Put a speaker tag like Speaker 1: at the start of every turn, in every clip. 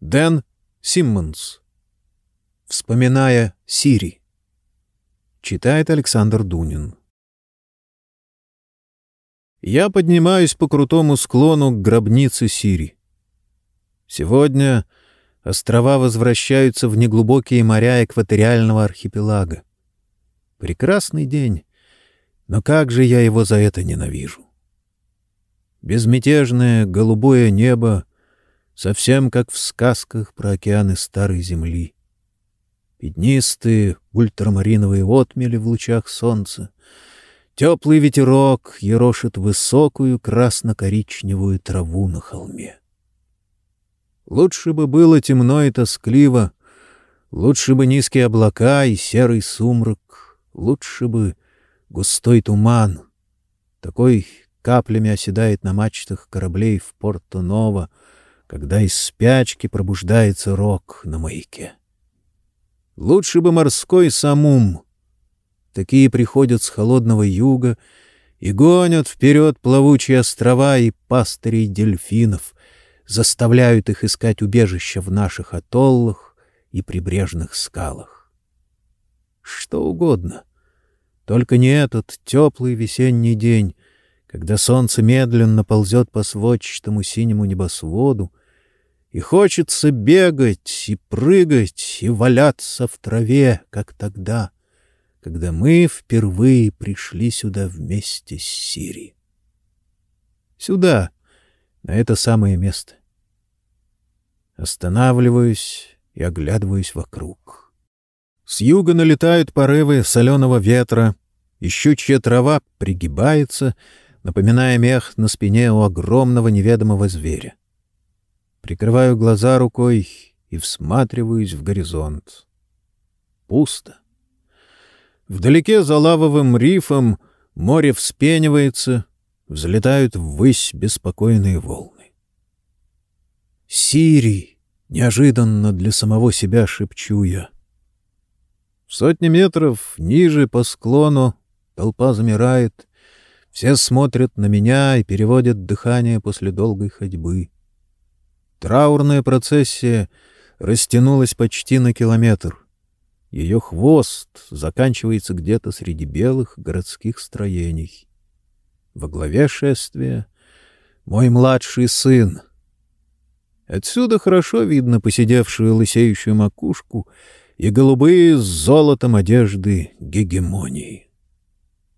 Speaker 1: Дэн Симмонс. Вспоминая Сири. Читает Александр Дунин. Я поднимаюсь по крутому склону к гробнице Сири. Сегодня острова возвращаются в неглубокие моря экваториального архипелага. Прекрасный день, но как же я его за это ненавижу. Безмятежное голубое небо, совсем как в сказках про океаны старой земли. Пятнистые ультрамариновые отмели в лучах солнца. Теплый ветерок ерошит высокую красно-коричневую траву на холме. Лучше бы было темно и тоскливо, лучше бы низкие облака и серый сумрак, лучше бы густой туман. Такой каплями оседает на мачтах кораблей в Порто-Ново, когда из спячки пробуждается рок на маяке. Лучше бы морской самум. Такие приходят с холодного юга и гонят вперед плавучие острова и пастырей дельфинов, заставляют их искать убежища в наших атоллах и прибрежных скалах. Что угодно, только не этот теплый весенний день, когда солнце медленно ползет по сводчатому синему небосводу, и хочется бегать и прыгать и валяться в траве, как тогда, когда мы впервые пришли сюда вместе с Сири. Сюда, на это самое место. Останавливаюсь и оглядываюсь вокруг. С юга налетают порывы соленого ветра, и щучья трава пригибается — напоминая мех на спине у огромного неведомого зверя. Прикрываю глаза рукой и всматриваюсь в горизонт. Пусто. Вдалеке за лавовым рифом море вспенивается, взлетают ввысь беспокойные волны. «Сири!» — неожиданно для самого себя шепчу я. В сотни метров ниже по склону толпа замирает — все смотрят на меня и переводят дыхание после долгой ходьбы. Траурная процессия растянулась почти на километр. Ее хвост заканчивается где-то среди белых городских строений. Во главе шествия мой младший сын. Отсюда хорошо видно посидевшую лысеющую макушку и голубые с золотом одежды гегемонии.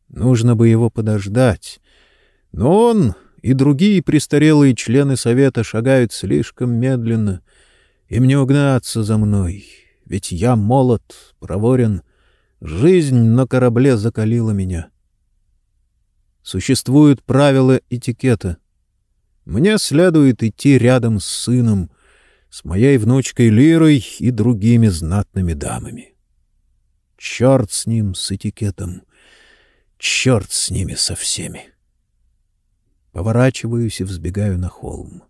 Speaker 1: Нужно бы его подождать. Но он и другие престарелые члены совета шагают слишком медленно. Им не угнаться за мной, ведь я молод, проворен. Жизнь на корабле закалила меня. Существуют правила этикета. Мне следует идти рядом с сыном, с моей внучкой Лирой и другими знатными дамами. Черт с ним, с этикетом. Черт с ними со всеми. Поворачиваюсь и взбегаю на холм.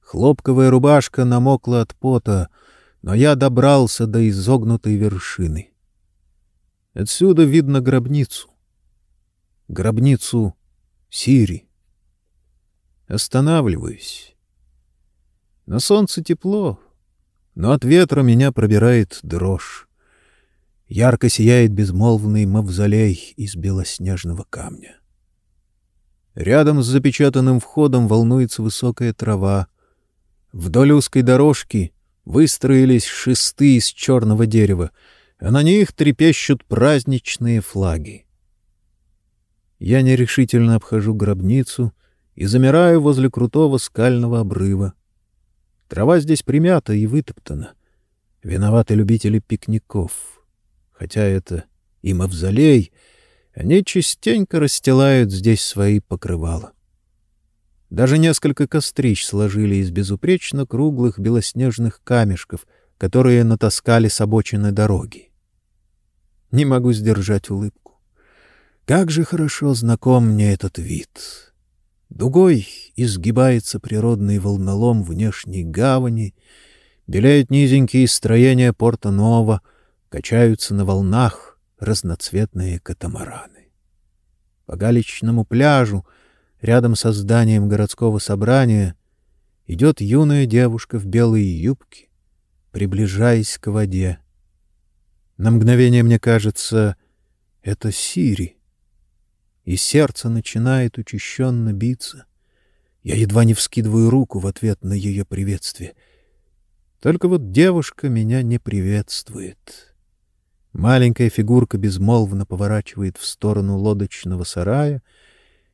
Speaker 1: Хлопковая рубашка намокла от пота, но я добрался до изогнутой вершины. Отсюда видно гробницу. Гробницу Сири. Останавливаюсь. На солнце тепло, но от ветра меня пробирает дрожь. Ярко сияет безмолвный мавзолей из белоснежного камня. Рядом с запечатанным входом волнуется высокая трава. Вдоль узкой дорожки выстроились шесты из черного дерева, а на них трепещут праздничные флаги. Я нерешительно обхожу гробницу и замираю возле крутого скального обрыва. Трава здесь примята и вытоптана. Виноваты любители пикников хотя это и мавзолей, они частенько расстилают здесь свои покрывала. Даже несколько кострищ сложили из безупречно круглых белоснежных камешков, которые натаскали с обочины дороги. Не могу сдержать улыбку. Как же хорошо знаком мне этот вид. Дугой изгибается природный волнолом внешней гавани, белеют низенькие строения порта Нова — качаются на волнах разноцветные катамараны. По галечному пляжу, рядом со зданием городского собрания, идет юная девушка в белой юбке, приближаясь к воде. На мгновение мне кажется, это Сири, и сердце начинает учащенно биться. Я едва не вскидываю руку в ответ на ее приветствие. Только вот девушка меня не приветствует. Маленькая фигурка безмолвно поворачивает в сторону лодочного сарая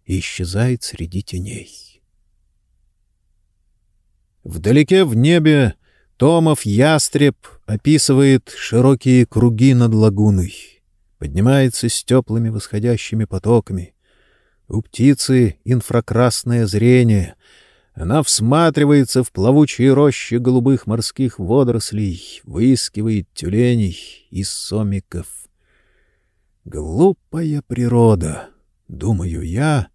Speaker 1: и исчезает среди теней. Вдалеке в небе Томов ястреб описывает широкие круги над лагуной, поднимается с теплыми восходящими потоками. У птицы инфракрасное зрение. Она всматривается в плавучие рощи голубых морских водорослей, выискивает тюленей и сомиков. Глупая природа, думаю я,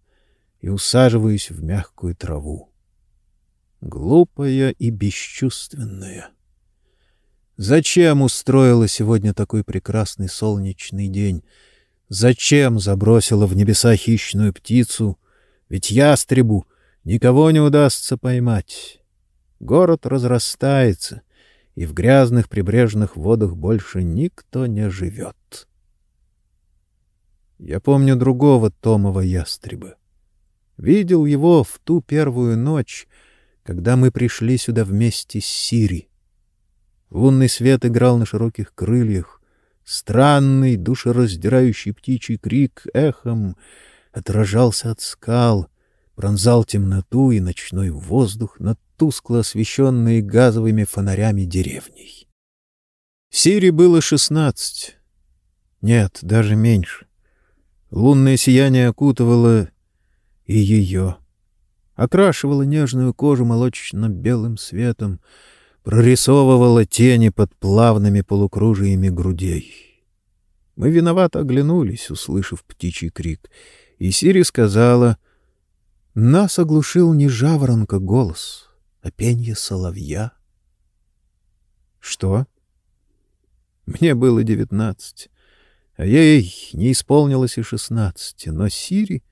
Speaker 1: и усаживаюсь в мягкую траву глупая и бесчувственная. Зачем устроила сегодня такой прекрасный солнечный день? Зачем забросила в небеса хищную птицу? Ведь ястребу никого не удастся поймать. Город разрастается, и в грязных прибрежных водах больше никто не живет. Я помню другого Томова ястреба. Видел его в ту первую ночь, когда мы пришли сюда вместе с Сири. Лунный свет играл на широких крыльях. Странный, душераздирающий птичий крик эхом отражался от скал, пронзал темноту и ночной воздух над тускло освещенной газовыми фонарями деревней. Сири было шестнадцать. Нет, даже меньше. Лунное сияние окутывало и ее окрашивала нежную кожу молочно-белым светом, прорисовывала тени под плавными полукружиями грудей. Мы виновато оглянулись, услышав птичий крик, и Сири сказала, «Нас оглушил не жаворонка голос, а пенье соловья». «Что?» Мне было девятнадцать, а ей не исполнилось и шестнадцати, но Сири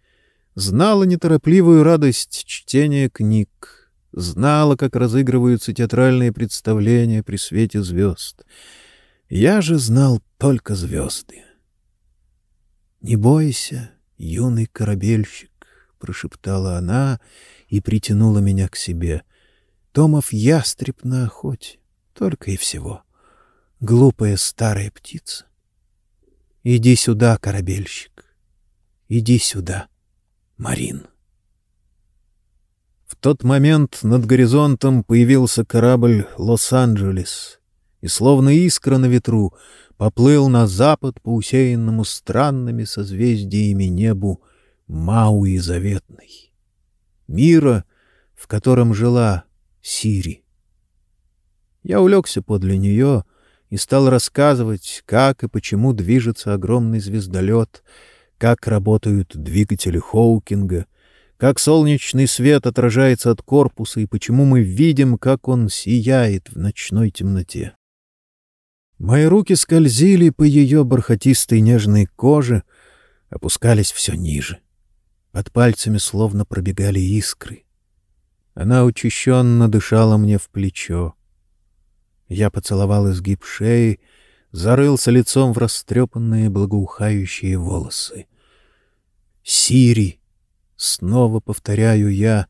Speaker 1: знала неторопливую радость чтения книг, знала, как разыгрываются театральные представления при свете звезд. Я же знал только звезды. «Не бойся, юный корабельщик», — прошептала она и притянула меня к себе. «Томов ястреб на охоте, только и всего. Глупая старая птица. Иди сюда, корабельщик, иди сюда». Марин. В тот момент над горизонтом появился корабль «Лос-Анджелес» и, словно искра на ветру, поплыл на запад по усеянному странными созвездиями небу Мауи заветной. Мира, в котором жила Сири. Я улегся подле нее и стал рассказывать, как и почему движется огромный звездолет — как работают двигатели Хоукинга, как солнечный свет отражается от корпуса и почему мы видим, как он сияет в ночной темноте. Мои руки скользили по ее бархатистой нежной коже, опускались все ниже. Под пальцами словно пробегали искры. Она учащенно дышала мне в плечо. Я поцеловал изгиб шеи, зарылся лицом в растрепанные благоухающие волосы. «Сири!» — снова повторяю я,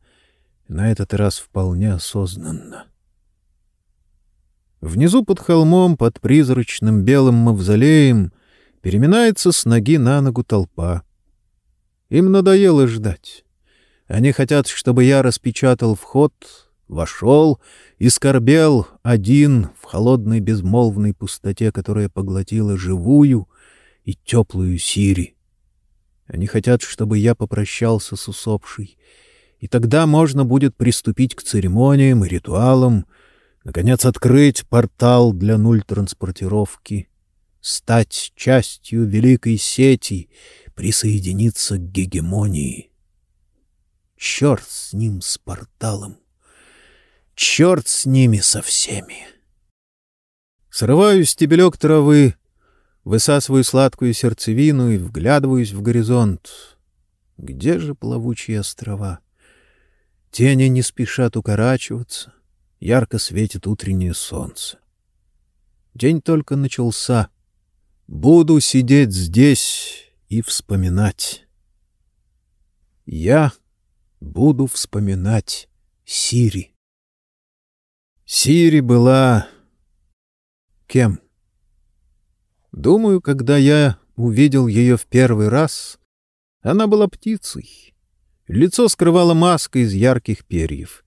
Speaker 1: на этот раз вполне осознанно. Внизу под холмом, под призрачным белым мавзолеем, переминается с ноги на ногу толпа. Им надоело ждать. Они хотят, чтобы я распечатал вход, вошел и скорбел один в холодной безмолвной пустоте, которая поглотила живую и теплую Сири. Они хотят, чтобы я попрощался с усопшей, и тогда можно будет приступить к церемониям и ритуалам, наконец открыть портал для нуль-транспортировки, стать частью великой сети, присоединиться к гегемонии. Черт с ним, с порталом! Черт с ними со всеми! Срываю стебелек травы, высасываю сладкую сердцевину и вглядываюсь в горизонт. Где же плавучие острова? Тени не спешат укорачиваться, ярко светит утреннее солнце. День только начался. Буду сидеть здесь и вспоминать. Я буду вспоминать Сири. Сири была... кем? Думаю, когда я увидел ее в первый раз, она была птицей. Лицо скрывала маска из ярких перьев.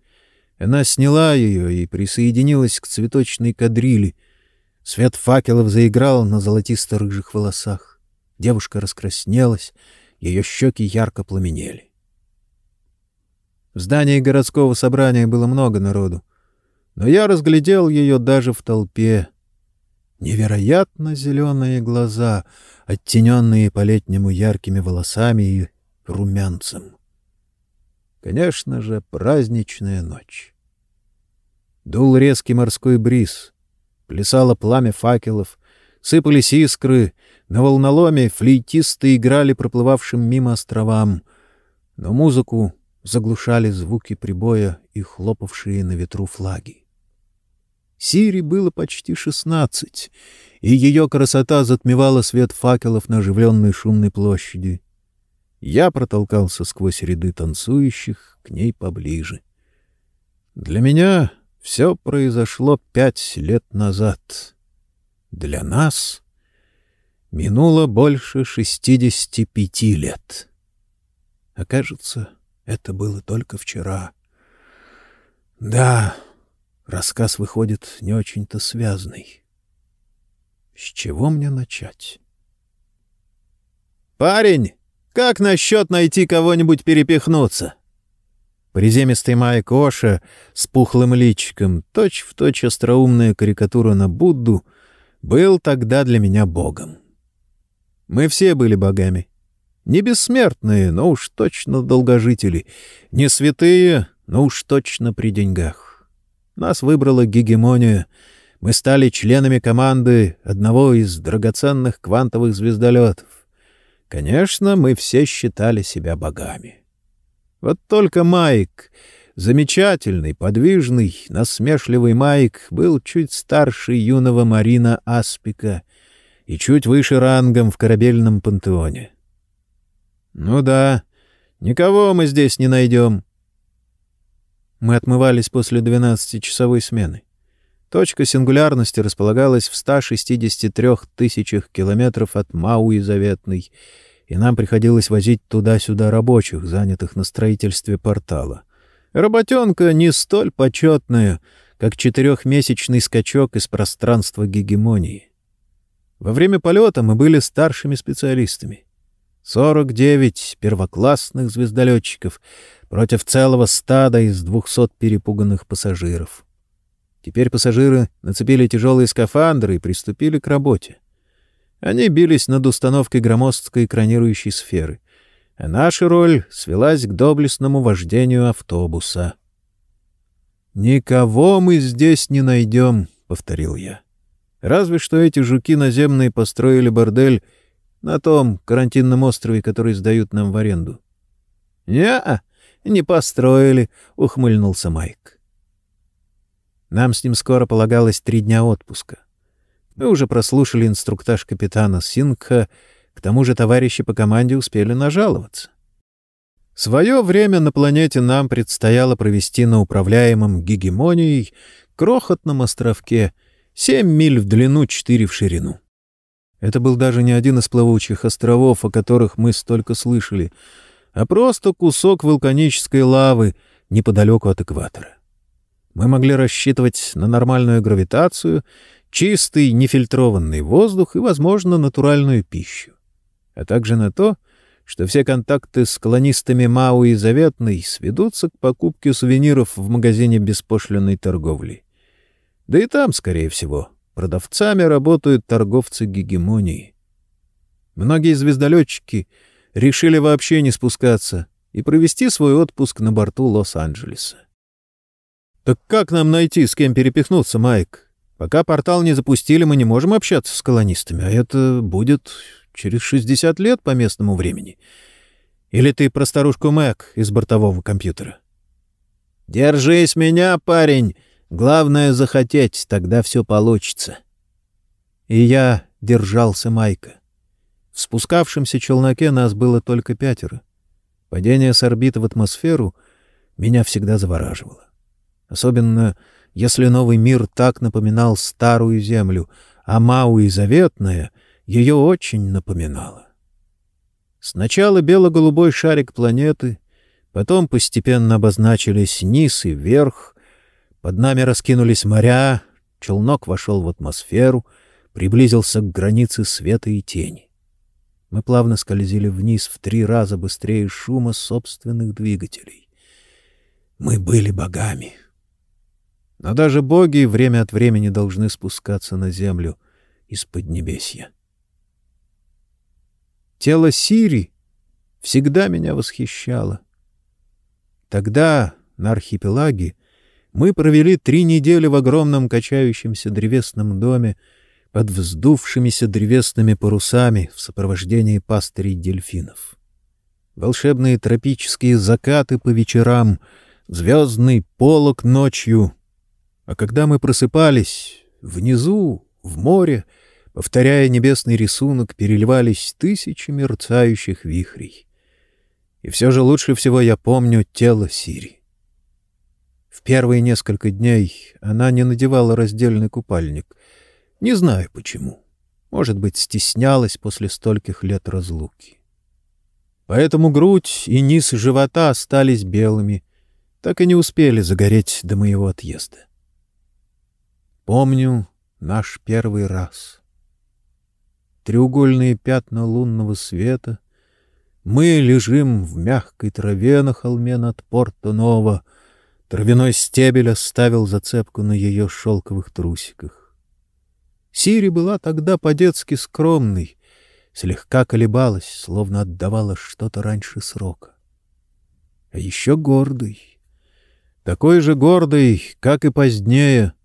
Speaker 1: Она сняла ее и присоединилась к цветочной кадрили. Свет факелов заиграл на золотисто-рыжих волосах. Девушка раскраснелась, ее щеки ярко пламенели. В здании городского собрания было много народу, но я разглядел ее даже в толпе. Невероятно зеленые глаза, оттененные по-летнему яркими волосами и румянцем. Конечно же, праздничная ночь. Дул резкий морской бриз, плясало пламя факелов, сыпались искры, на волноломе флейтисты играли проплывавшим мимо островам, но музыку заглушали звуки прибоя и хлопавшие на ветру флаги. Сири было почти шестнадцать, и ее красота затмевала свет факелов на оживленной шумной площади. Я протолкался сквозь ряды танцующих к ней поближе. Для меня все произошло пять лет назад. Для нас минуло больше шестидесяти пяти лет. Окажется, это было только вчера. Да, рассказ выходит не очень-то связный. С чего мне начать? «Парень!» Как насчет найти кого-нибудь перепихнуться? Приземистый Майк Оша с пухлым личиком, точь-в-точь остроумная карикатура на Будду, был тогда для меня богом. Мы все были богами. Не бессмертные, но уж точно долгожители. Не святые, но уж точно при деньгах. Нас выбрала гегемония. Мы стали членами команды одного из драгоценных квантовых звездолетов. Конечно, мы все считали себя богами. Вот только Майк, замечательный, подвижный, насмешливый Майк, был чуть старше юного Марина Аспика и чуть выше рангом в корабельном пантеоне. Ну да, никого мы здесь не найдем. Мы отмывались после двенадцатичасовой смены. Точка сингулярности располагалась в 163 тысячах километров от Мауи Заветной, и нам приходилось возить туда-сюда рабочих, занятых на строительстве портала. Работенка не столь почетная, как четырехмесячный скачок из пространства гегемонии. Во время полета мы были старшими специалистами. 49 первоклассных звездолетчиков против целого стада из 200 перепуганных пассажиров. Теперь пассажиры нацепили тяжелые скафандры и приступили к работе. Они бились над установкой громоздкой экранирующей сферы, а наша роль свелась к доблестному вождению автобуса. «Никого мы здесь не найдем», — повторил я. «Разве что эти жуки наземные построили бордель на том карантинном острове, который сдают нам в аренду». «Не-а, не построили», — ухмыльнулся Майк. Нам с ним скоро полагалось три дня отпуска. Мы уже прослушали инструктаж капитана Сингха, к тому же товарищи по команде успели нажаловаться. Свое время на планете нам предстояло провести на управляемом гегемонией крохотном островке, семь миль в длину, четыре в ширину. Это был даже не один из плавучих островов, о которых мы столько слышали, а просто кусок вулканической лавы неподалеку от экватора мы могли рассчитывать на нормальную гравитацию, чистый нефильтрованный воздух и, возможно, натуральную пищу, а также на то, что все контакты с колонистами Мау и Заветной сведутся к покупке сувениров в магазине беспошлиной торговли. Да и там, скорее всего, продавцами работают торговцы гегемонии. Многие звездолетчики решили вообще не спускаться и провести свой отпуск на борту Лос-Анджелеса. «Так как нам найти, с кем перепихнуться, Майк? Пока портал не запустили, мы не можем общаться с колонистами, а это будет через 60 лет по местному времени. Или ты про старушку Мэг из бортового компьютера?» Держись меня, парень! Главное — захотеть, тогда все получится. И я держался Майка. В спускавшемся челноке нас было только пятеро. Падение с орбиты в атмосферу меня всегда завораживало. Особенно, если новый мир так напоминал старую Землю, а Мауи заветная ее очень напоминала. Сначала бело-голубой шарик планеты, потом постепенно обозначились низ и верх, под нами раскинулись моря, челнок вошел в атмосферу, приблизился к границе света и тени. Мы плавно скользили вниз в три раза быстрее шума собственных двигателей. Мы были богами. Но даже боги время от времени должны спускаться на землю из Поднебесья. Тело Сири всегда меня восхищало. Тогда, на архипелаге, мы провели три недели в огромном качающемся древесном доме под вздувшимися древесными парусами в сопровождении пастырей дельфинов. Волшебные тропические закаты по вечерам, звездный полог ночью. А когда мы просыпались, внизу, в море, повторяя небесный рисунок, переливались тысячи мерцающих вихрей. И все же лучше всего я помню тело Сири. В первые несколько дней она не надевала раздельный купальник. Не знаю почему. Может быть, стеснялась после стольких лет разлуки. Поэтому грудь и низ живота остались белыми, так и не успели загореть до моего отъезда. Помню наш первый раз. Треугольные пятна лунного света. Мы лежим в мягкой траве на холме над Порто-Ново. Травяной стебель оставил зацепку на ее шелковых трусиках. Сири была тогда по-детски скромной, слегка колебалась, словно отдавала что-то раньше срока. А еще гордый. Такой же гордый, как и позднее —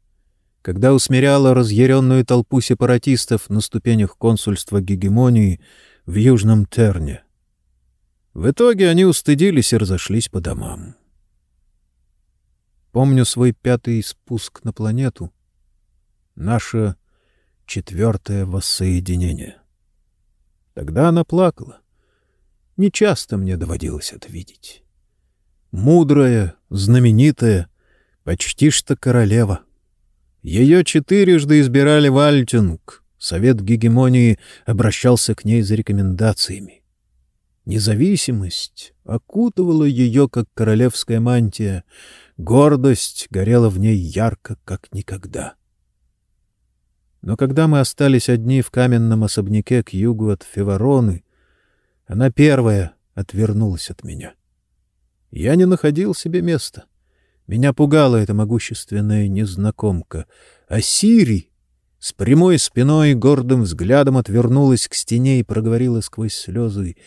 Speaker 1: когда усмиряла разъяренную толпу сепаратистов на ступенях консульства гегемонии в Южном Терне. В итоге они устыдились и разошлись по домам. Помню свой пятый спуск на планету, наше четвертое воссоединение. Тогда она плакала. Нечасто мне доводилось это видеть. Мудрая, знаменитая, почти что королева — ее четырежды избирали в Альтинг. Совет гегемонии обращался к ней за рекомендациями. Независимость окутывала ее, как королевская мантия. Гордость горела в ней ярко, как никогда. Но когда мы остались одни в каменном особняке к югу от Февароны, она первая отвернулась от меня. Я не находил себе места. Меня пугала эта могущественная незнакомка. А Сири с прямой спиной и гордым взглядом отвернулась к стене и проговорила сквозь слезы.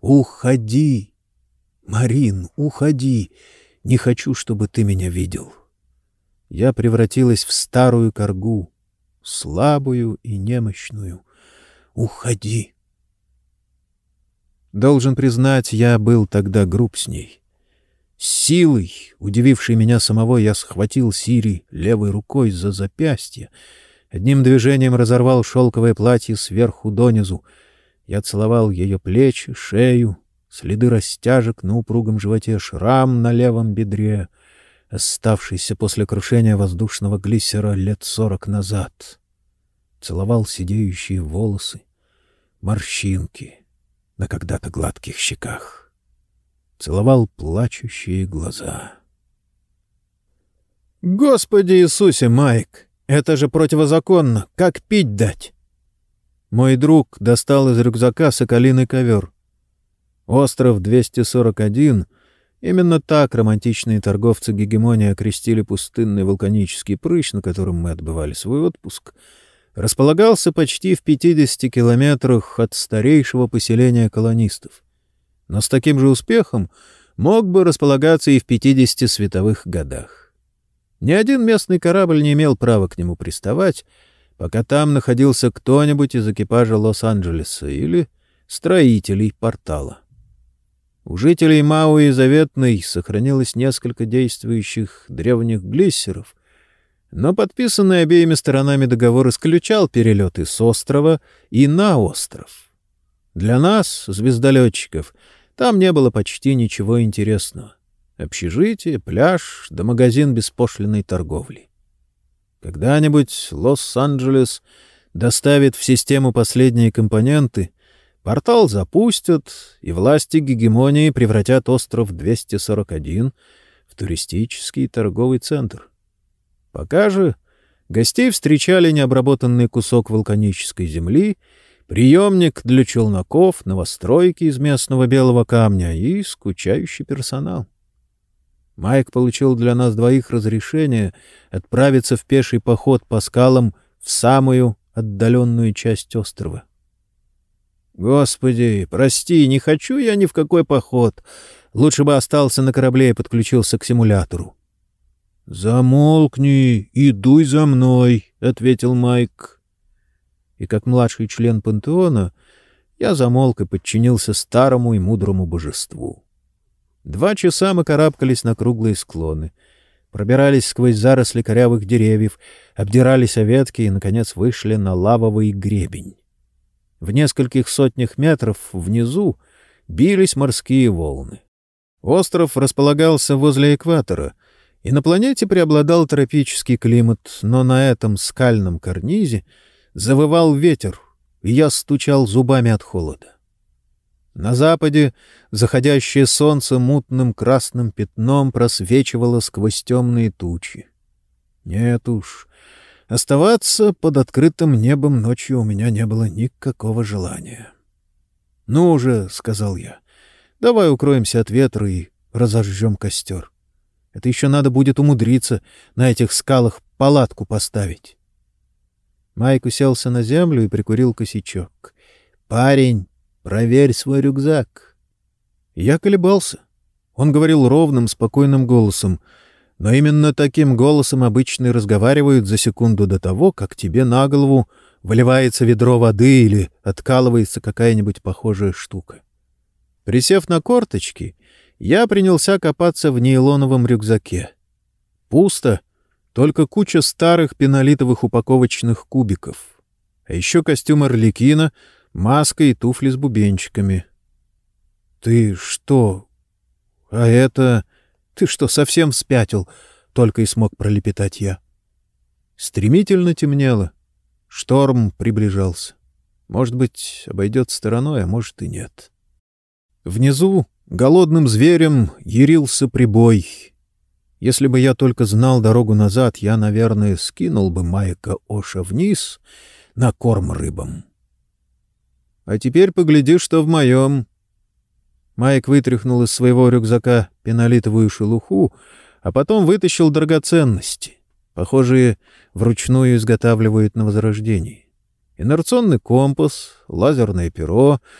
Speaker 1: «Уходи! Марин, уходи! Не хочу, чтобы ты меня видел!» Я превратилась в старую коргу, слабую и немощную. «Уходи!» Должен признать, я был тогда груб с ней. С силой, удивившей меня самого, я схватил Сири левой рукой за запястье, одним движением разорвал шелковое платье сверху донизу. Я целовал ее плечи, шею, следы растяжек на упругом животе, шрам на левом бедре, оставшийся после крушения воздушного глиссера лет сорок назад. Целовал сидеющие волосы, морщинки на когда-то гладких щеках целовал плачущие глаза. «Господи Иисусе, Майк! Это же противозаконно! Как пить дать?» Мой друг достал из рюкзака соколиный ковер. Остров 241 — именно так романтичные торговцы гегемонии окрестили пустынный вулканический прыщ, на котором мы отбывали свой отпуск — располагался почти в 50 километрах от старейшего поселения колонистов но с таким же успехом мог бы располагаться и в 50 световых годах. Ни один местный корабль не имел права к нему приставать, пока там находился кто-нибудь из экипажа Лос-Анджелеса или строителей портала. У жителей Мауи Заветной сохранилось несколько действующих древних глиссеров, но подписанный обеими сторонами договор исключал перелеты с острова и на остров. Для нас, звездолетчиков, там не было почти ничего интересного. Общежитие, пляж да магазин беспошлиной торговли. Когда-нибудь Лос-Анджелес доставит в систему последние компоненты, портал запустят, и власти гегемонии превратят остров 241 в туристический торговый центр. Пока же гостей встречали необработанный кусок вулканической земли, приемник для челноков, новостройки из местного белого камня и скучающий персонал. Майк получил для нас двоих разрешение отправиться в пеший поход по скалам в самую отдаленную часть острова. Господи, прости, не хочу я ни в какой поход. Лучше бы остался на корабле и подключился к симулятору. «Замолкни и дуй за мной», — ответил Майк. И как младший член пантеона я замолк и подчинился старому и мудрому божеству. Два часа мы карабкались на круглые склоны, пробирались сквозь заросли корявых деревьев, обдирались о ветки и, наконец, вышли на лавовый гребень. В нескольких сотнях метров внизу бились морские волны. Остров располагался возле экватора — и на планете преобладал тропический климат, но на этом скальном карнизе завывал ветер, и я стучал зубами от холода. На западе заходящее солнце мутным красным пятном просвечивало сквозь темные тучи. Нет уж, оставаться под открытым небом ночью у меня не было никакого желания. — Ну уже, — сказал я, — давай укроемся от ветра и разожжем костер. — это еще надо будет умудриться на этих скалах палатку поставить. Майк уселся на землю и прикурил косячок. «Парень, проверь свой рюкзак». Я колебался. Он говорил ровным, спокойным голосом, но именно таким голосом обычно разговаривают за секунду до того, как тебе на голову выливается ведро воды или откалывается какая-нибудь похожая штука. Присев на корточки, я принялся копаться в нейлоновом рюкзаке. Пусто, только куча старых пенолитовых упаковочных кубиков. А еще костюм Орликина, маска и туфли с бубенчиками. — Ты что? А это... Ты что, совсем спятил? — только и смог пролепетать я. Стремительно темнело. Шторм приближался. Может быть, обойдет стороной, а может и нет. Внизу Голодным зверем ярился прибой. Если бы я только знал дорогу назад, я, наверное, скинул бы Майка Оша вниз на корм рыбам. А теперь погляди, что в моем. Майк вытряхнул из своего рюкзака пенолитовую шелуху, а потом вытащил драгоценности. Похожие вручную изготавливают на Возрождении. Инерционный компас, лазерное перо —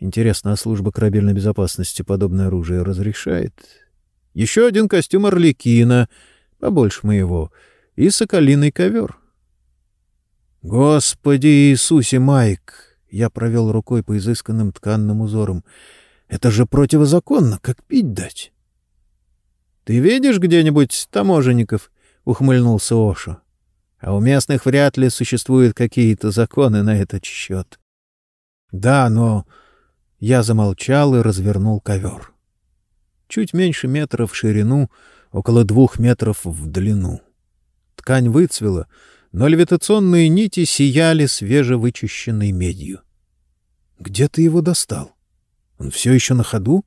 Speaker 1: Интересно, а служба корабельной безопасности подобное оружие разрешает? Еще один костюм Орликина, побольше моего, и соколиный ковер. Господи Иисусе, Майк! Я провел рукой по изысканным тканным узорам. Это же противозаконно, как пить дать. Ты видишь где-нибудь таможенников? Ухмыльнулся Ошо. А у местных вряд ли существуют какие-то законы на этот счет. Да, но я замолчал и развернул ковер. Чуть меньше метра в ширину, около двух метров в длину. Ткань выцвела, но левитационные нити сияли свежевычищенной медью. — Где ты его достал? Он все еще на ходу?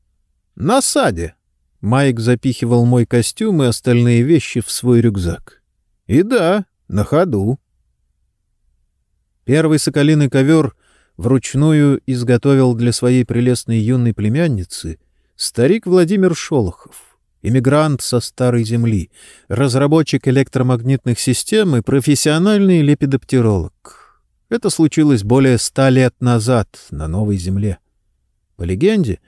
Speaker 1: — На саде. Майк запихивал мой костюм и остальные вещи в свой рюкзак. — И да, на ходу. Первый соколиный ковер вручную изготовил для своей прелестной юной племянницы старик Владимир Шолохов, эмигрант со старой земли, разработчик электромагнитных систем и профессиональный лепидоптеролог. Это случилось более ста лет назад на новой земле. По легенде,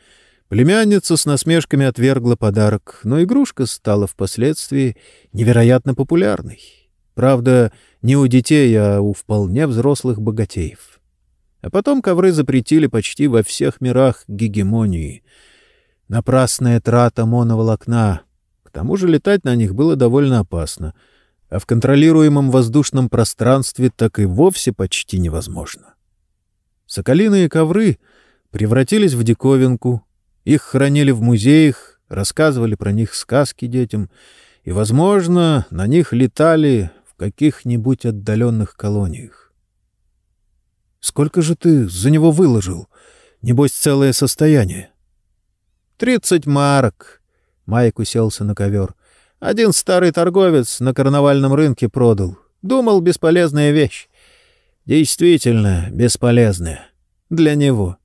Speaker 1: племянница с насмешками отвергла подарок, но игрушка стала впоследствии невероятно популярной. Правда, не у детей, а у вполне взрослых богатеев. А потом ковры запретили почти во всех мирах гегемонии. Напрасная трата моноволокна. К тому же летать на них было довольно опасно, а в контролируемом воздушном пространстве так и вовсе почти невозможно. Соколиные ковры превратились в диковинку, их хранили в музеях, рассказывали про них сказки детям, и, возможно, на них летали в каких-нибудь отдаленных колониях. Сколько же ты за него выложил? Небось, целое состояние. Тридцать марок. Майк уселся на ковер. Один старый торговец на карнавальном рынке продал. Думал, бесполезная вещь. Действительно бесполезная. Для него.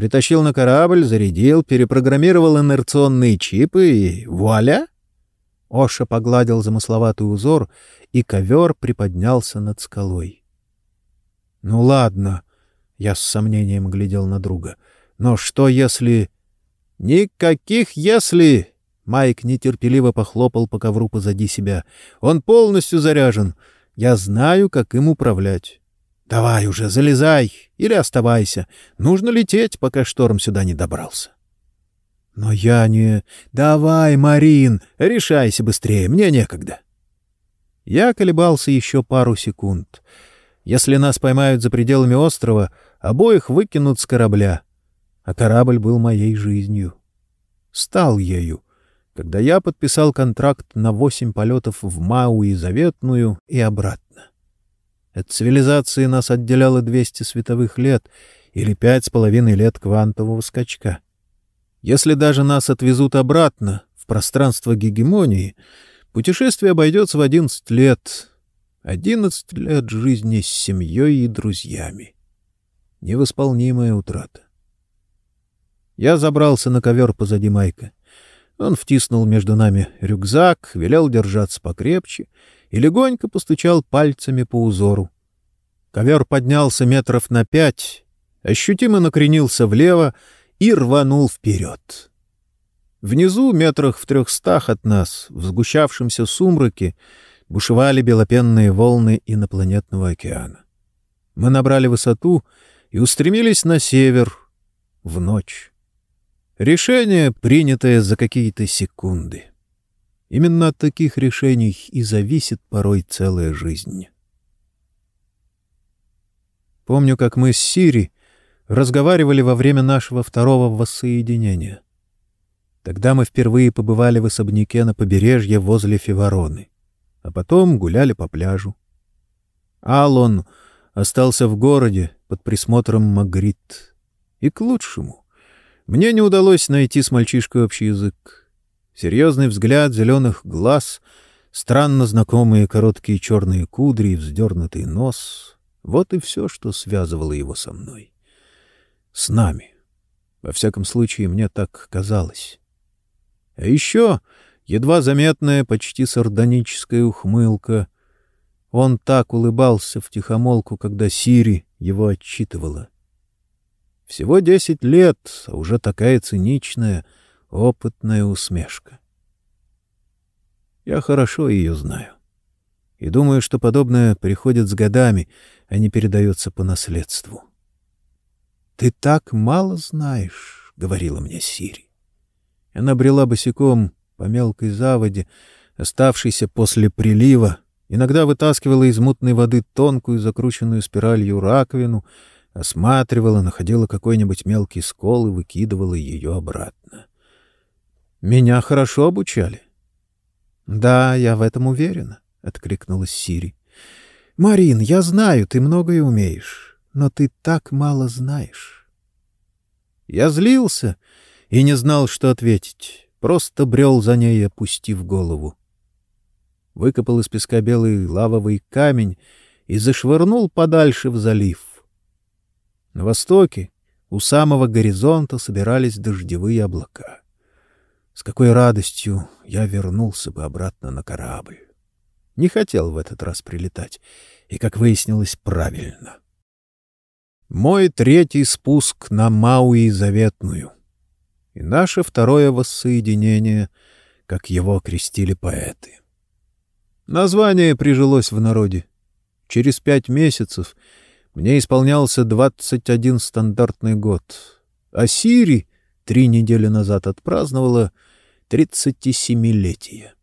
Speaker 1: Притащил на корабль, зарядил, перепрограммировал инерционные чипы и вуаля! Оша погладил замысловатый узор, и ковер приподнялся над скалой. — Ну ладно, — я с сомнением глядел на друга, — но что если... — Никаких «если». Майк нетерпеливо похлопал по ковру позади себя. «Он полностью заряжен. Я знаю, как им управлять. Давай уже, залезай или оставайся. Нужно лететь, пока шторм сюда не добрался». «Но я не...» «Давай, Марин, решайся быстрее, мне некогда». Я колебался еще пару секунд. Если нас поймают за пределами острова, обоих выкинут с корабля. А корабль был моей жизнью. Стал ею когда я подписал контракт на восемь полетов в Мау и Заветную и обратно. От цивилизации нас отделяло 200 световых лет или пять с половиной лет квантового скачка. Если даже нас отвезут обратно в пространство гегемонии, путешествие обойдется в 11 лет. 11 лет жизни с семьей и друзьями. Невосполнимая утрата. Я забрался на ковер позади Майка. Он втиснул между нами рюкзак, велел держаться покрепче и легонько постучал пальцами по узору. Ковер поднялся метров на пять, ощутимо накренился влево и рванул вперед. Внизу, метрах в трехстах от нас, в сгущавшемся сумраке, бушевали белопенные волны инопланетного океана. Мы набрали высоту и устремились на север в ночь. Решение, принятое за какие-то секунды. Именно от таких решений и зависит порой целая жизнь. Помню, как мы с Сири разговаривали во время нашего второго воссоединения. Тогда мы впервые побывали в особняке на побережье возле Фивароны, а потом гуляли по пляжу. Алон остался в городе под присмотром Магрит. И к лучшему. Мне не удалось найти с мальчишкой общий язык. Серьезный взгляд зеленых глаз, странно знакомые короткие черные кудри и вздернутый нос — вот и все, что связывало его со мной. С нами. Во всяком случае, мне так казалось. А еще едва заметная, почти сардоническая ухмылка. Он так улыбался втихомолку, когда Сири его отчитывала. Всего десять лет, а уже такая циничная, опытная усмешка. Я хорошо ее знаю. И думаю, что подобное приходит с годами, а не передается по наследству. «Ты так мало знаешь», — говорила мне Сири. Она брела босиком по мелкой заводе, оставшейся после прилива, иногда вытаскивала из мутной воды тонкую закрученную спиралью раковину — осматривала, находила какой-нибудь мелкий скол и выкидывала ее обратно. Меня хорошо обучали. Да, я в этом уверена, откликнулась Сири. Марин, я знаю, ты многое умеешь, но ты так мало знаешь. Я злился и не знал, что ответить, просто брел за ней, опустив голову. Выкопал из песка белый лавовый камень и зашвырнул подальше в залив. На востоке, у самого горизонта, собирались дождевые облака. С какой радостью я вернулся бы обратно на корабль. Не хотел в этот раз прилетать, и, как выяснилось, правильно. Мой третий спуск на Мауи Заветную. И наше второе воссоединение, как его окрестили поэты. Название прижилось в народе. Через пять месяцев мне исполнялся 21 стандартный год, а Сири — три недели назад отпраздновала 37-летие.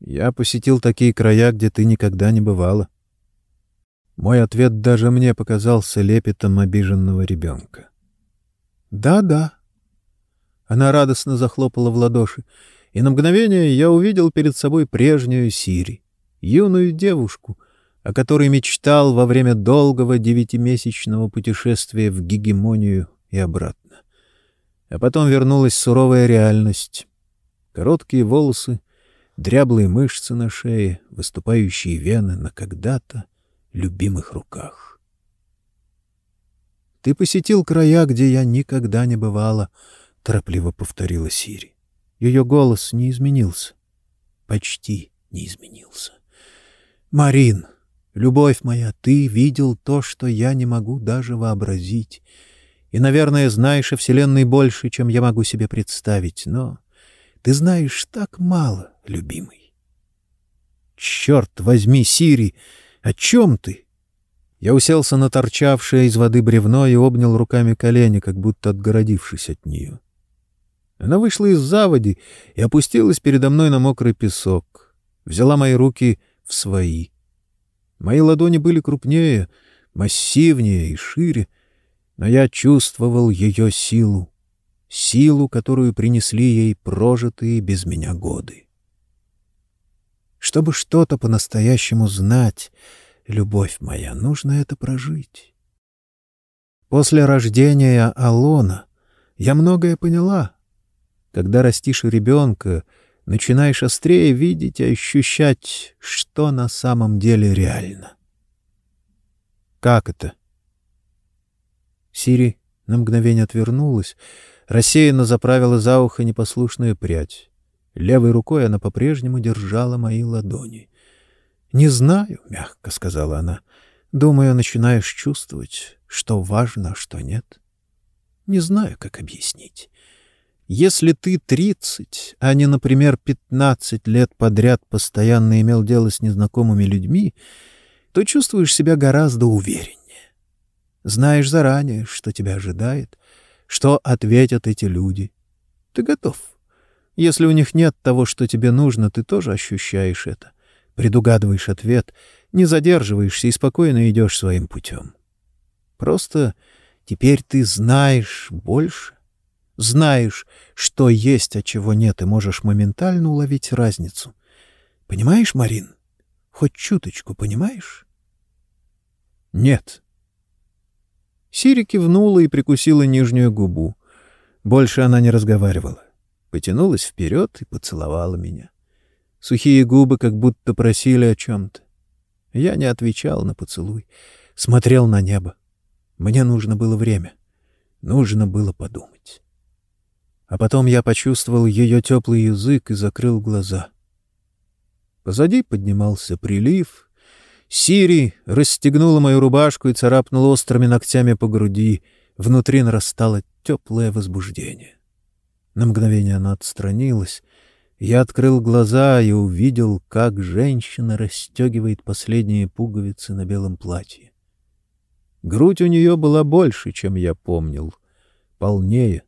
Speaker 1: Я посетил такие края, где ты никогда не бывала. Мой ответ даже мне показался лепетом обиженного ребенка. «Да-да». Она радостно захлопала в ладоши, и на мгновение я увидел перед собой прежнюю Сири, юную девушку, о которой мечтал во время долгого девятимесячного путешествия в гегемонию и обратно. А потом вернулась суровая реальность. Короткие волосы, дряблые мышцы на шее, выступающие вены на когда-то любимых руках. «Ты посетил края, где я никогда не бывала», — торопливо повторила Сири. Ее голос не изменился. Почти не изменился. «Марин, любовь моя, ты видел то, что я не могу даже вообразить. И, наверное, знаешь о Вселенной больше, чем я могу себе представить, но ты знаешь так мало, любимый. Черт возьми, Сири, о чем ты? Я уселся на торчавшее из воды бревно и обнял руками колени, как будто отгородившись от нее. Она вышла из заводи и опустилась передо мной на мокрый песок, взяла мои руки в свои. Мои ладони были крупнее, массивнее и шире, но я чувствовал ее силу, силу, которую принесли ей прожитые без меня годы. Чтобы что-то по-настоящему знать, любовь моя, нужно это прожить. После рождения Алона я многое поняла. Когда растишь ребенка, начинаешь острее видеть и ощущать, что на самом деле реально. Как это? Сири на мгновение отвернулась, рассеянно заправила за ухо непослушную прядь. Левой рукой она по-прежнему держала мои ладони. «Не знаю», — мягко сказала она. «Думаю, начинаешь чувствовать, что важно, а что нет. Не знаю, как объяснить. Если ты тридцать, а не, например, пятнадцать лет подряд постоянно имел дело с незнакомыми людьми, то чувствуешь себя гораздо увереннее. Знаешь заранее, что тебя ожидает, что ответят эти люди. Ты готов. Если у них нет того, что тебе нужно, ты тоже ощущаешь это. Предугадываешь ответ, не задерживаешься и спокойно идешь своим путем. Просто теперь ты знаешь больше. Знаешь, что есть, а чего нет, и можешь моментально уловить разницу. Понимаешь, Марин? Хоть чуточку, понимаешь? Нет. Сири кивнула и прикусила нижнюю губу. Больше она не разговаривала. Потянулась вперед и поцеловала меня. Сухие губы как будто просили о чем-то. Я не отвечал на поцелуй, смотрел на небо. Мне нужно было время. Нужно было подумать. А потом я почувствовал ее теплый язык и закрыл глаза. Позади поднимался прилив — Сири расстегнула мою рубашку и царапнула острыми ногтями по груди. Внутри нарастало теплое возбуждение. На мгновение она отстранилась. Я открыл глаза и увидел, как женщина расстегивает последние пуговицы на белом платье. Грудь у нее была больше, чем я помнил, полнее.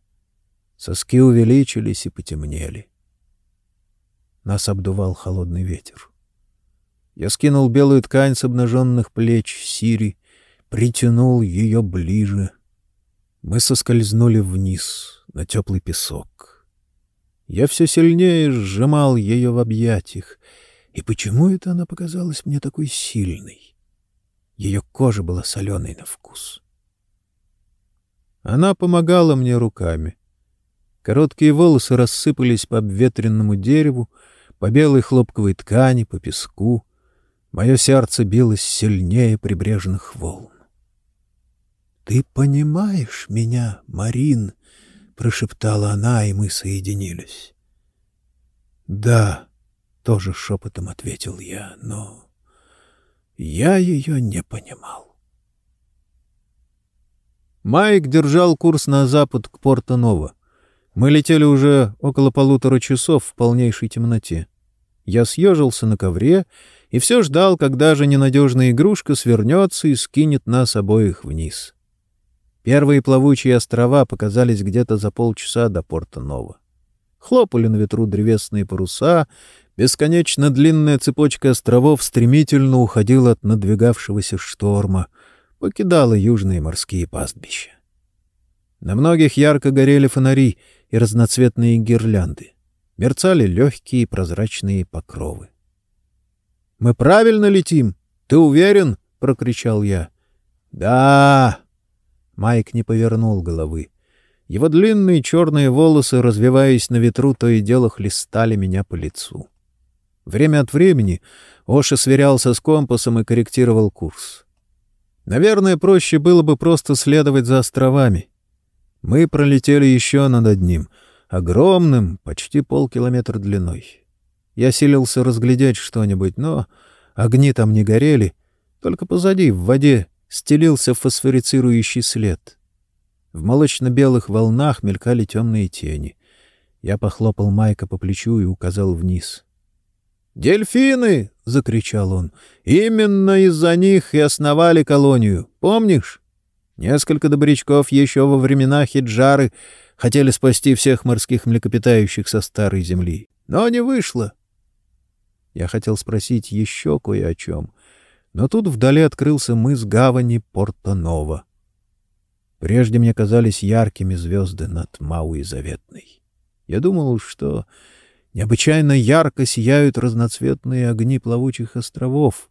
Speaker 1: Соски увеличились и потемнели. Нас обдувал холодный ветер. Я скинул белую ткань с обнаженных плеч Сири, притянул ее ближе. Мы соскользнули вниз, на теплый песок. Я все сильнее сжимал ее в объятиях. И почему это она показалась мне такой сильной? Ее кожа была соленой на вкус. Она помогала мне руками. Короткие волосы рассыпались по обветренному дереву, по белой хлопковой ткани, по песку. Мое сердце билось сильнее прибрежных волн. — Ты понимаешь меня, Марин? — прошептала она, и мы соединились. — Да, — тоже шепотом ответил я, но я ее не понимал. Майк держал курс на запад к Порто-Ново. Мы летели уже около полутора часов в полнейшей темноте. Я съежился на ковре и все ждал, когда же ненадежная игрушка свернется и скинет нас обоих вниз. Первые плавучие острова показались где-то за полчаса до порта Нова. Хлопали на ветру древесные паруса, бесконечно длинная цепочка островов стремительно уходила от надвигавшегося шторма, покидала южные морские пастбища. На многих ярко горели фонари и разноцветные гирлянды. Мерцали легкие прозрачные покровы. — Мы правильно летим? Ты уверен? — прокричал я. — Да! Майк не повернул головы. Его длинные черные волосы, развиваясь на ветру, то и дело хлестали меня по лицу. Время от времени Оша сверялся с компасом и корректировал курс. Наверное, проще было бы просто следовать за островами. Мы пролетели еще над одним, огромным, почти полкилометра длиной. Я силился разглядеть что-нибудь, но огни там не горели, только позади, в воде, стелился фосфорицирующий след. В молочно-белых волнах мелькали темные тени. Я похлопал Майка по плечу и указал вниз. «Дельфины!» — закричал он. «Именно из-за них и основали колонию. Помнишь? Несколько добрячков еще во времена Хиджары хотели спасти всех морских млекопитающих со старой земли. Но не вышло. Я хотел спросить еще кое о чем, но тут вдали открылся мыс гавани Порто-Ново. Прежде мне казались яркими звезды над Мауи Заветной. Я думал, что необычайно ярко сияют разноцветные огни плавучих островов,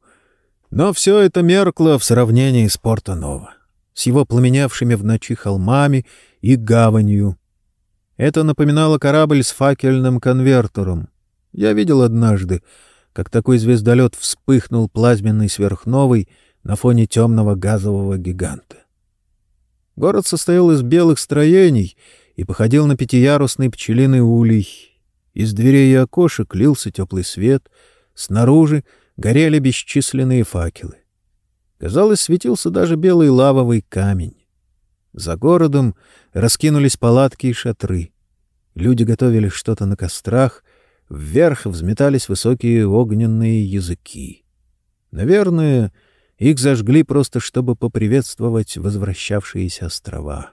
Speaker 1: но все это меркло в сравнении с Порто-Ново с его пламенявшими в ночи холмами и гаванью. Это напоминало корабль с факельным конвертером. Я видел однажды, как такой звездолет вспыхнул плазменной сверхновой на фоне темного газового гиганта. Город состоял из белых строений и походил на пятиярусный пчелиный улей. Из дверей и окошек лился теплый свет, снаружи горели бесчисленные факелы. Казалось, светился даже белый лавовый камень. За городом раскинулись палатки и шатры. Люди готовили что-то на кострах, вверх взметались высокие огненные языки. Наверное, их зажгли просто, чтобы поприветствовать возвращавшиеся острова.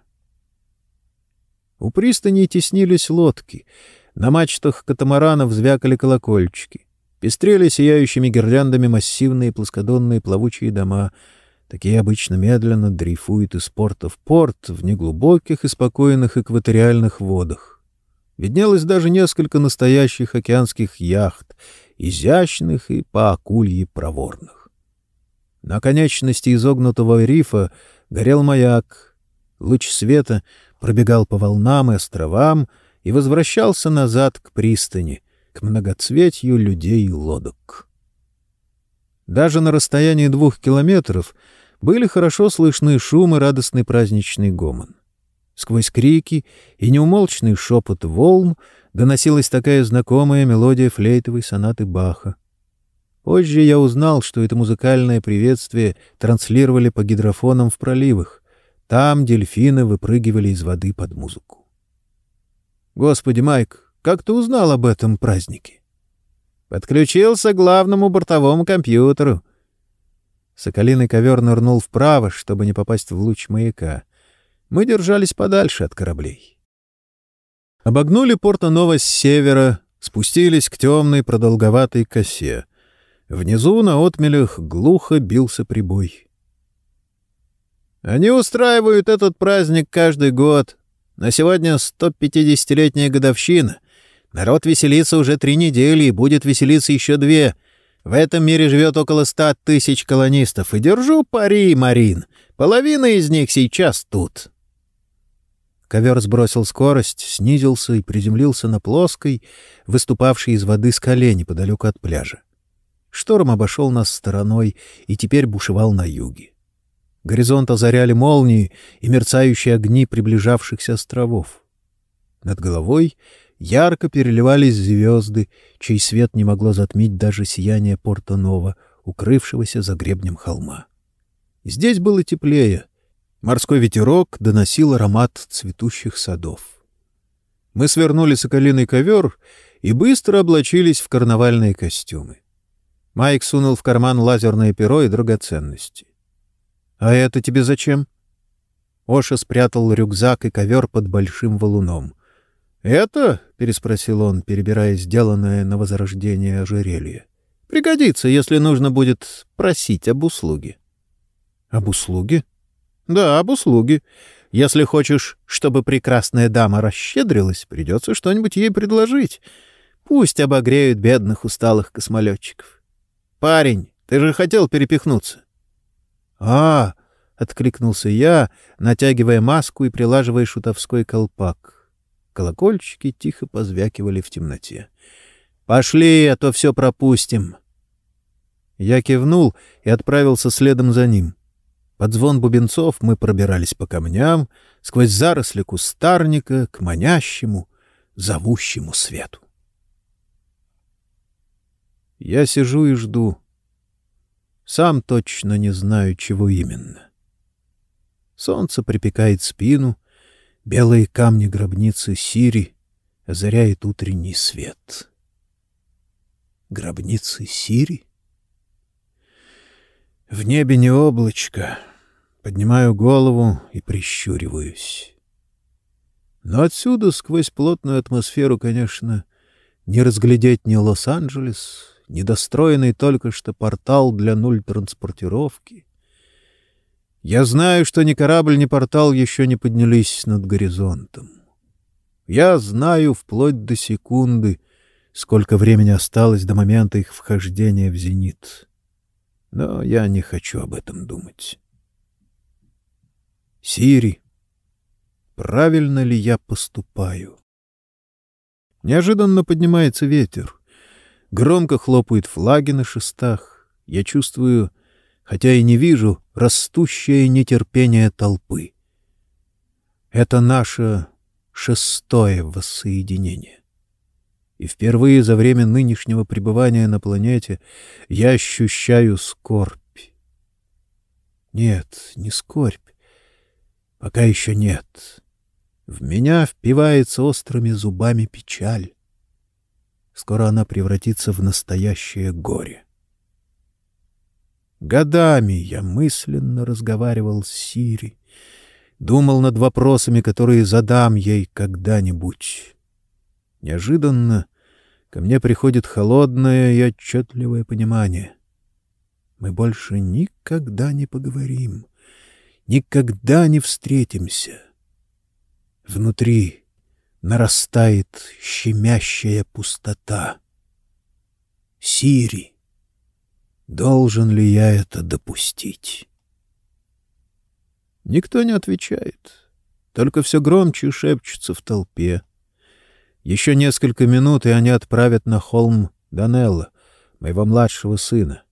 Speaker 1: У пристани теснились лодки. На мачтах катамаранов звякали колокольчики. Пестрели сияющими гирляндами массивные плоскодонные плавучие дома. Такие обычно медленно дрейфуют из порта в порт в неглубоких и спокойных экваториальных водах. Виднелось даже несколько настоящих океанских яхт, изящных и по акулье проворных. На конечности изогнутого рифа горел маяк. Луч света пробегал по волнам и островам и возвращался назад к пристани, к многоцветью людей и лодок. Даже на расстоянии двух километров были хорошо слышны шум и радостный праздничный гомон. Сквозь крики и неумолчный шепот волн доносилась такая знакомая мелодия флейтовой сонаты Баха. Позже я узнал, что это музыкальное приветствие транслировали по гидрофонам в проливах. Там дельфины выпрыгивали из воды под музыку. «Господи, Майк, как ты узнал об этом празднике? Подключился к главному бортовому компьютеру. Соколиный ковер нырнул вправо, чтобы не попасть в луч маяка. Мы держались подальше от кораблей. Обогнули Порто-Ново с севера, спустились к темной продолговатой косе. Внизу на отмелях глухо бился прибой. Они устраивают этот праздник каждый год. На сегодня 150-летняя годовщина. Народ веселится уже три недели и будет веселиться еще две. В этом мире живет около ста тысяч колонистов. И держу пари, Марин. Половина из них сейчас тут. Ковер сбросил скорость, снизился и приземлился на плоской, выступавшей из воды скале неподалеку от пляжа. Шторм обошел нас стороной и теперь бушевал на юге. Горизонт озаряли молнии и мерцающие огни приближавшихся островов. Над головой ярко переливались звезды, чей свет не могло затмить даже сияние Порто-Ново, укрывшегося за гребнем холма. Здесь было теплее. Морской ветерок доносил аромат цветущих садов. Мы свернули соколиный ковер и быстро облачились в карнавальные костюмы. Майк сунул в карман лазерное перо и драгоценности. — А это тебе зачем? Оша спрятал рюкзак и ковер под большим валуном. «Это?» — переспросил он, перебирая сделанное на возрождение ожерелье. «Пригодится, если нужно будет просить об услуге». «Об услуге?» «Да, об услуге. Если хочешь, чтобы прекрасная дама расщедрилась, придется что-нибудь ей предложить. Пусть обогреют бедных усталых космолетчиков. Парень, ты же хотел перепихнуться. — А, — откликнулся я, натягивая маску и прилаживая шутовской колпак. Колокольчики тихо позвякивали в темноте. — Пошли, а то все пропустим. Я кивнул и отправился следом за ним. Под звон бубенцов мы пробирались по камням, сквозь заросли кустарника к манящему, зовущему свету. Я сижу и жду. Сам точно не знаю, чего именно. Солнце припекает спину, белые камни гробницы Сири озаряет утренний свет. Гробницы Сири? В небе не облачко. Поднимаю голову и прищуриваюсь. Но отсюда, сквозь плотную атмосферу, конечно, не разглядеть ни Лос-Анджелес, ни достроенный только что портал для нуль транспортировки. Я знаю, что ни корабль, ни портал еще не поднялись над горизонтом. Я знаю вплоть до секунды, сколько времени осталось до момента их вхождения в зенит но я не хочу об этом думать. Сири, правильно ли я поступаю? Неожиданно поднимается ветер. Громко хлопают флаги на шестах. Я чувствую, хотя и не вижу, растущее нетерпение толпы. Это наше шестое воссоединение и впервые за время нынешнего пребывания на планете я ощущаю скорбь. Нет, не скорбь. Пока еще нет. В меня впивается острыми зубами печаль. Скоро она превратится в настоящее горе. Годами я мысленно разговаривал с Сири, думал над вопросами, которые задам ей когда-нибудь. Неожиданно ко мне приходит холодное и отчетливое понимание. Мы больше никогда не поговорим, никогда не встретимся. Внутри нарастает щемящая пустота. Сири, должен ли я это допустить? Никто не отвечает, только все громче шепчутся в толпе. Еще несколько минут, и они отправят на холм Данелла, моего младшего сына.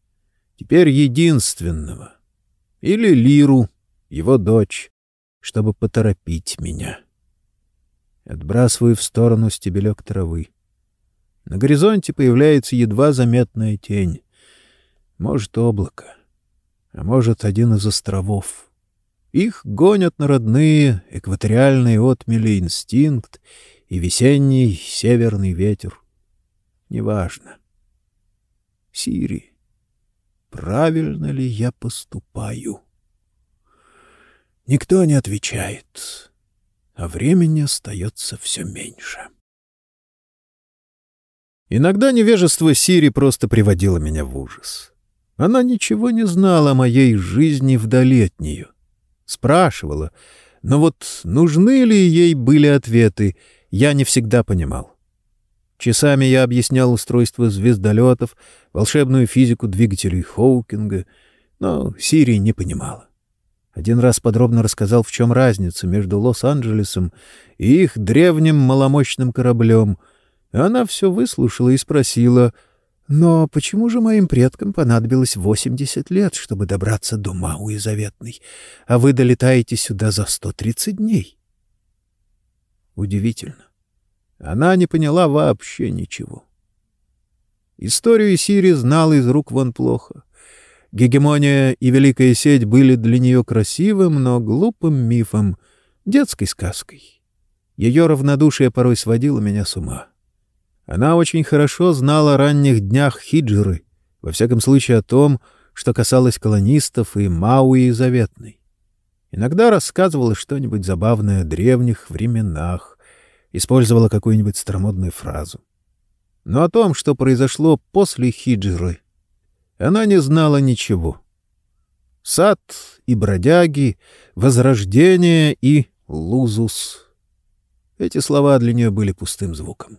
Speaker 1: Теперь единственного. Или Лиру, его дочь, чтобы поторопить меня. Отбрасываю в сторону стебелек травы. На горизонте появляется едва заметная тень. Может, облако, а может, один из островов. Их гонят на родные экваториальные отмели инстинкт и весенний северный ветер. Неважно. Сири, правильно ли я поступаю? Никто не отвечает, а времени остается все меньше. Иногда невежество Сири просто приводило меня в ужас. Она ничего не знала о моей жизни вдали от нее. Спрашивала, но вот нужны ли ей были ответы, я не всегда понимал. Часами я объяснял устройство звездолетов, волшебную физику двигателей Хоукинга, но Сири не понимала. Один раз подробно рассказал, в чем разница между Лос-Анджелесом и их древним маломощным кораблем. Она все выслушала и спросила, «Но почему же моим предкам понадобилось 80 лет, чтобы добраться до Мауи Заветной, а вы долетаете сюда за 130 дней?» Удивительно. Она не поняла вообще ничего. Историю Сири знала из рук вон плохо. Гегемония и Великая Сеть были для нее красивым, но глупым мифом, детской сказкой. Ее равнодушие порой сводило меня с ума. Она очень хорошо знала о ранних днях хиджры, во всяком случае о том, что касалось колонистов и Мауи Заветной. Иногда рассказывала что-нибудь забавное о древних временах, использовала какую-нибудь старомодную фразу. Но о том, что произошло после хиджры, она не знала ничего. Сад и бродяги, возрождение и лузус. Эти слова для нее были пустым звуком.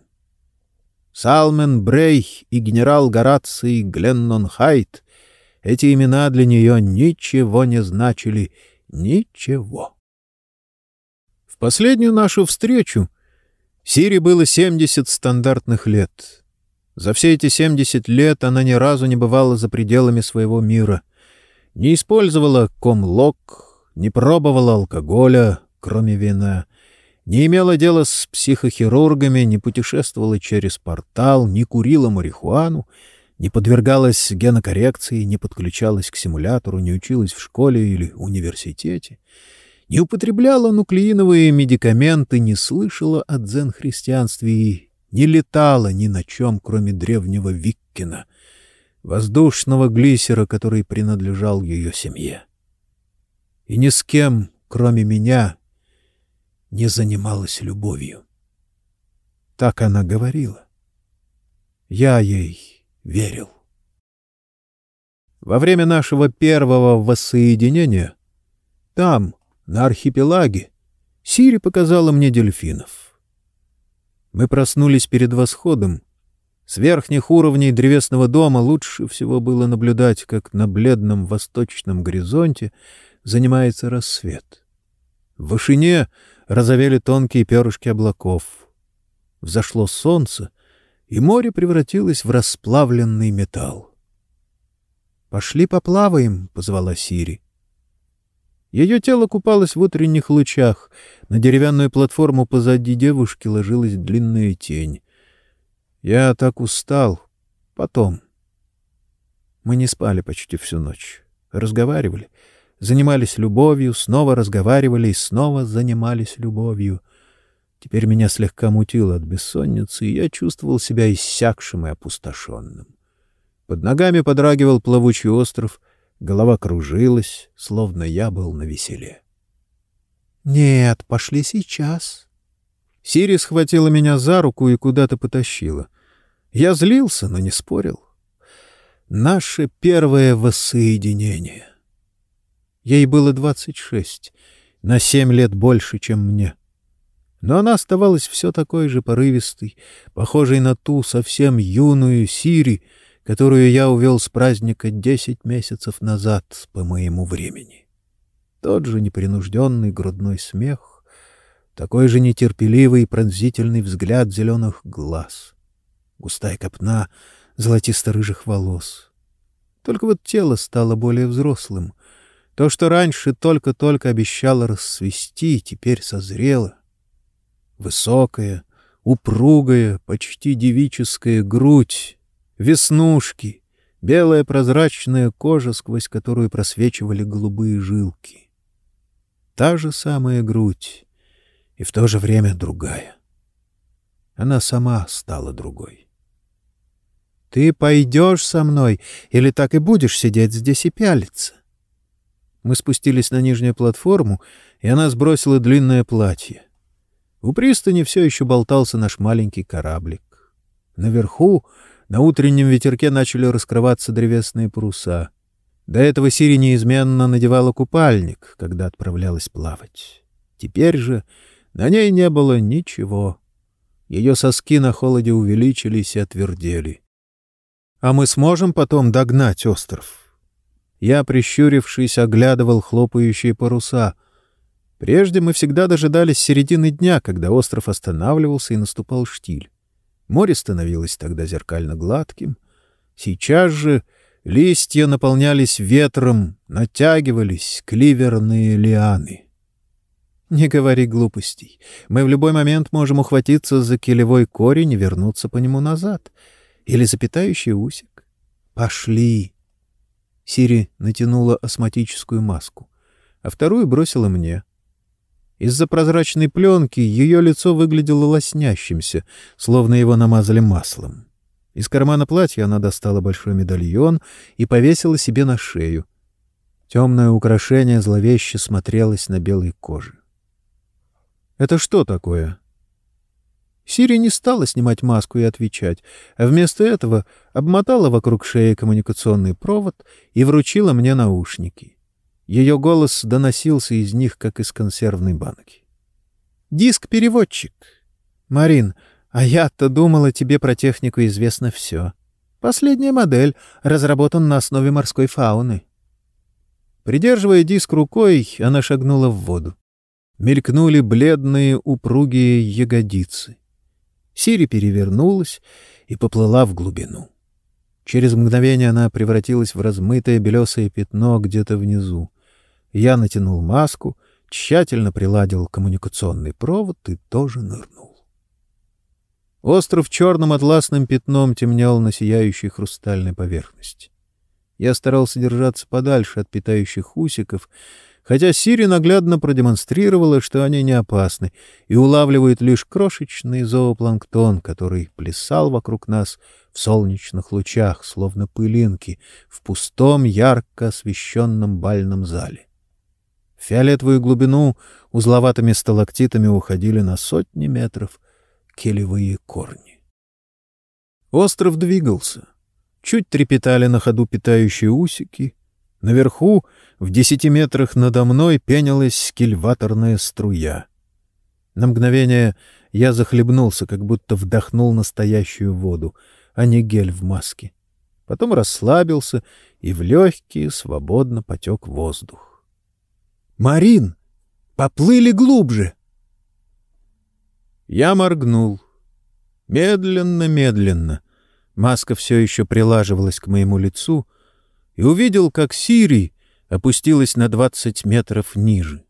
Speaker 1: Салмен Брей и генерал Гораций Гленнон Хайт — эти имена для нее ничего не значили, ничего. В последнюю нашу встречу Сири было 70 стандартных лет. За все эти 70 лет она ни разу не бывала за пределами своего мира, не использовала комлок, не пробовала алкоголя, кроме вина — не имела дела с психохирургами, не путешествовала через портал, не курила марихуану, не подвергалась генокоррекции, не подключалась к симулятору, не училась в школе или университете, не употребляла нуклеиновые медикаменты, не слышала о дзен-христианстве и не летала ни на чем, кроме древнего Виккина, воздушного глиссера, который принадлежал ее семье. И ни с кем, кроме меня, не занималась любовью. Так она говорила. Я ей верил. Во время нашего первого воссоединения там, на архипелаге, Сири показала мне дельфинов. Мы проснулись перед восходом. С верхних уровней древесного дома лучше всего было наблюдать, как на бледном восточном горизонте занимается рассвет. В вышине розовели тонкие перышки облаков. Взошло солнце, и море превратилось в расплавленный металл. «Пошли поплаваем», — позвала Сири. Ее тело купалось в утренних лучах. На деревянную платформу позади девушки ложилась длинная тень. Я так устал. Потом. Мы не спали почти всю ночь. Разговаривали — занимались любовью, снова разговаривали и снова занимались любовью. Теперь меня слегка мутило от бессонницы, и я чувствовал себя иссякшим и опустошенным. Под ногами подрагивал плавучий остров, голова кружилась, словно я был на веселе. «Нет, пошли сейчас». Сири схватила меня за руку и куда-то потащила. Я злился, но не спорил. Наше первое воссоединение — Ей было двадцать шесть, на семь лет больше, чем мне. Но она оставалась все такой же порывистой, похожей на ту совсем юную Сири, которую я увел с праздника десять месяцев назад по моему времени. Тот же непринужденный грудной смех, такой же нетерпеливый и пронзительный взгляд зеленых глаз, густая копна золотисто-рыжих волос. Только вот тело стало более взрослым — то, что раньше только-только обещало расцвести, теперь созрело. Высокая, упругая, почти девическая грудь, веснушки, белая прозрачная кожа, сквозь которую просвечивали голубые жилки. Та же самая грудь, и в то же время другая. Она сама стала другой. «Ты пойдешь со мной или так и будешь сидеть здесь и пялиться?» Мы спустились на нижнюю платформу, и она сбросила длинное платье. У пристани все еще болтался наш маленький кораблик. Наверху на утреннем ветерке начали раскрываться древесные паруса. До этого Сири неизменно надевала купальник, когда отправлялась плавать. Теперь же на ней не было ничего. Ее соски на холоде увеличились и отвердели. — А мы сможем потом догнать остров? — я, прищурившись, оглядывал хлопающие паруса. Прежде мы всегда дожидались середины дня, когда остров останавливался и наступал штиль. Море становилось тогда зеркально гладким. Сейчас же листья наполнялись ветром, натягивались кливерные лианы. Не говори глупостей. Мы в любой момент можем ухватиться за килевой корень и вернуться по нему назад. Или за питающий усик. Пошли. Сири натянула астматическую маску, а вторую бросила мне. Из-за прозрачной пленки ее лицо выглядело лоснящимся, словно его намазали маслом. Из кармана платья она достала большой медальон и повесила себе на шею. Темное украшение зловеще смотрелось на белой коже. «Это что такое?» Сири не стала снимать маску и отвечать, а вместо этого обмотала вокруг шеи коммуникационный провод и вручила мне наушники. Ее голос доносился из них, как из консервной банки. «Диск-переводчик. Марин, а я-то думала, тебе про технику известно все. Последняя модель, разработан на основе морской фауны». Придерживая диск рукой, она шагнула в воду. Мелькнули бледные упругие ягодицы. Сири перевернулась и поплыла в глубину. Через мгновение она превратилась в размытое белесое пятно где-то внизу. Я натянул маску, тщательно приладил коммуникационный провод и тоже нырнул. Остров черным атласным пятном темнел на сияющей хрустальной поверхности. Я старался держаться подальше от питающих усиков, хотя Сири наглядно продемонстрировала, что они не опасны и улавливают лишь крошечный зоопланктон, который плясал вокруг нас в солнечных лучах, словно пылинки, в пустом, ярко освещенном бальном зале. Фиолетовую глубину узловатыми сталактитами уходили на сотни метров келевые корни. Остров двигался. Чуть трепетали на ходу питающие усики. Наверху в десяти метрах надо мной пенилась скильваторная струя. На мгновение я захлебнулся, как будто вдохнул настоящую воду, а не гель в маске. Потом расслабился, и в легкие свободно потек воздух. «Марин! Поплыли глубже!» Я моргнул. Медленно-медленно. Маска все еще прилаживалась к моему лицу, и увидел, как Сири опустилась на двадцать метров ниже,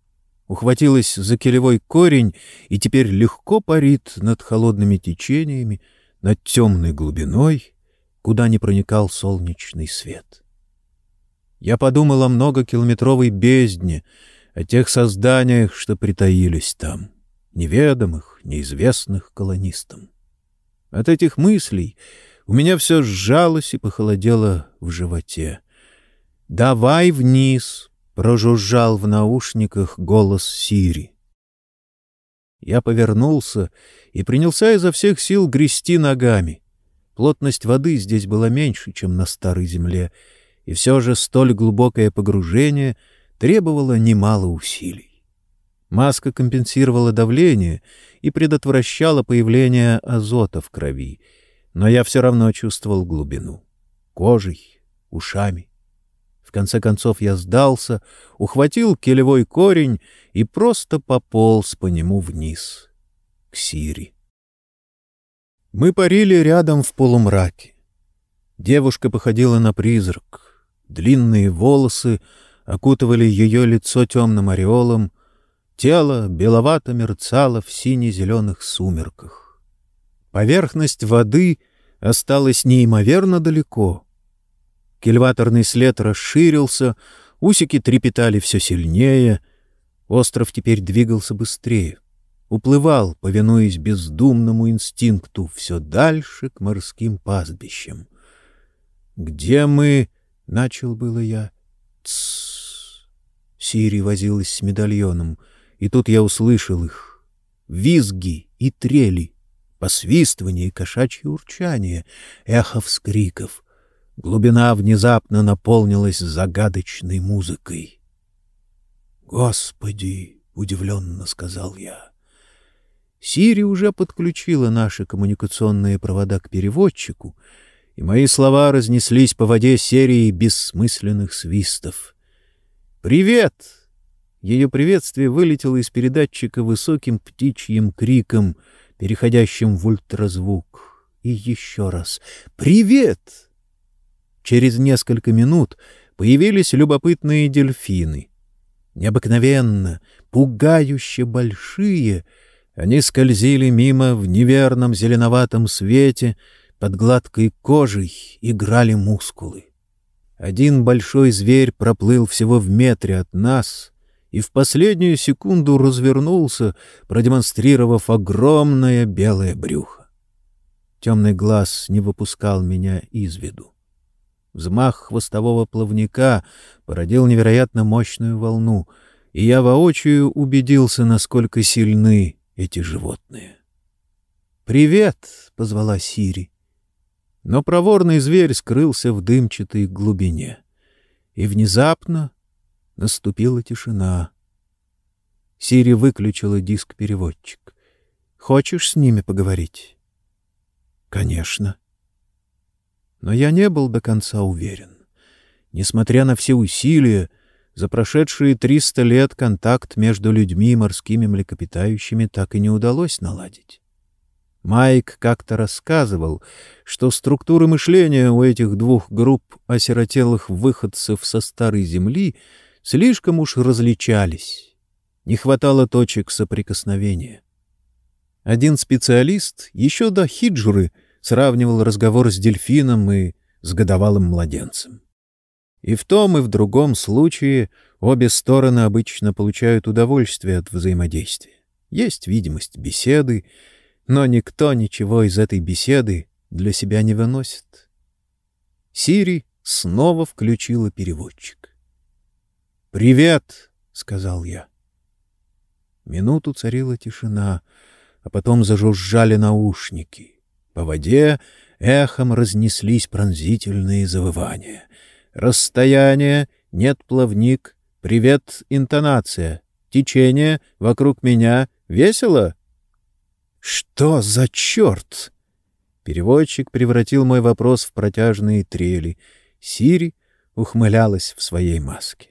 Speaker 1: ухватилась за килевой корень и теперь легко парит над холодными течениями, над темной глубиной, куда не проникал солнечный свет. Я подумал о многокилометровой бездне, о тех созданиях, что притаились там, неведомых, неизвестных колонистам. От этих мыслей у меня все сжалось и похолодело в животе. «Давай вниз!» — прожужжал в наушниках голос Сири. Я повернулся и принялся изо всех сил грести ногами. Плотность воды здесь была меньше, чем на старой земле, и все же столь глубокое погружение требовало немало усилий. Маска компенсировала давление и предотвращала появление азота в крови, но я все равно чувствовал глубину — кожей, ушами. В конце концов я сдался, ухватил келевой корень и просто пополз по нему вниз, к Сири. Мы парили рядом в полумраке. Девушка походила на призрак. Длинные волосы окутывали ее лицо темным ореолом, тело беловато мерцало в сине-зеленых сумерках. Поверхность воды осталась неимоверно далеко — Кильваторный след расширился, усики трепетали все сильнее. Остров теперь двигался быстрее. Уплывал, повинуясь бездумному инстинкту, все дальше к морским пастбищам. «Где мы?» — начал было я. «Тссс!» Сири возилась с медальоном, и тут я услышал их. Визги и трели, посвистывание и кошачье урчание, эхо вскриков — Глубина внезапно наполнилась загадочной музыкой. «Господи!» — удивленно сказал я. Сири уже подключила наши коммуникационные провода к переводчику, и мои слова разнеслись по воде серии бессмысленных свистов. «Привет!» Ее приветствие вылетело из передатчика высоким птичьим криком, переходящим в ультразвук. И еще раз «Привет!» Через несколько минут появились любопытные дельфины. Необыкновенно, пугающе большие, они скользили мимо в неверном зеленоватом свете, под гладкой кожей играли мускулы. Один большой зверь проплыл всего в метре от нас и в последнюю секунду развернулся, продемонстрировав огромное белое брюхо. Темный глаз не выпускал меня из виду. Взмах хвостового плавника породил невероятно мощную волну, и я воочию убедился, насколько сильны эти животные. «Привет!» — позвала Сири. Но проворный зверь скрылся в дымчатой глубине. И внезапно наступила тишина. Сири выключила диск-переводчик. «Хочешь с ними поговорить?» «Конечно». Но я не был до конца уверен. Несмотря на все усилия, за прошедшие триста лет контакт между людьми и морскими млекопитающими так и не удалось наладить. Майк как-то рассказывал, что структуры мышления у этих двух групп осиротелых выходцев со старой земли слишком уж различались. Не хватало точек соприкосновения. Один специалист еще до хиджуры сравнивал разговор с дельфином и с годовалым младенцем. И в том и в другом случае обе стороны обычно получают удовольствие от взаимодействия. Есть видимость беседы, но никто ничего из этой беседы для себя не выносит. Сири снова включила переводчик. «Привет!» — сказал я. Минуту царила тишина, а потом зажужжали наушники. По воде эхом разнеслись пронзительные завывания. Расстояние, нет плавник, привет, интонация, течение вокруг меня, весело? Что за черт? Переводчик превратил мой вопрос в протяжные трели. Сири ухмылялась в своей маске.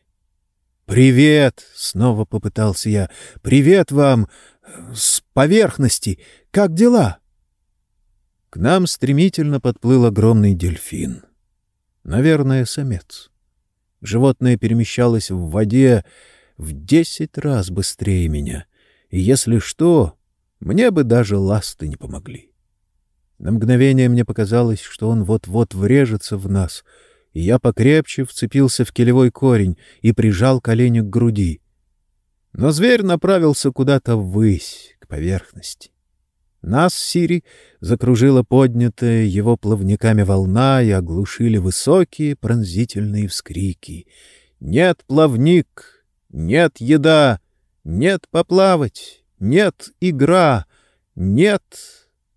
Speaker 1: «Привет!» — снова попытался я. «Привет вам! С поверхности! Как дела?» К нам стремительно подплыл огромный дельфин. Наверное, самец. Животное перемещалось в воде в десять раз быстрее меня, и если что, мне бы даже ласты не помогли. На мгновение мне показалось, что он вот-вот врежется в нас, и я покрепче вцепился в килевой корень и прижал колени к груди. Но зверь направился куда-то ввысь, к поверхности. Нас, Сири, закружила поднятая его плавниками волна и оглушили высокие пронзительные вскрики. «Нет плавник! Нет еда! Нет поплавать! Нет игра! Нет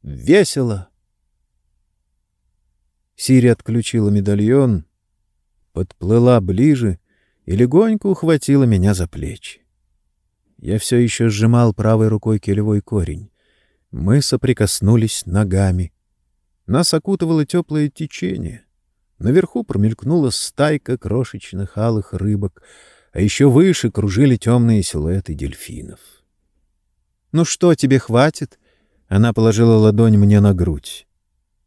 Speaker 1: весело!» Сири отключила медальон, подплыла ближе и легонько ухватила меня за плечи. Я все еще сжимал правой рукой килевой корень. Мы соприкоснулись ногами. Нас окутывало теплое течение. Наверху промелькнула стайка крошечных алых рыбок, а еще выше кружили темные силуэты дельфинов. — Ну что, тебе хватит? Она положила ладонь мне на грудь.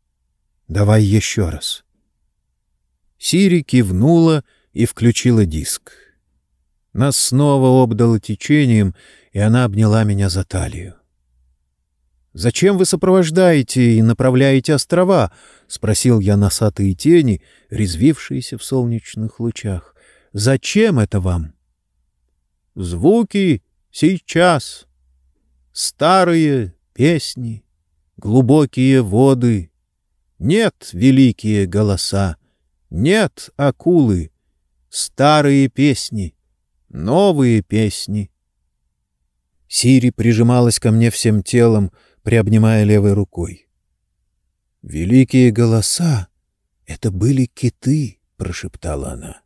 Speaker 1: — Давай еще раз. Сири кивнула и включила диск. Нас снова обдало течением, и она обняла меня за талию. Зачем вы сопровождаете и направляете острова? спросил я носатые тени, резвившиеся в солнечных лучах. Зачем это вам? Звуки сейчас. Старые песни, глубокие воды. Нет великие голоса, нет акулы. Старые песни, новые песни. Сири прижималась ко мне всем телом, приобнимая левой рукой. «Великие голоса — это были киты», — прошептала она.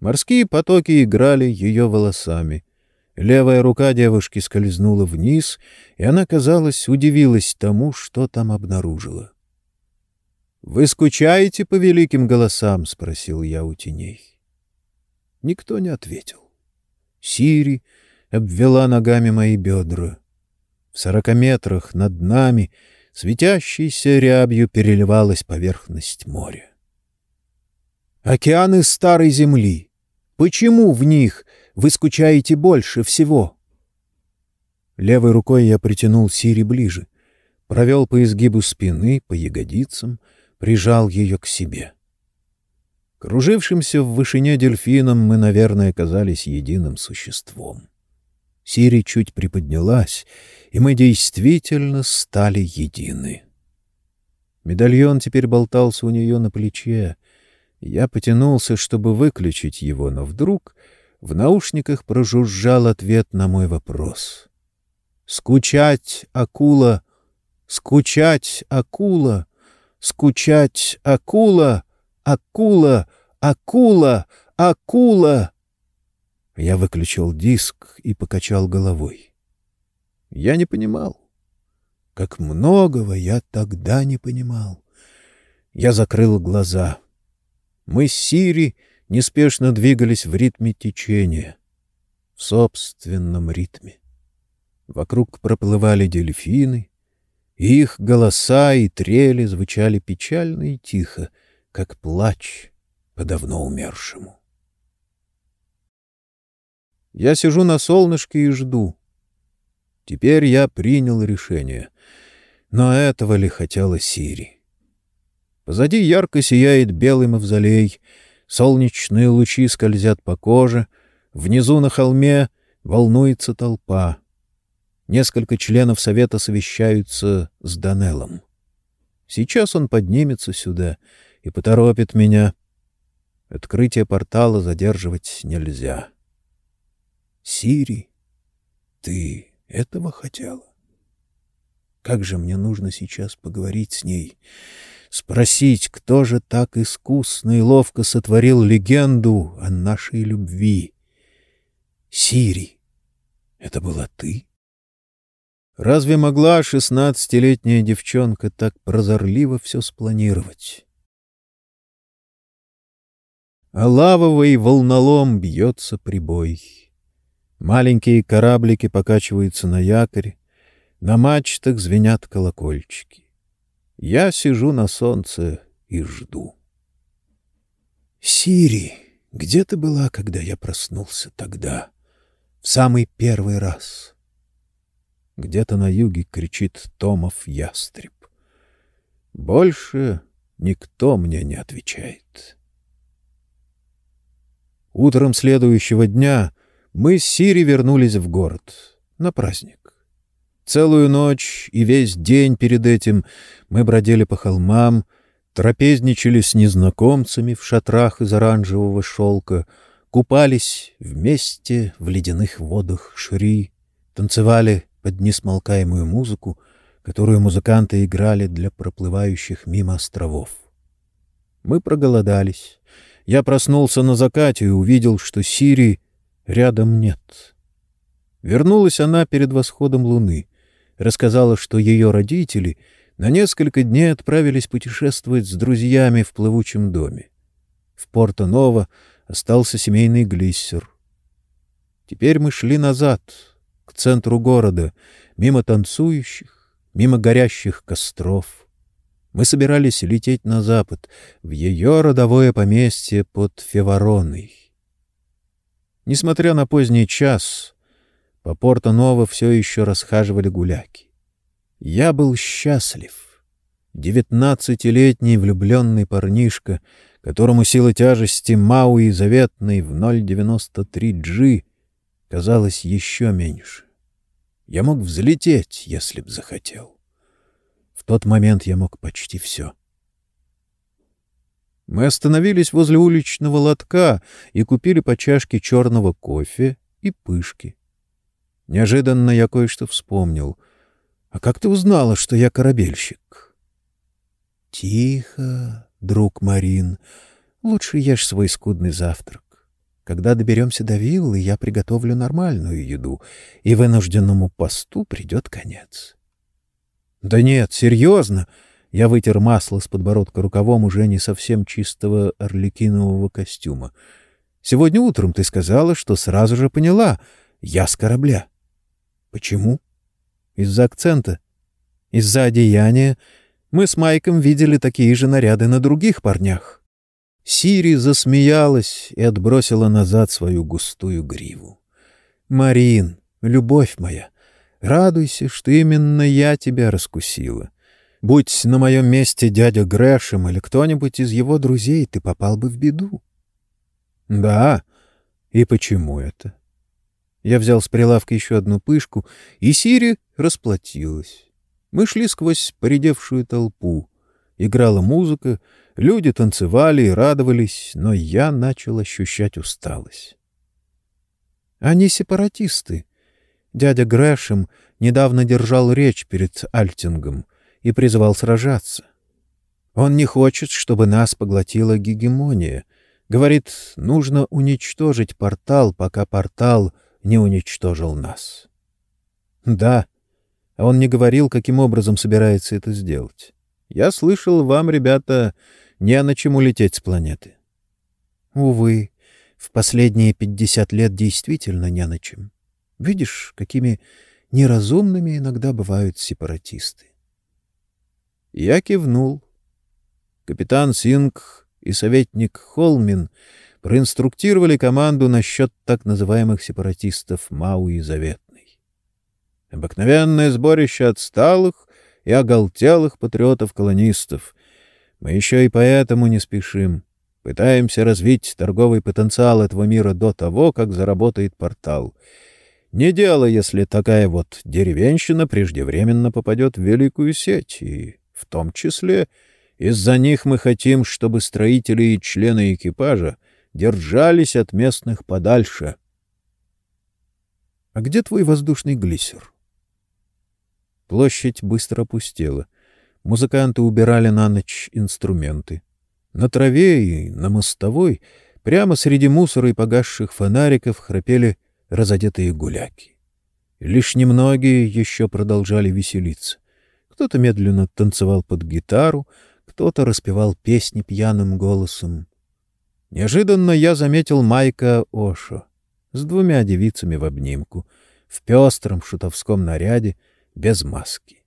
Speaker 1: Морские потоки играли ее волосами. Левая рука девушки скользнула вниз, и она, казалось, удивилась тому, что там обнаружила. — Вы скучаете по великим голосам? — спросил я у теней. Никто не ответил. Сири обвела ногами мои бедра. В сорока метрах над нами светящейся рябью переливалась поверхность моря. Океаны старой земли. Почему в них вы скучаете больше всего? Левой рукой я притянул Сири ближе, провел по изгибу спины, по ягодицам, прижал ее к себе. Кружившимся в вышине дельфином мы, наверное, казались единым существом. Сири чуть приподнялась, и мы действительно стали едины. Медальон теперь болтался у нее на плече, Я потянулся, чтобы выключить его, но вдруг в наушниках прожужжал ответ на мой вопрос. «Скучать, акула! Скучать, акула! Скучать, акула! Акула! Акула! Акула!» Я выключил диск и покачал головой. Я не понимал. Как многого я тогда не понимал. Я закрыл глаза. Мы с Сири неспешно двигались в ритме течения, в собственном ритме. Вокруг проплывали дельфины, и их голоса и трели звучали печально и тихо, как плач по давно умершему. Я сижу на солнышке и жду. Теперь я принял решение. Но этого ли хотела Сири? Позади ярко сияет белый мавзолей, солнечные лучи скользят по коже, внизу на холме волнуется толпа. Несколько членов совета совещаются с Данелом. Сейчас он поднимется сюда и поторопит меня. Открытие портала задерживать нельзя. Сири, ты этого хотела? Как же мне нужно сейчас поговорить с ней, спросить, кто же так искусно и ловко сотворил легенду о нашей любви. Сири, это была ты? Разве могла шестнадцатилетняя девчонка так прозорливо все спланировать? А лавовый волнолом бьется прибой. Маленькие кораблики покачиваются на якоре, на мачтах звенят колокольчики. Я сижу на солнце и жду. Сири, где ты была, когда я проснулся тогда, в самый первый раз? Где-то на юге кричит Томов ястреб. Больше никто мне не отвечает. Утром следующего дня мы с Сири вернулись в город на праздник. Целую ночь и весь день перед этим мы бродили по холмам, трапезничали с незнакомцами в шатрах из оранжевого шелка, купались вместе в ледяных водах Шри, танцевали под несмолкаемую музыку, которую музыканты играли для проплывающих мимо островов. Мы проголодались. Я проснулся на закате и увидел, что Сири рядом нет. Вернулась она перед восходом луны. Рассказала, что ее родители на несколько дней отправились путешествовать с друзьями в плывучем доме. В Порто-Ново остался семейный глиссер. Теперь мы шли назад, к центру города, мимо танцующих, мимо горящих костров. Мы собирались лететь на запад, в ее родовое поместье под Февароной. Несмотря на поздний час, по Порто-Ново все еще расхаживали гуляки. Я был счастлив. Девятнадцатилетний влюбленный парнишка, которому сила тяжести Мауи заветной в 0,93G казалось еще меньше. Я мог взлететь, если б захотел. В тот момент я мог почти все. Мы остановились возле уличного лотка и купили по чашке черного кофе и пышки. Неожиданно я кое-что вспомнил. «А как ты узнала, что я корабельщик?» «Тихо, друг Марин. Лучше ешь свой скудный завтрак. Когда доберемся до виллы, я приготовлю нормальную еду, и вынужденному посту придет конец». «Да нет, серьезно!» Я вытер масло с подбородка рукавом уже не совсем чистого орликинового костюма. Сегодня утром ты сказала, что сразу же поняла. Я с корабля. Почему? Из-за акцента. Из-за одеяния. Мы с Майком видели такие же наряды на других парнях. Сири засмеялась и отбросила назад свою густую гриву. «Марин, любовь моя, радуйся, что именно я тебя раскусила. Будь на моем месте дядя Грэшем или кто-нибудь из его друзей, ты попал бы в беду. Да. И почему это? Я взял с прилавка еще одну пышку, и Сири расплатилась. Мы шли сквозь поредевшую толпу. Играла музыка, люди танцевали и радовались, но я начал ощущать усталость. Они сепаратисты. Дядя Грэшем недавно держал речь перед Альтингом и призывал сражаться. Он не хочет, чтобы нас поглотила гегемония. Говорит, нужно уничтожить портал, пока портал не уничтожил нас. Да, а он не говорил, каким образом собирается это сделать. Я слышал, вам, ребята, не на чем улететь с планеты. Увы, в последние пятьдесят лет действительно не на чем. Видишь, какими неразумными иногда бывают сепаратисты. Я кивнул. Капитан Синг и советник Холмин проинструктировали команду насчет так называемых сепаратистов Мау и Заветной. Обыкновенное сборище отсталых и оголтелых патриотов-колонистов. Мы еще и поэтому не спешим. Пытаемся развить торговый потенциал этого мира до того, как заработает портал. Не дело, если такая вот деревенщина преждевременно попадет в великую сеть, и в том числе из-за них мы хотим, чтобы строители и члены экипажа держались от местных подальше. — А где твой воздушный глиссер? Площадь быстро опустела. Музыканты убирали на ночь инструменты. На траве и на мостовой, прямо среди мусора и погасших фонариков, храпели разодетые гуляки. Лишь немногие еще продолжали веселиться. Кто-то медленно танцевал под гитару, кто-то распевал песни пьяным голосом. Неожиданно я заметил Майка Ошо с двумя девицами в обнимку, в пестром шутовском наряде, без маски.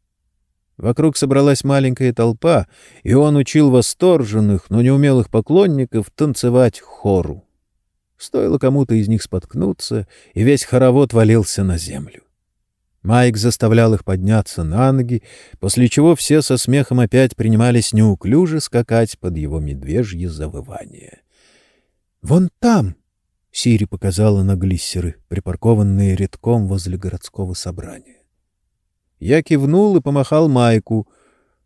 Speaker 1: Вокруг собралась маленькая толпа, и он учил восторженных, но неумелых поклонников танцевать хору. Стоило кому-то из них споткнуться, и весь хоровод валился на землю. Майк заставлял их подняться на ноги, после чего все со смехом опять принимались неуклюже скакать под его медвежье завывание. «Вон там!» — Сири показала на глиссеры, припаркованные редком возле городского собрания. Я кивнул и помахал Майку,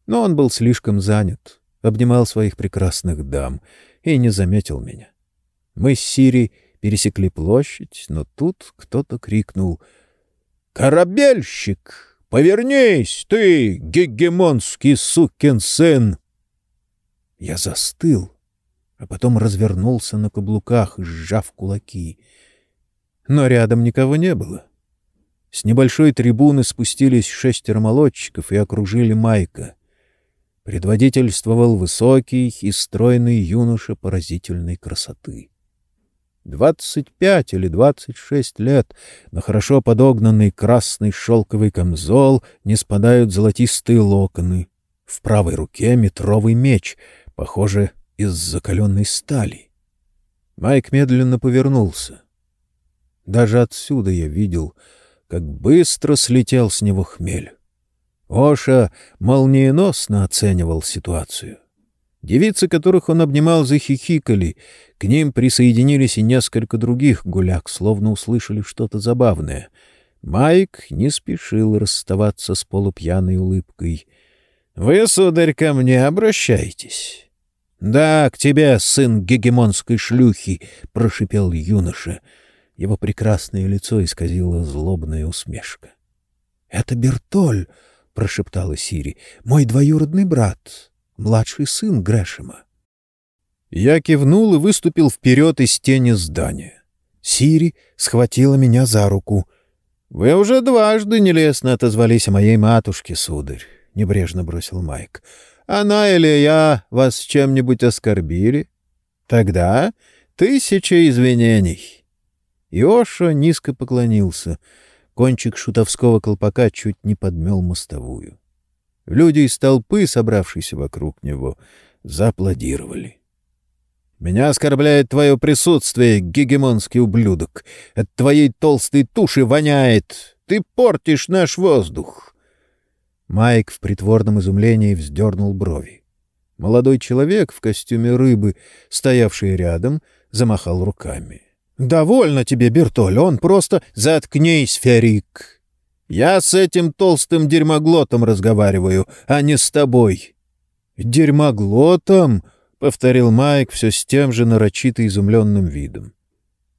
Speaker 1: но он был слишком занят, обнимал своих прекрасных дам и не заметил меня. Мы с Сири пересекли площадь, но тут кто-то крикнул «Корабельщик! Повернись, ты, гегемонский сукин сын!» Я застыл, а потом развернулся на каблуках, сжав кулаки. Но рядом никого не было. С небольшой трибуны спустились шестеро молодчиков и окружили Майка. Предводительствовал высокий и стройный юноша поразительной красоты. Двадцать пять или двадцать шесть лет на хорошо подогнанный красный шелковый камзол не спадают золотистые локоны. В правой руке метровый меч, похоже, из закаленной стали. Майк медленно повернулся. Даже отсюда я видел — как быстро слетел с него хмель. Оша молниеносно оценивал ситуацию. Девицы, которых он обнимал, захихикали. К ним присоединились и несколько других гуляк, словно услышали что-то забавное. Майк не спешил расставаться с полупьяной улыбкой. — Вы, сударь, ко мне обращаетесь? — Да, к тебе, сын гегемонской шлюхи, — прошипел юноша. Его прекрасное лицо исказило злобная усмешка. — Это Бертоль, — прошептала Сири, — мой двоюродный брат, младший сын Грэшема. Я кивнул и выступил вперед из тени здания. Сири схватила меня за руку. — Вы уже дважды нелестно отозвались о моей матушке, сударь, — небрежно бросил Майк. — Она или я вас чем-нибудь оскорбили? Тогда тысяча извинений. Иоша низко поклонился. Кончик шутовского колпака чуть не подмел мостовую. Люди из толпы, собравшиеся вокруг него, зааплодировали. «Меня оскорбляет твое присутствие, гегемонский ублюдок. От твоей толстой туши воняет. Ты портишь наш воздух!» Майк в притворном изумлении вздернул брови. Молодой человек в костюме рыбы, стоявший рядом, замахал руками. «Довольно тебе, Бертоль, он просто... Заткнись, Ферик! Я с этим толстым дерьмоглотом разговариваю, а не с тобой!» «Дерьмоглотом!» — повторил Майк все с тем же нарочито изумленным видом.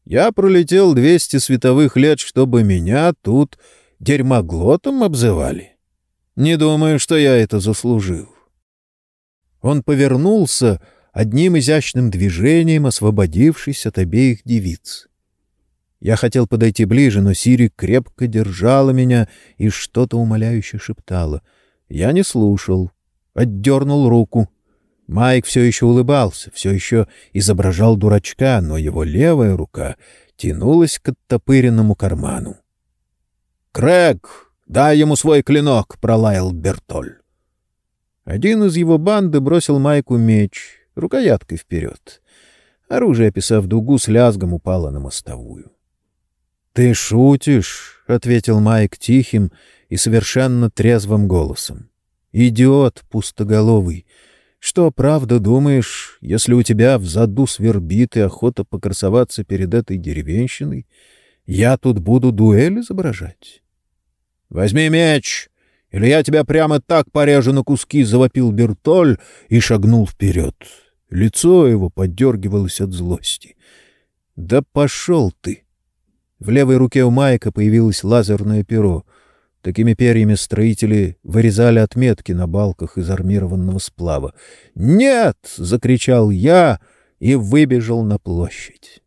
Speaker 1: «Я пролетел двести световых лет, чтобы меня тут дерьмоглотом обзывали. Не думаю, что я это заслужил». Он повернулся, одним изящным движением освободившись от обеих девиц. Я хотел подойти ближе, но Сири крепко держала меня и что-то умоляюще шептала. Я не слушал, отдернул руку. Майк все еще улыбался, все еще изображал дурачка, но его левая рука тянулась к оттопыренному карману. «Крэг, дай ему свой клинок!» — пролаял Бертоль. Один из его банды бросил Майку меч, рукояткой вперед. Оружие, описав дугу, с лязгом упало на мостовую. — Ты шутишь, — ответил Майк тихим и совершенно трезвым голосом. — Идиот пустоголовый. Что, правда, думаешь, если у тебя в заду свербит и охота покрасоваться перед этой деревенщиной, я тут буду дуэль изображать? — Возьми меч, или я тебя прямо так порежу на куски, — завопил Бертоль и шагнул вперед. Лицо его поддергивалось от злости. — Да пошел ты! В левой руке у Майка появилось лазерное перо. Такими перьями строители вырезали отметки на балках из армированного сплава. «Нет!» — закричал я и выбежал на площадь.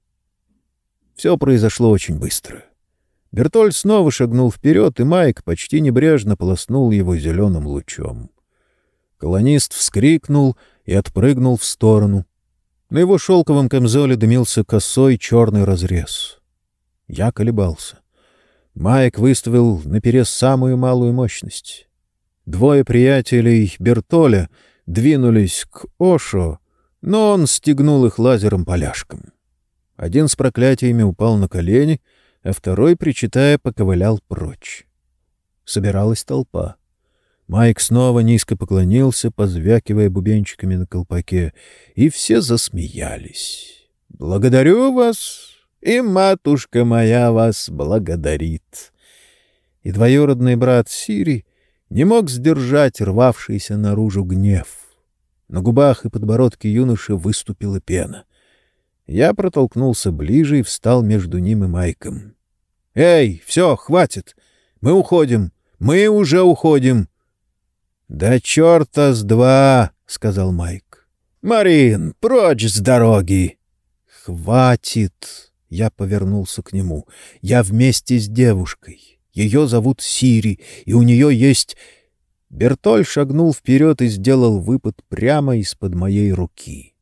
Speaker 1: Все произошло очень быстро. Бертоль снова шагнул вперед, и Майк почти небрежно полоснул его зеленым лучом. Колонист вскрикнул и отпрыгнул в сторону. На его шелковом камзоле дымился косой черный разрез. Я колебался. Майк выставил наперед самую малую мощность. Двое приятелей Бертоля двинулись к Ошо, но он стегнул их лазером поляшком. Один с проклятиями упал на колени, а второй, причитая, поковылял прочь. Собиралась толпа. Майк снова низко поклонился, позвякивая бубенчиками на колпаке, и все засмеялись. «Благодарю вас, и матушка моя вас благодарит». И двоюродный брат Сири не мог сдержать рвавшийся наружу гнев. На губах и подбородке юноши выступила пена. Я протолкнулся ближе и встал между ним и Майком. «Эй, все, хватит! Мы уходим! Мы уже уходим!» «Да черта с два!» — сказал Майк. «Марин, прочь с дороги!» «Хватит!» — я повернулся к нему. «Я вместе с девушкой. Ее зовут Сири, и у нее есть...» Бертоль шагнул вперед и сделал выпад прямо из-под моей руки.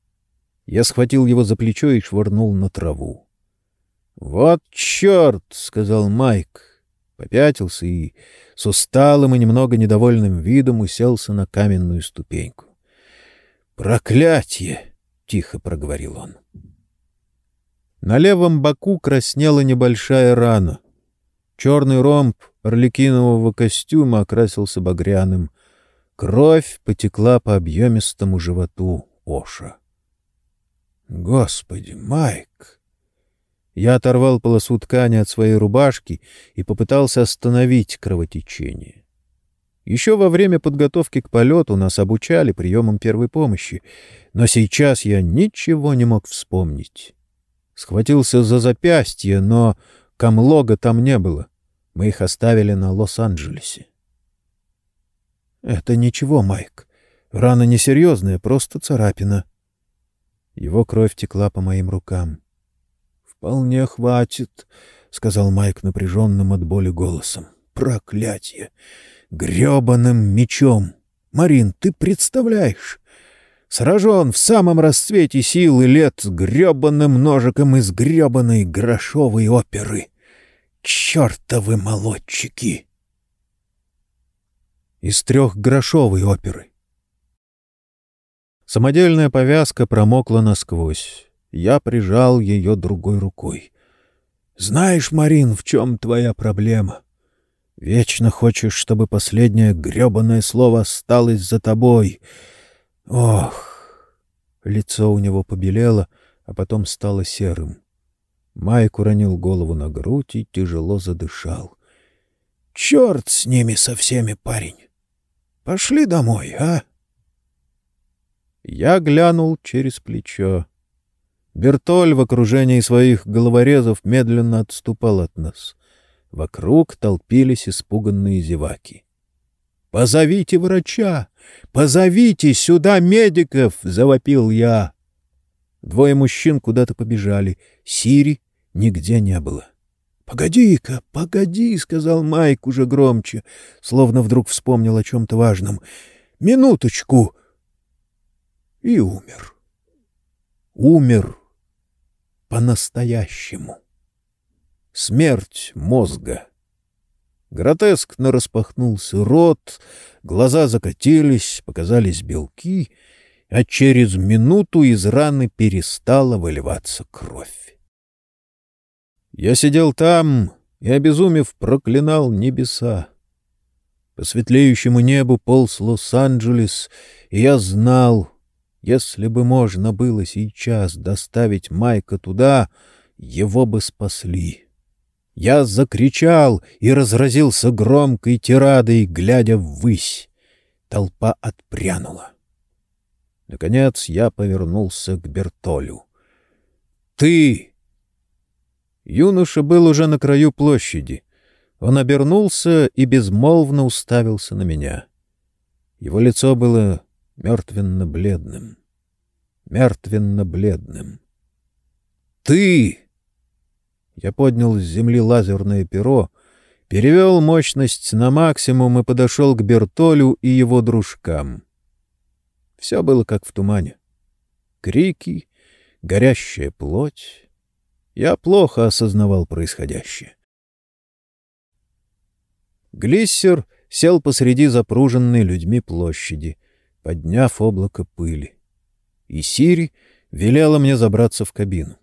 Speaker 1: Я схватил его за плечо и швырнул на траву. «Вот черт!» — сказал Майк попятился и с усталым и немного недовольным видом уселся на каменную ступеньку. «Проклятье!» — тихо проговорил он. На левом боку краснела небольшая рана. Черный ромб орликинового костюма окрасился багряным. Кровь потекла по объемистому животу Оша. «Господи, Майк!» Я оторвал полосу ткани от своей рубашки и попытался остановить кровотечение. Еще во время подготовки к полету нас обучали приемам первой помощи, но сейчас я ничего не мог вспомнить. Схватился за запястье, но камлога там не было. Мы их оставили на Лос-Анджелесе. — Это ничего, Майк. Рана несерьезная, просто царапина. Его кровь текла по моим рукам. «Вполне хватит», — сказал Майк напряженным от боли голосом. «Проклятье! грёбаным мечом! Марин, ты представляешь? Сражен в самом расцвете сил и лет грёбаным ножиком из грёбаной грошовой оперы! Чёртовы молодчики!» Из трехгрошовой оперы. Самодельная повязка промокла насквозь. Я прижал ее другой рукой. «Знаешь, Марин, в чем твоя проблема? Вечно хочешь, чтобы последнее гребаное слово осталось за тобой. Ох!» Лицо у него побелело, а потом стало серым. Майк уронил голову на грудь и тяжело задышал. «Черт с ними со всеми, парень! Пошли домой, а?» Я глянул через плечо. Бертоль в окружении своих головорезов медленно отступал от нас. Вокруг толпились испуганные зеваки. «Позовите врача! Позовите сюда медиков!» — завопил я. Двое мужчин куда-то побежали. Сири нигде не было. «Погоди-ка, погоди!» — сказал Майк уже громче, словно вдруг вспомнил о чем-то важном. «Минуточку!» И умер. Умер по-настоящему. Смерть мозга. Гротескно распахнулся рот, глаза закатились, показались белки, а через минуту из раны перестала выливаться кровь. Я сидел там и, обезумев, проклинал небеса. По светлеющему небу полз Лос-Анджелес, и я знал, если бы можно было сейчас доставить Майка туда, его бы спасли. Я закричал и разразился громкой тирадой, глядя ввысь. Толпа отпрянула. Наконец я повернулся к Бертолю. «Ты!» Юноша был уже на краю площади. Он обернулся и безмолвно уставился на меня. Его лицо было мертвенно-бледным. Мертвенно-бледным. «Ты!» Я поднял с земли лазерное перо, перевел мощность на максимум и подошел к Бертолю и его дружкам. Все было как в тумане. Крики, горящая плоть. Я плохо осознавал происходящее. Глиссер сел посреди запруженной людьми площади — подняв облако пыли. И Сири велела мне забраться в кабину.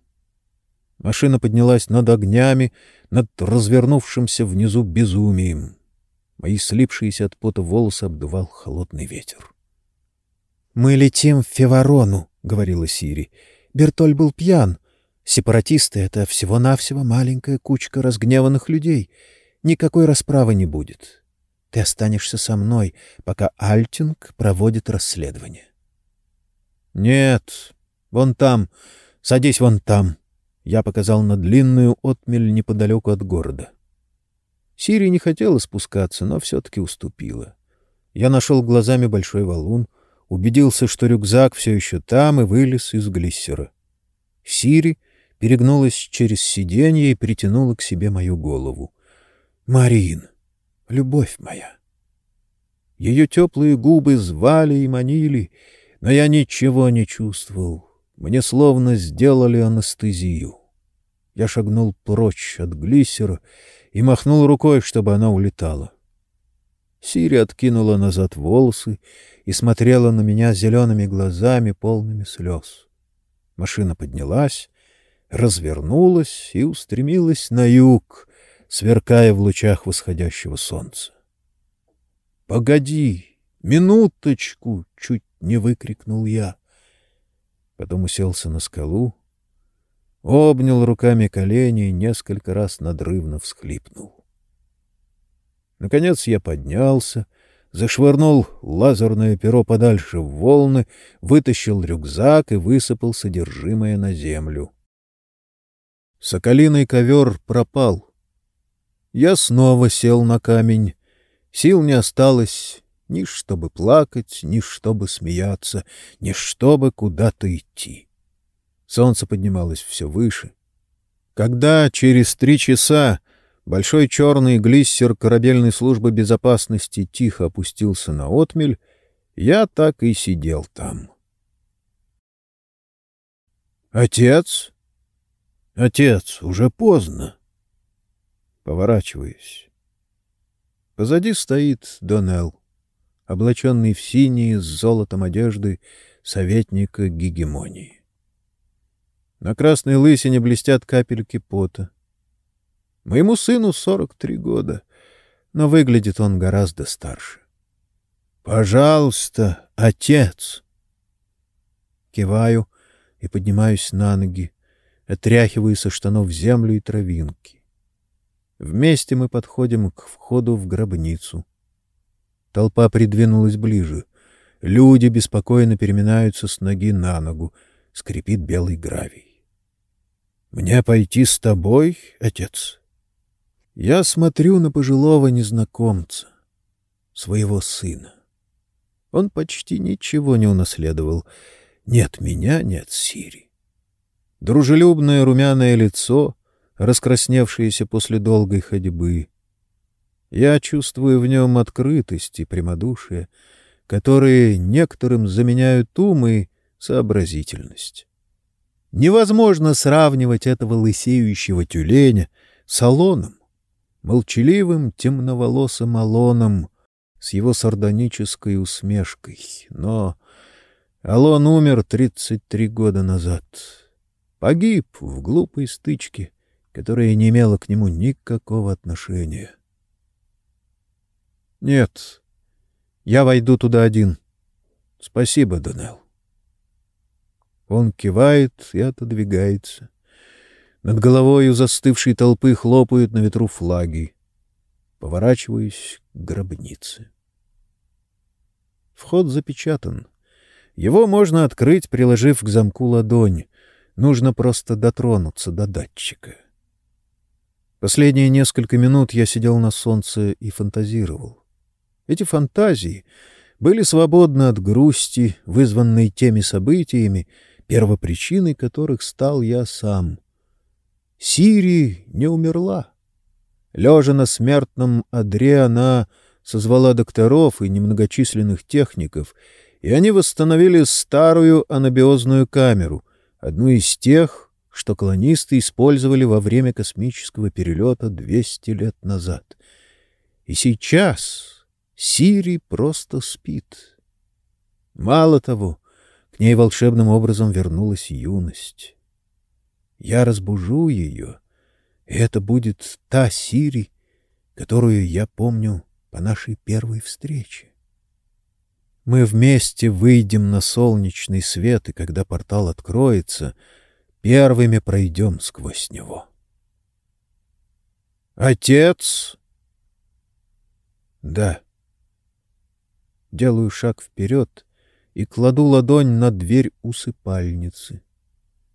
Speaker 1: Машина поднялась над огнями, над развернувшимся внизу безумием. Мои слипшиеся от пота волосы обдувал холодный ветер. — Мы летим в Феварону, — говорила Сири. Бертоль был пьян. Сепаратисты — это всего-навсего маленькая кучка разгневанных людей. Никакой расправы не будет. Ты останешься со мной, пока Альтинг проводит расследование. — Нет, вон там, садись вон там. Я показал на длинную отмель неподалеку от города. Сири не хотела спускаться, но все-таки уступила. Я нашел глазами большой валун, убедился, что рюкзак все еще там, и вылез из глиссера. Сири перегнулась через сиденье и притянула к себе мою голову. — Марин! — любовь моя. Ее теплые губы звали и манили, но я ничего не чувствовал. Мне словно сделали анестезию. Я шагнул прочь от глиссера и махнул рукой, чтобы она улетала. Сири откинула назад волосы и смотрела на меня зелеными глазами, полными слез. Машина поднялась, развернулась и устремилась на юг, сверкая в лучах восходящего солнца. «Погоди! Минуточку!» — чуть не выкрикнул я. Потом уселся на скалу, обнял руками колени и несколько раз надрывно всхлипнул. Наконец я поднялся, зашвырнул лазерное перо подальше в волны, вытащил рюкзак и высыпал содержимое на землю. Соколиный ковер пропал. Я снова сел на камень. Сил не осталось ни чтобы плакать, ни чтобы смеяться, ни чтобы куда-то идти. Солнце поднималось все выше. Когда через три часа большой черный глиссер корабельной службы безопасности тихо опустился на отмель, я так и сидел там. «Отец? Отец, уже поздно. Поворачиваюсь. Позади стоит Донел, облаченный в синие с золотом одежды советника гегемонии. На красной лысине блестят капельки пота. Моему сыну сорок три года, но выглядит он гораздо старше. «Пожалуйста, отец!» Киваю и поднимаюсь на ноги, отряхиваю со штанов землю и травинки. Вместе мы подходим к входу в гробницу. Толпа придвинулась ближе. Люди беспокойно переминаются с ноги на ногу, скрипит белый гравий. Мне пойти с тобой, отец? Я смотрю на пожилого незнакомца, своего сына. Он почти ничего не унаследовал. Нет меня, нет Сири. Дружелюбное румяное лицо, раскрасневшееся после долгой ходьбы. Я чувствую в нем открытость и прямодушие, которые некоторым заменяют ум и сообразительность. Невозможно сравнивать этого лысеющего тюленя с Алоном, молчаливым темноволосым Алоном с его сардонической усмешкой. Но Алон умер 33 года назад. Погиб в глупой стычке, которая не имела к нему никакого отношения. Нет, я войду туда один. Спасибо, Донел. Он кивает и отодвигается. Над головой у застывшей толпы хлопают на ветру флаги. Поворачиваюсь к гробнице. Вход запечатан. Его можно открыть, приложив к замку ладонь. Нужно просто дотронуться до датчика. Последние несколько минут я сидел на солнце и фантазировал. Эти фантазии были свободны от грусти, вызванной теми событиями, первопричиной которых стал я сам. Сири не умерла. Лежа на смертном одре, она созвала докторов и немногочисленных техников, и они восстановили старую анабиозную камеру, одну из тех, что колонисты использовали во время космического перелета 200 лет назад. И сейчас Сири просто спит. Мало того, к ней волшебным образом вернулась юность. Я разбужу ее, и это будет та Сири, которую я помню по нашей первой встрече. Мы вместе выйдем на солнечный свет, и когда портал откроется, первыми пройдем сквозь него. Отец? Да. Делаю шаг вперед и кладу ладонь на дверь усыпальницы.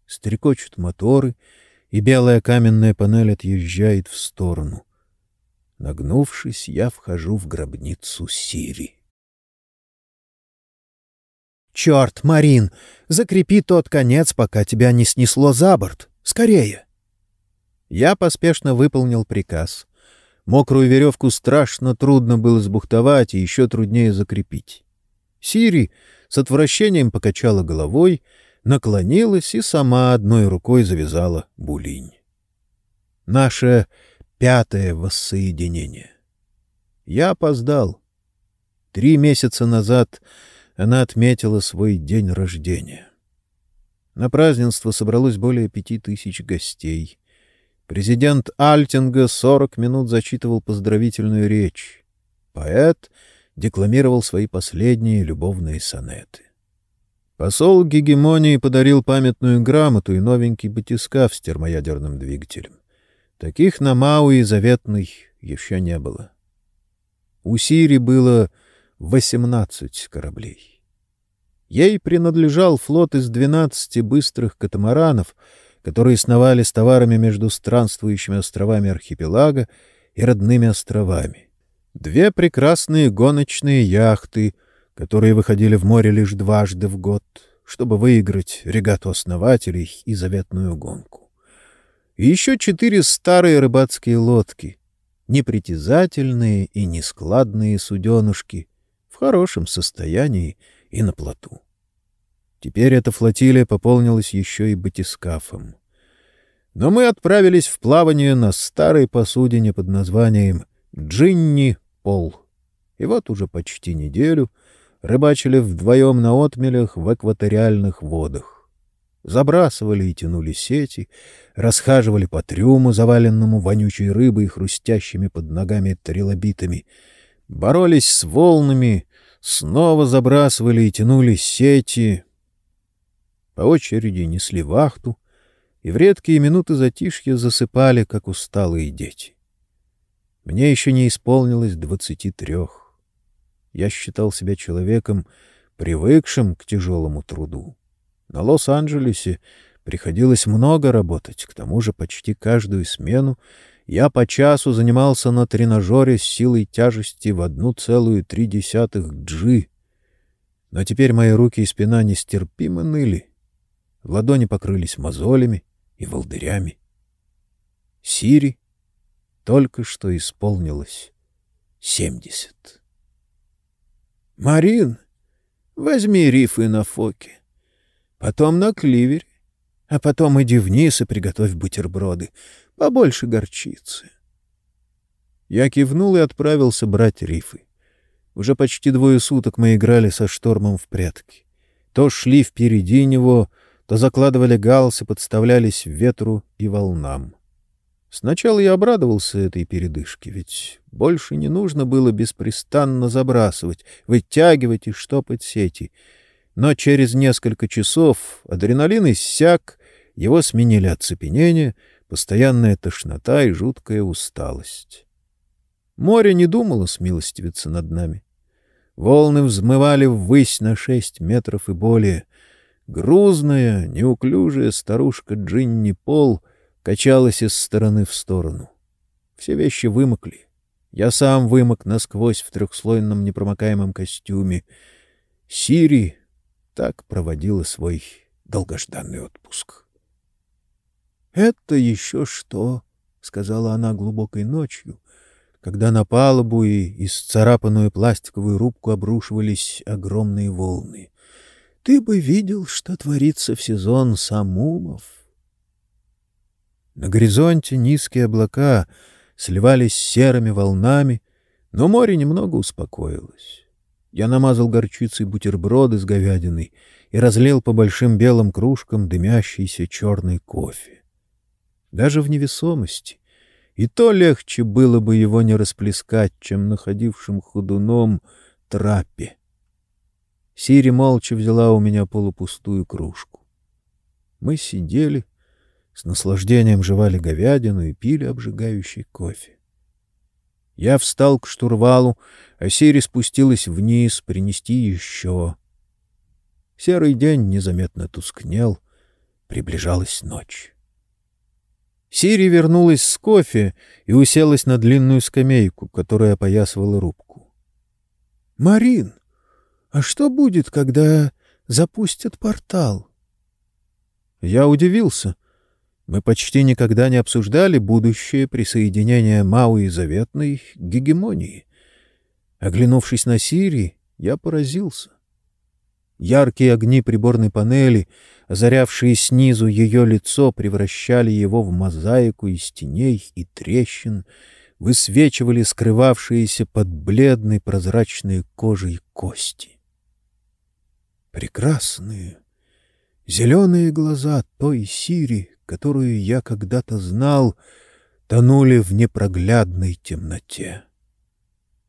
Speaker 1: Стрекочут моторы, и белая каменная панель отъезжает в сторону. Нагнувшись, я вхожу в гробницу Сири. «Черт, Марин, закрепи тот конец, пока тебя не снесло за борт. Скорее!» Я поспешно выполнил приказ. Мокрую веревку страшно трудно было сбухтовать и еще труднее закрепить. Сири с отвращением покачала головой, наклонилась и сама одной рукой завязала булинь. Наше пятое воссоединение. Я опоздал. Три месяца назад она отметила свой день рождения. На празднество собралось более пяти тысяч гостей. Президент Альтинга 40 минут зачитывал поздравительную речь. Поэт декламировал свои последние любовные сонеты. Посол гегемонии подарил памятную грамоту и новенький батискаф с термоядерным двигателем. Таких на Мауи заветной еще не было. У Сири было 18 кораблей. Ей принадлежал флот из 12 быстрых катамаранов — которые сновали с товарами между странствующими островами архипелага и родными островами. Две прекрасные гоночные яхты, которые выходили в море лишь дважды в год, чтобы выиграть регату основателей и заветную гонку. И еще четыре старые рыбацкие лодки, непритязательные и нескладные суденушки, в хорошем состоянии и на плоту. Теперь эта флотилия пополнилась еще и батискафом. Но мы отправились в плавание на старой посудине под названием «Джинни Пол». И вот уже почти неделю рыбачили вдвоем на отмелях в экваториальных водах. Забрасывали и тянули сети, расхаживали по трюму, заваленному вонючей рыбой и хрустящими под ногами трилобитами, боролись с волнами, снова забрасывали и тянули сети, по очереди несли вахту, и в редкие минуты затишья засыпали, как усталые дети. Мне еще не исполнилось двадцати трех. Я считал себя человеком, привыкшим к тяжелому труду. На Лос-Анджелесе приходилось много работать, к тому же почти каждую смену я по часу занимался на тренажере с силой тяжести в одну целую три десятых джи. Но теперь мои руки и спина нестерпимо ныли. Ладони покрылись мозолями и волдырями. Сири только что исполнилось семьдесят. — Марин, возьми рифы на фоке, потом на кливере, а потом иди вниз и приготовь бутерброды, побольше горчицы. Я кивнул и отправился брать рифы. Уже почти двое суток мы играли со штормом в прятки. То шли впереди него, то закладывали галсы, подставлялись ветру и волнам. Сначала я обрадовался этой передышке, ведь больше не нужно было беспрестанно забрасывать, вытягивать и штопать сети. Но через несколько часов адреналин иссяк, его сменили оцепенение, постоянная тошнота и жуткая усталость. Море не думало смилостивиться над нами. Волны взмывали ввысь на шесть метров и более. Грузная, неуклюжая старушка Джинни Пол качалась из стороны в сторону. Все вещи вымокли. Я сам вымок насквозь в трехслойном непромокаемом костюме. Сири так проводила свой долгожданный отпуск. — Это еще что? — сказала она глубокой ночью, когда на палубу и исцарапанную пластиковую рубку обрушивались огромные волны. Ты бы видел, что творится в сезон самумов. На горизонте низкие облака сливались серыми волнами, но море немного успокоилось. Я намазал горчицей бутерброды с говядиной и разлил по большим белым кружкам дымящийся черный кофе. Даже в невесомости и то легче было бы его не расплескать, чем находившим худуном трапе. Сири молча взяла у меня полупустую кружку. Мы сидели, с наслаждением жевали говядину и пили обжигающий кофе. Я встал к штурвалу, а Сири спустилась вниз принести еще. Серый день незаметно тускнел, приближалась ночь. Сири вернулась с кофе и уселась на длинную скамейку, которая опоясывала рубку. — Марин, а что будет, когда запустят портал? Я удивился. Мы почти никогда не обсуждали будущее присоединения Мауи Заветной к гегемонии. Оглянувшись на Сири, я поразился. Яркие огни приборной панели, озарявшие снизу ее лицо, превращали его в мозаику из теней и трещин, высвечивали скрывавшиеся под бледной прозрачной кожей кости. Прекрасные, зеленые глаза той Сири, которую я когда-то знал, тонули в непроглядной темноте.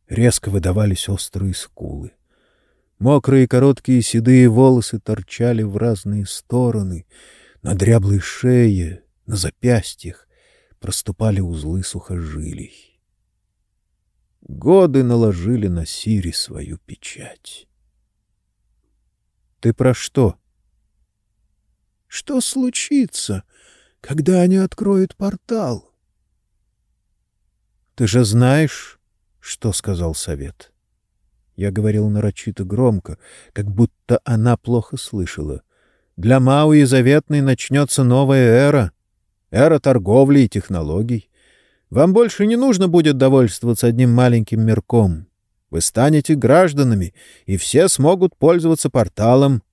Speaker 1: Резко выдавались острые скулы. Мокрые короткие седые волосы торчали в разные стороны. На дряблой шее, на запястьях проступали узлы сухожилий. Годы наложили на Сири свою печать. — Ты про что? — Что случится, когда они откроют портал? — Ты же знаешь, что сказал совет? — я говорил нарочито громко, как будто она плохо слышала. Для Мауи заветной начнется новая эра. Эра торговли и технологий. Вам больше не нужно будет довольствоваться одним маленьким мирком. Вы станете гражданами, и все смогут пользоваться порталом.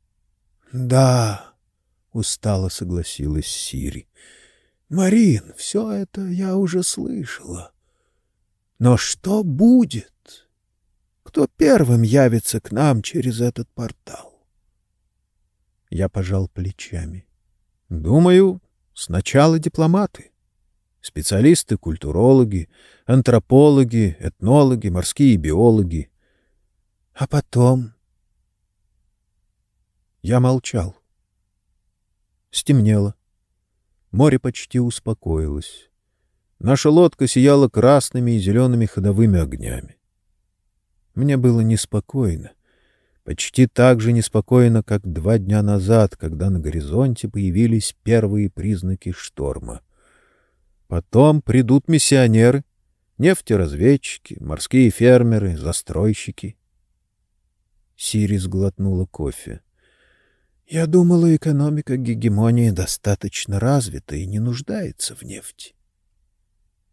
Speaker 1: — Да, — устало согласилась Сири. — Марин, все это я уже слышала. Но что будет? Кто первым явится к нам через этот портал. Я пожал плечами. Думаю, сначала дипломаты. Специалисты, культурологи, антропологи, этнологи, морские биологи. А потом... Я молчал. Стемнело. Море почти успокоилось. Наша лодка сияла красными и зелеными ходовыми огнями. Мне было неспокойно. почти так же неспокойно, как два дня назад, когда на горизонте появились первые признаки шторма. Потом придут миссионеры, нефтеразведчики, морские фермеры, застройщики. Сири сглотнула кофе. Я думала, экономика гегемонии достаточно развита и не нуждается в нефти.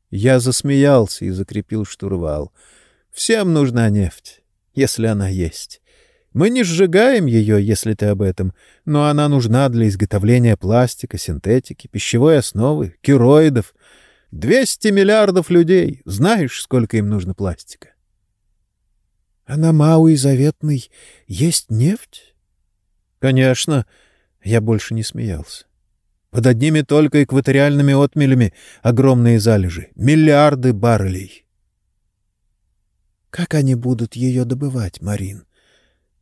Speaker 1: Я засмеялся и закрепил штурвал. Всем нужна нефть, если она есть. Мы не сжигаем ее, если ты об этом, но она нужна для изготовления пластика, синтетики, пищевой основы, кероидов. 200 миллиардов людей. Знаешь, сколько им нужно пластика? А на Мауи Заветной есть нефть? Конечно. Я больше не смеялся. Под одними только экваториальными отмелями огромные залежи, миллиарды баррелей. Как они будут ее добывать, Марин?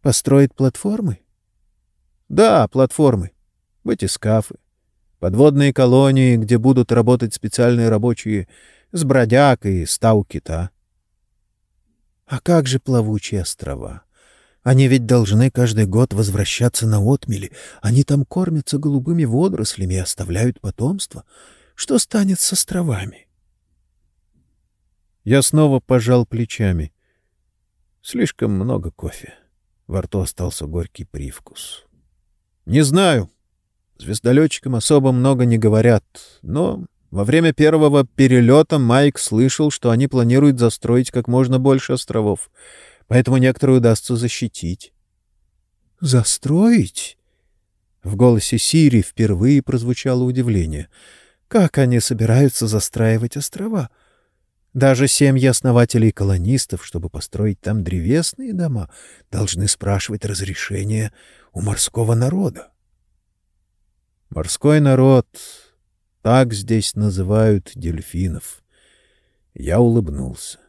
Speaker 1: Построить платформы? Да, платформы. Батискафы. Подводные колонии, где будут работать специальные рабочие с бродяг и стау кита. А как же плавучие острова? Они ведь должны каждый год возвращаться на отмели. Они там кормятся голубыми водорослями и оставляют потомство. Что станет с островами? Я снова пожал плечами. Слишком много кофе. Во рту остался горький привкус. Не знаю. Звездолетчикам особо много не говорят, но во время первого перелета Майк слышал, что они планируют застроить как можно больше островов, поэтому некоторые удастся защитить. Застроить? В голосе Сири впервые прозвучало удивление. Как они собираются застраивать острова? — даже семьи основателей колонистов, чтобы построить там древесные дома, должны спрашивать разрешение у морского народа. Морской народ — так здесь называют дельфинов. Я улыбнулся.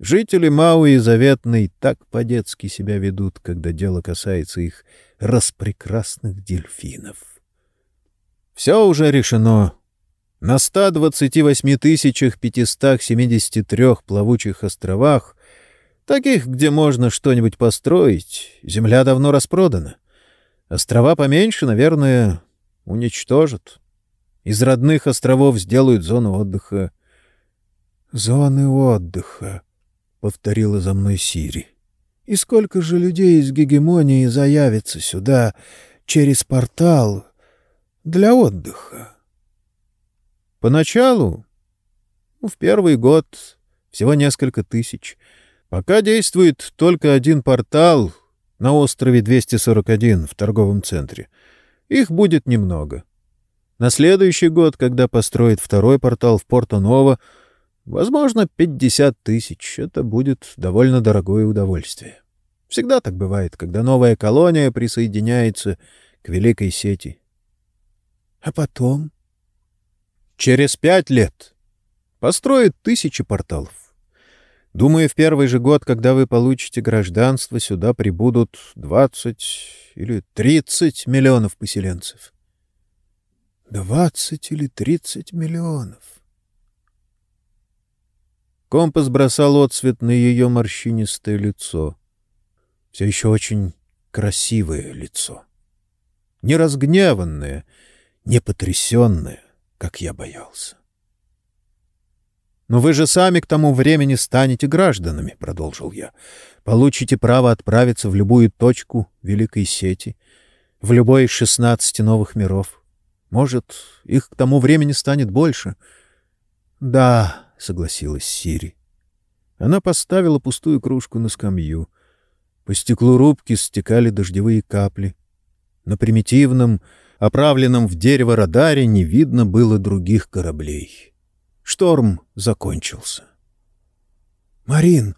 Speaker 1: Жители Мауи Заветной так по-детски себя ведут, когда дело касается их распрекрасных дельфинов. Все уже решено. На 128 573 плавучих островах, таких, где можно что-нибудь построить, земля давно распродана. Острова поменьше, наверное, уничтожат. Из родных островов сделают зону отдыха. — Зоны отдыха, — повторила за мной Сири. — И сколько же людей из гегемонии заявится сюда через портал для отдыха? Поначалу, ну, в первый год, всего несколько тысяч. Пока действует только один портал на острове 241 в торговом центре. Их будет немного. На следующий год, когда построит второй портал в Порто-Ново, возможно, 50 тысяч. Это будет довольно дорогое удовольствие. Всегда так бывает, когда новая колония присоединяется к великой сети. А потом Через пять лет построят тысячи порталов. Думаю, в первый же год, когда вы получите гражданство, сюда прибудут 20 или 30 миллионов поселенцев. 20 или 30 миллионов. Компас бросал отсвет на ее морщинистое лицо. Все еще очень красивое лицо. Не разгневанное, не потрясенное как я боялся. «Но вы же сами к тому времени станете гражданами», — продолжил я. «Получите право отправиться в любую точку великой сети, в любой из шестнадцати новых миров. Может, их к тому времени станет больше». «Да», — согласилась Сири. Она поставила пустую кружку на скамью. По стеклу рубки стекали дождевые капли. На примитивном, оправленном в дерево радаре не видно было других кораблей. Шторм закончился. «Марин,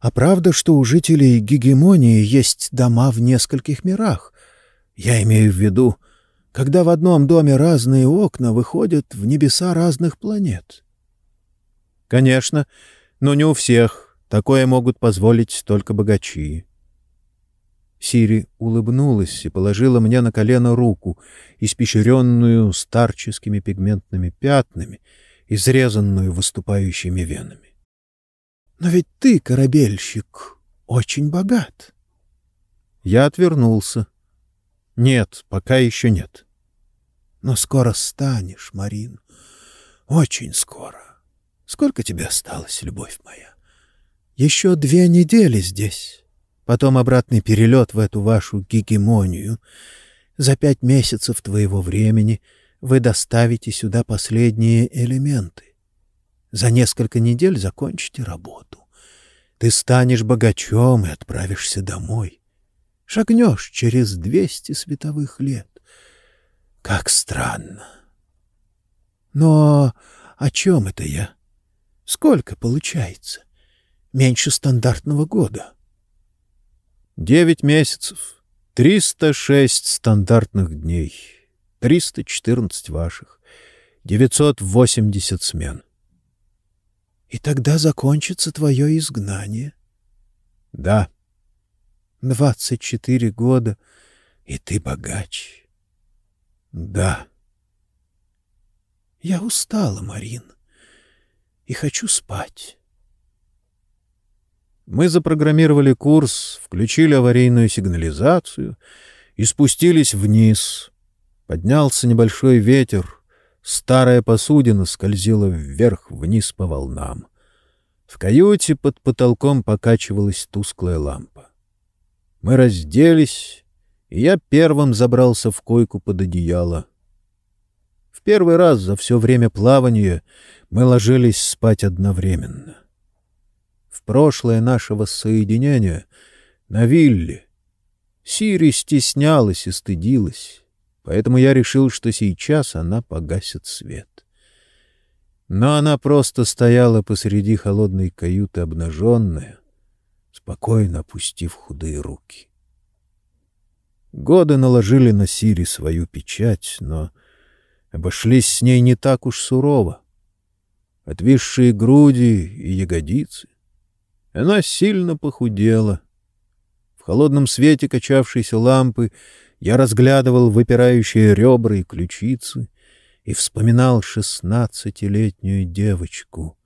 Speaker 1: а правда, что у жителей гегемонии есть дома в нескольких мирах? Я имею в виду, когда в одном доме разные окна выходят в небеса разных планет». «Конечно, но не у всех. Такое могут позволить только богачи. Сири улыбнулась и положила мне на колено руку, испещренную старческими пигментными пятнами, изрезанную выступающими венами. — Но ведь ты, корабельщик, очень богат. Я отвернулся. Нет, пока еще нет.
Speaker 2: Но скоро станешь, Марин. Очень скоро. Сколько тебе осталось, любовь моя? Еще две недели здесь. Потом обратный перелет в эту вашу гегемонию. За пять месяцев твоего времени вы доставите сюда последние элементы. За несколько недель закончите работу. Ты станешь богачом и отправишься домой. Шагнешь через двести световых лет. Как странно. Но о чем это я? Сколько получается? Меньше стандартного года.
Speaker 1: Девять месяцев, триста шесть стандартных дней, триста четырнадцать ваших, девятьсот восемьдесят смен.
Speaker 2: И тогда закончится твое изгнание.
Speaker 1: Да.
Speaker 2: Двадцать четыре года, и ты богач.
Speaker 1: Да.
Speaker 2: Я устала, Марин, и хочу спать.
Speaker 1: Мы запрограммировали курс, включили аварийную сигнализацию и спустились вниз. Поднялся небольшой ветер, Старая посудина скользила вверх-вниз по волнам. В каюте под потолком покачивалась тусклая лампа. Мы разделись, и я первым забрался в койку под одеяло. В первый раз за все время плавания мы ложились спать одновременно. Прошлое нашего соединения на вилле Сири стеснялась и стыдилась поэтому я решил, что сейчас она погасит свет. Но она просто стояла посреди холодной каюты обнаженная, спокойно опустив худые руки. Годы наложили на Сири свою печать, но обошлись с ней не так уж сурово. Отвисшие груди и ягодицы. Она сильно похудела. В холодном свете качавшейся лампы я разглядывал выпирающие ребра и ключицы и вспоминал шестнадцатилетнюю девочку,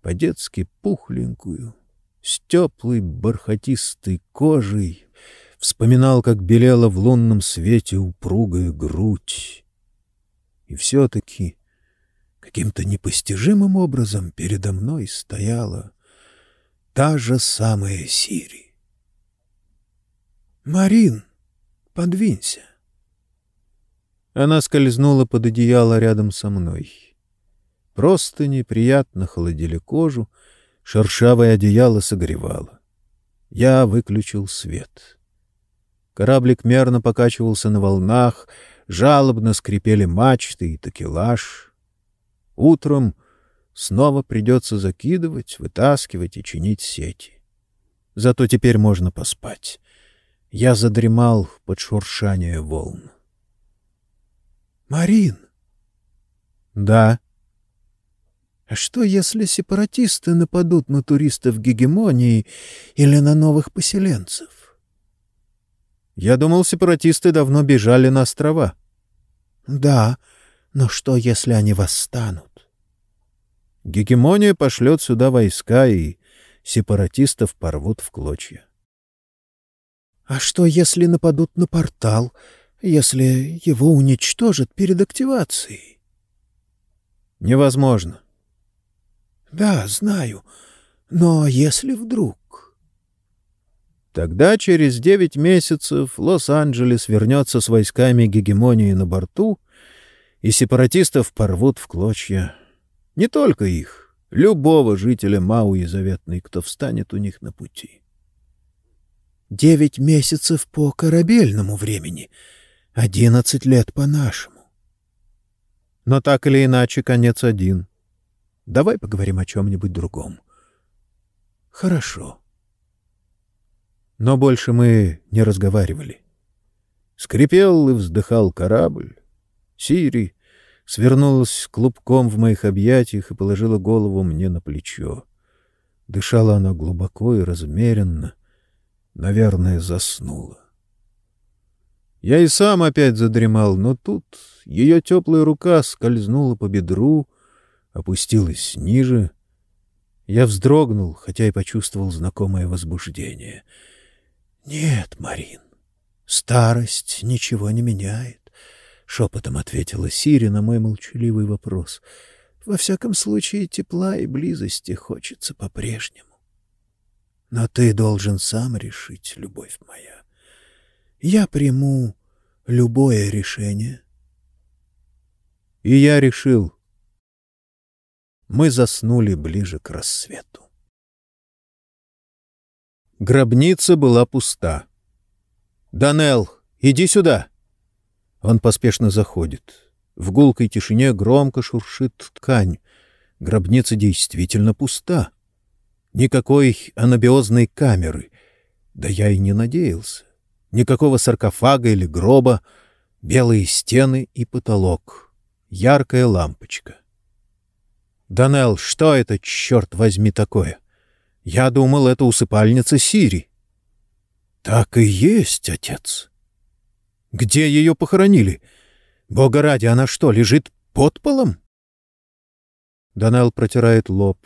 Speaker 1: по-детски пухленькую, с теплой бархатистой кожей, вспоминал, как белела в лунном свете упругая грудь. И все-таки каким-то непостижимым образом передо мной стояла та же самая Сири. «Марин!» Подвинься. Она скользнула под одеяло рядом со мной. Просто неприятно холодили кожу, шершавое одеяло согревало. Я выключил свет. Кораблик мерно покачивался на волнах, жалобно скрипели мачты и такелаж. Утром снова придется закидывать, вытаскивать и чинить сети. Зато теперь можно поспать. Я задремал под шуршание волн. «Марин!» «Да». «А что, если сепаратисты нападут на туристов гегемонии или на новых поселенцев?» «Я думал, сепаратисты давно бежали на острова».
Speaker 2: «Да, но что, если они восстанут?»
Speaker 1: «Гегемония пошлет сюда войска, и сепаратистов порвут в клочья».
Speaker 2: А что, если нападут на портал, если его уничтожат перед активацией?
Speaker 1: Невозможно.
Speaker 2: Да, знаю. Но если вдруг...
Speaker 1: Тогда через девять месяцев Лос-Анджелес вернется с войсками гегемонии на борту, и сепаратистов порвут в клочья. Не только их, любого жителя Мауи заветной, кто встанет у них на пути.
Speaker 2: Девять месяцев по корабельному времени, одиннадцать лет по нашему.
Speaker 1: Но так или иначе конец один. Давай поговорим о чем-нибудь другом.
Speaker 2: Хорошо.
Speaker 1: Но больше мы не разговаривали. Скрипел и вздыхал корабль. Сири свернулась клубком в моих объятиях и положила голову мне на плечо. Дышала она глубоко и размеренно, Наверное, заснула. Я и сам опять задремал, но тут ее теплая рука скользнула по бедру, опустилась ниже. Я вздрогнул, хотя и почувствовал знакомое возбуждение.
Speaker 2: — Нет, Марин, Старость ничего не меняет, — шепотом ответила Сири на мой молчаливый вопрос. Во всяком случае, тепла и близости хочется по-прежнему. Но ты должен сам решить, любовь моя. Я приму любое решение.
Speaker 1: И я решил. Мы заснули ближе к рассвету. Гробница была пуста. «Данел, иди сюда!» Он поспешно заходит. В гулкой тишине громко шуршит ткань. Гробница действительно пуста. Никакой анабиозной камеры. Да я и не надеялся. Никакого саркофага или гроба. Белые стены и потолок. Яркая лампочка. «Данел, что это, черт возьми, такое?» Я думал, это усыпальница Сири. Так и есть, отец. Где ее похоронили? Бога ради, она что, лежит под полом? Данел протирает лоб.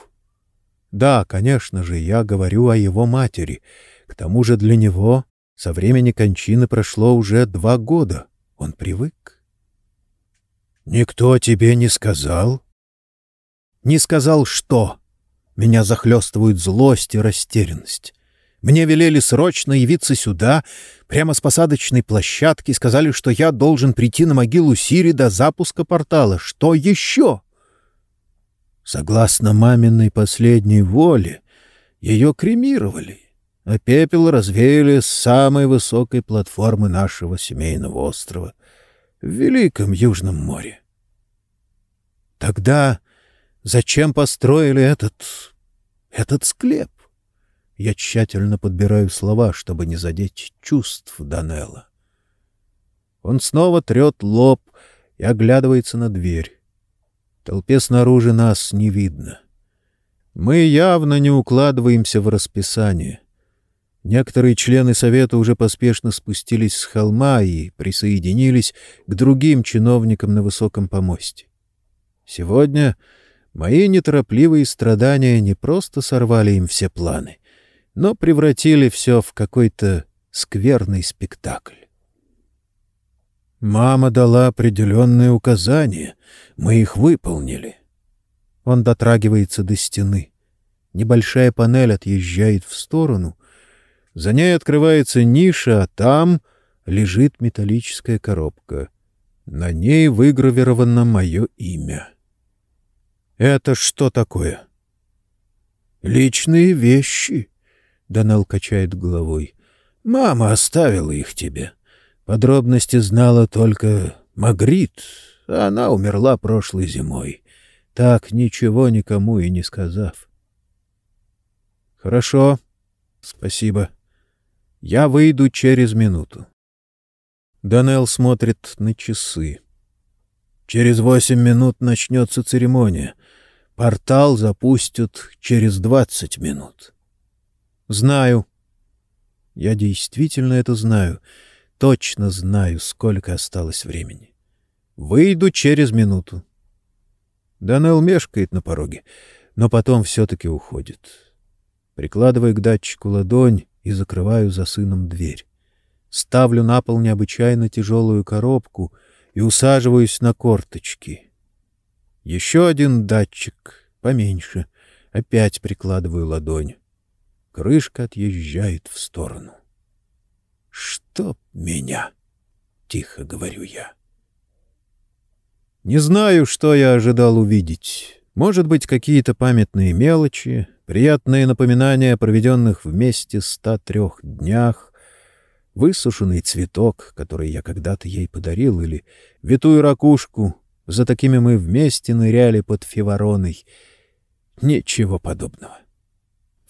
Speaker 1: Да, конечно же, я говорю о его матери. К тому же для него со времени кончины прошло уже два года. Он привык. Никто тебе не сказал? Не сказал что? Меня захлестывают злость и растерянность. Мне велели срочно явиться сюда, прямо с посадочной площадки, сказали, что я должен прийти на могилу Сири до запуска портала. Что еще? Согласно маминой последней воле, ее кремировали, а пепел развеяли с самой высокой платформы нашего семейного острова в Великом Южном море. Тогда Зачем построили этот... этот склеп? Я тщательно подбираю слова, чтобы не задеть чувств Данелла. Он снова трет лоб и оглядывается на дверь. Толпе снаружи нас не видно. Мы явно не укладываемся в расписание. Некоторые члены совета уже поспешно спустились с холма и присоединились к другим чиновникам на высоком помосте. Сегодня Мои неторопливые страдания не просто сорвали им все планы, но превратили все в какой-то скверный спектакль. Мама дала определенные указания, мы их выполнили. Он дотрагивается до стены. Небольшая панель отъезжает в сторону. За ней открывается ниша, а там лежит металлическая коробка. На ней выгравировано мое имя. Это что такое? Личные вещи. Данел качает головой. Мама оставила их тебе. Подробности знала только Магрит. Она умерла прошлой зимой, так ничего никому и не сказав. Хорошо. Спасибо. Я выйду через минуту. Данел смотрит на часы. Через восемь минут начнется церемония. Портал запустят через двадцать минут. Знаю. Я действительно это знаю. Точно знаю, сколько осталось времени. Выйду через минуту. Данел мешкает на пороге, но потом все-таки уходит. Прикладываю к датчику ладонь и закрываю за сыном дверь. Ставлю на пол необычайно тяжелую коробку и усаживаюсь на корточки — еще один датчик, поменьше. Опять прикладываю ладонь. Крышка отъезжает в сторону. «Чтоб меня!» — тихо говорю я. Не знаю, что я ожидал увидеть. Может быть, какие-то памятные мелочи, приятные напоминания о проведенных вместе ста трех днях, высушенный цветок, который я когда-то ей подарил, или витую ракушку, за такими мы вместе ныряли под фивороной. Ничего подобного.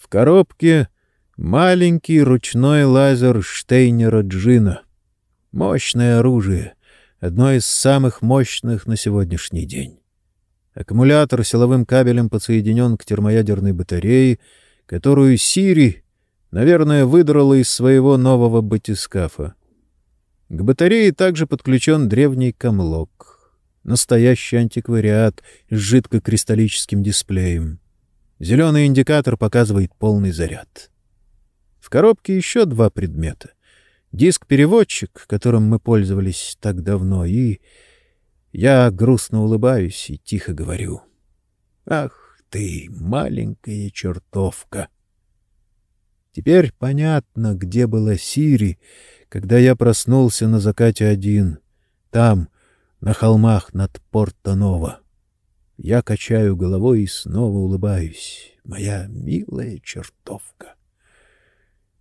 Speaker 1: В коробке маленький ручной лазер Штейнера Джина. Мощное оружие, одно из самых мощных на сегодняшний день. Аккумулятор силовым кабелем подсоединен к термоядерной батарее, которую Сири, наверное, выдрала из своего нового батискафа. К батарее также подключен древний камлок. Настоящий антиквариат с жидкокристаллическим дисплеем. Зеленый индикатор показывает полный заряд. В коробке еще два предмета. диск-переводчик, которым мы пользовались так давно, и я грустно улыбаюсь и тихо говорю. «Ах ты, маленькая чертовка!» Теперь понятно, где была Сири, когда я проснулся на закате один, там, на холмах над Порто-Ново. Я качаю головой и снова улыбаюсь. Моя милая чертовка.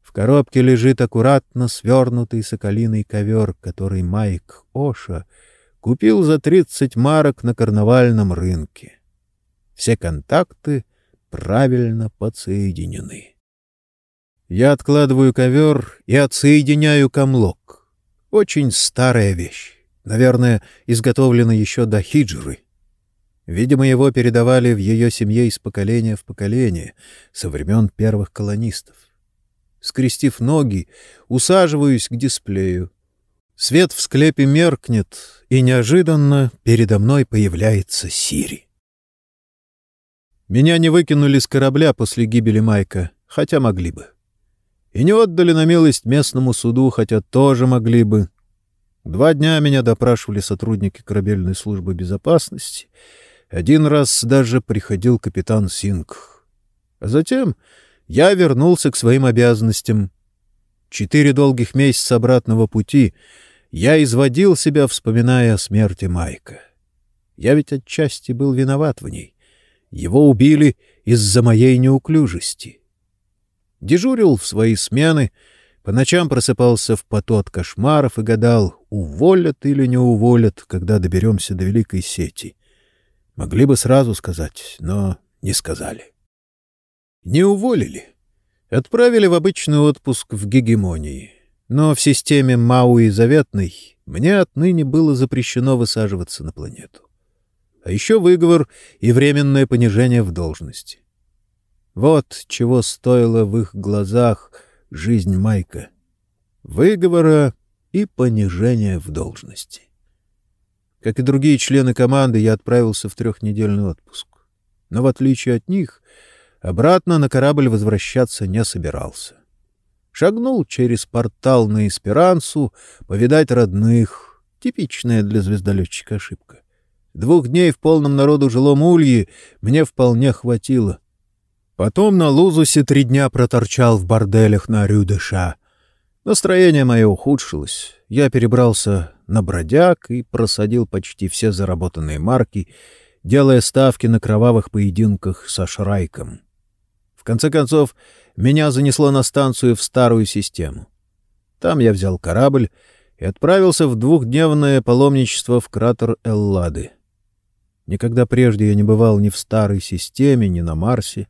Speaker 1: В коробке лежит аккуратно свернутый соколиный ковер, который Майк Оша купил за 30 марок на карнавальном рынке. Все контакты правильно подсоединены. Я откладываю ковер и отсоединяю камлок. Очень старая вещь. Наверное, изготовлена еще до хиджры. Видимо, его передавали в ее семье из поколения в поколение, со времен первых колонистов. Скрестив ноги, усаживаюсь к дисплею. Свет в склепе меркнет, и неожиданно передо мной появляется Сири. Меня не выкинули с корабля после гибели Майка, хотя могли бы. И не отдали на милость местному суду, хотя тоже могли бы. Два дня меня допрашивали сотрудники корабельной службы безопасности. Один раз даже приходил капитан Синг. А затем я вернулся к своим обязанностям. Четыре долгих месяца обратного пути я изводил себя, вспоминая о смерти Майка. Я ведь отчасти был виноват в ней. Его убили из-за моей неуклюжести. Дежурил в свои смены — по ночам просыпался в поту от кошмаров и гадал, уволят или не уволят, когда доберемся до великой сети. Могли бы сразу сказать, но не сказали. Не уволили. Отправили в обычный отпуск в гегемонии. Но в системе Мауи Заветной мне отныне было запрещено высаживаться на планету. А еще выговор и временное понижение в должности. Вот чего стоило в их глазах — жизнь Майка, выговора и понижения в должности. Как и другие члены команды, я отправился в трехнедельный отпуск. Но в отличие от них, обратно на корабль возвращаться не собирался. Шагнул через портал на Эсперансу, повидать родных, типичная для звездолетчика ошибка. Двух дней в полном народу жилом улье мне вполне хватило. Потом на Лузусе три дня проторчал в борделях на Рю-де-Ша. Настроение мое ухудшилось. Я перебрался на бродяг и просадил почти все заработанные марки, делая ставки на кровавых поединках со Шрайком. В конце концов, меня занесло на станцию в старую систему. Там я взял корабль и отправился в двухдневное паломничество в кратер Эллады. Никогда прежде я не бывал ни в старой системе, ни на Марсе.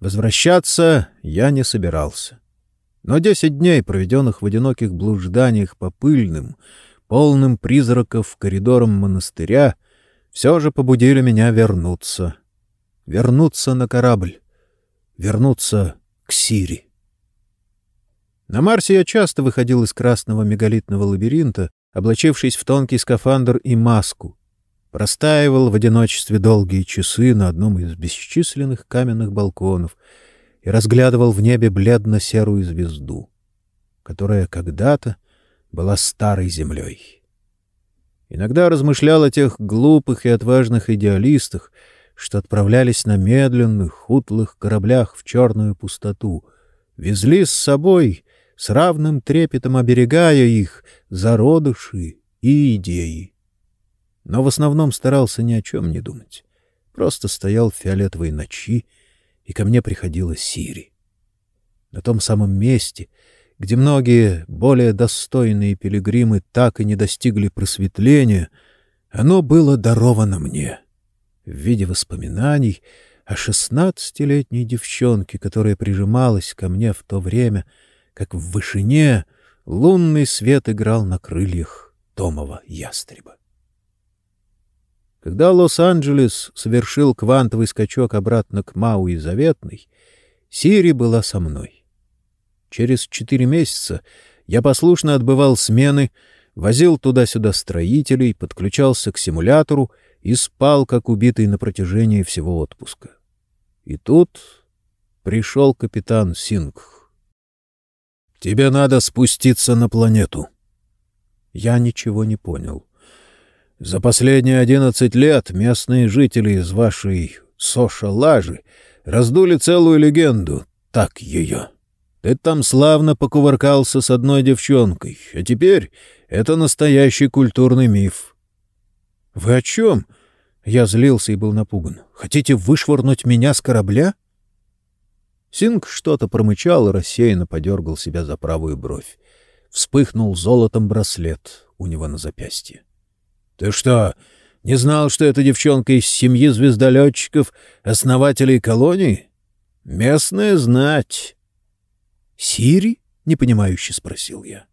Speaker 1: Возвращаться я не собирался. Но десять дней, проведенных в одиноких блужданиях по пыльным, полным призраков коридорам монастыря, все же побудили меня вернуться. Вернуться на корабль. Вернуться к Сири. На Марсе я часто выходил из красного мегалитного лабиринта, облачившись в тонкий скафандр и маску, простаивал в одиночестве долгие часы на одном из бесчисленных каменных балконов и разглядывал в небе бледно-серую звезду, которая когда-то была старой землей. Иногда размышлял о тех глупых и отважных идеалистах, что отправлялись на медленных, утлых кораблях в черную пустоту, везли с собой, с равным трепетом оберегая их, зародыши и идеи но в основном старался ни о чем не думать. Просто стоял в фиолетовой ночи, и ко мне приходила Сири. На том самом месте, где многие более достойные пилигримы так и не достигли просветления, оно было даровано мне в виде воспоминаний о шестнадцатилетней девчонке, которая прижималась ко мне в то время, как в вышине лунный свет играл на крыльях томова ястреба. Когда Лос-Анджелес совершил квантовый скачок обратно к Мауи Заветной, Сири была со мной. Через четыре месяца я послушно отбывал смены, возил туда-сюда строителей, подключался к симулятору и спал, как убитый на протяжении всего отпуска. И тут пришел капитан Сингх. Тебе надо спуститься на планету. Я ничего не понял. За последние одиннадцать лет местные жители из вашей Соша-Лажи раздули целую легенду, так ее. Ты там славно покувыркался с одной девчонкой, а теперь это настоящий культурный миф. — Вы о чем? Я злился и был напуган. — Хотите вышвырнуть меня с корабля? Синг что-то промычал и рассеянно подергал себя за правую бровь. Вспыхнул золотом браслет у него на запястье. Ты что, не знал, что эта девчонка из семьи звездолетчиков, основателей колонии? Местная знать. Сири? непонимающе спросил я.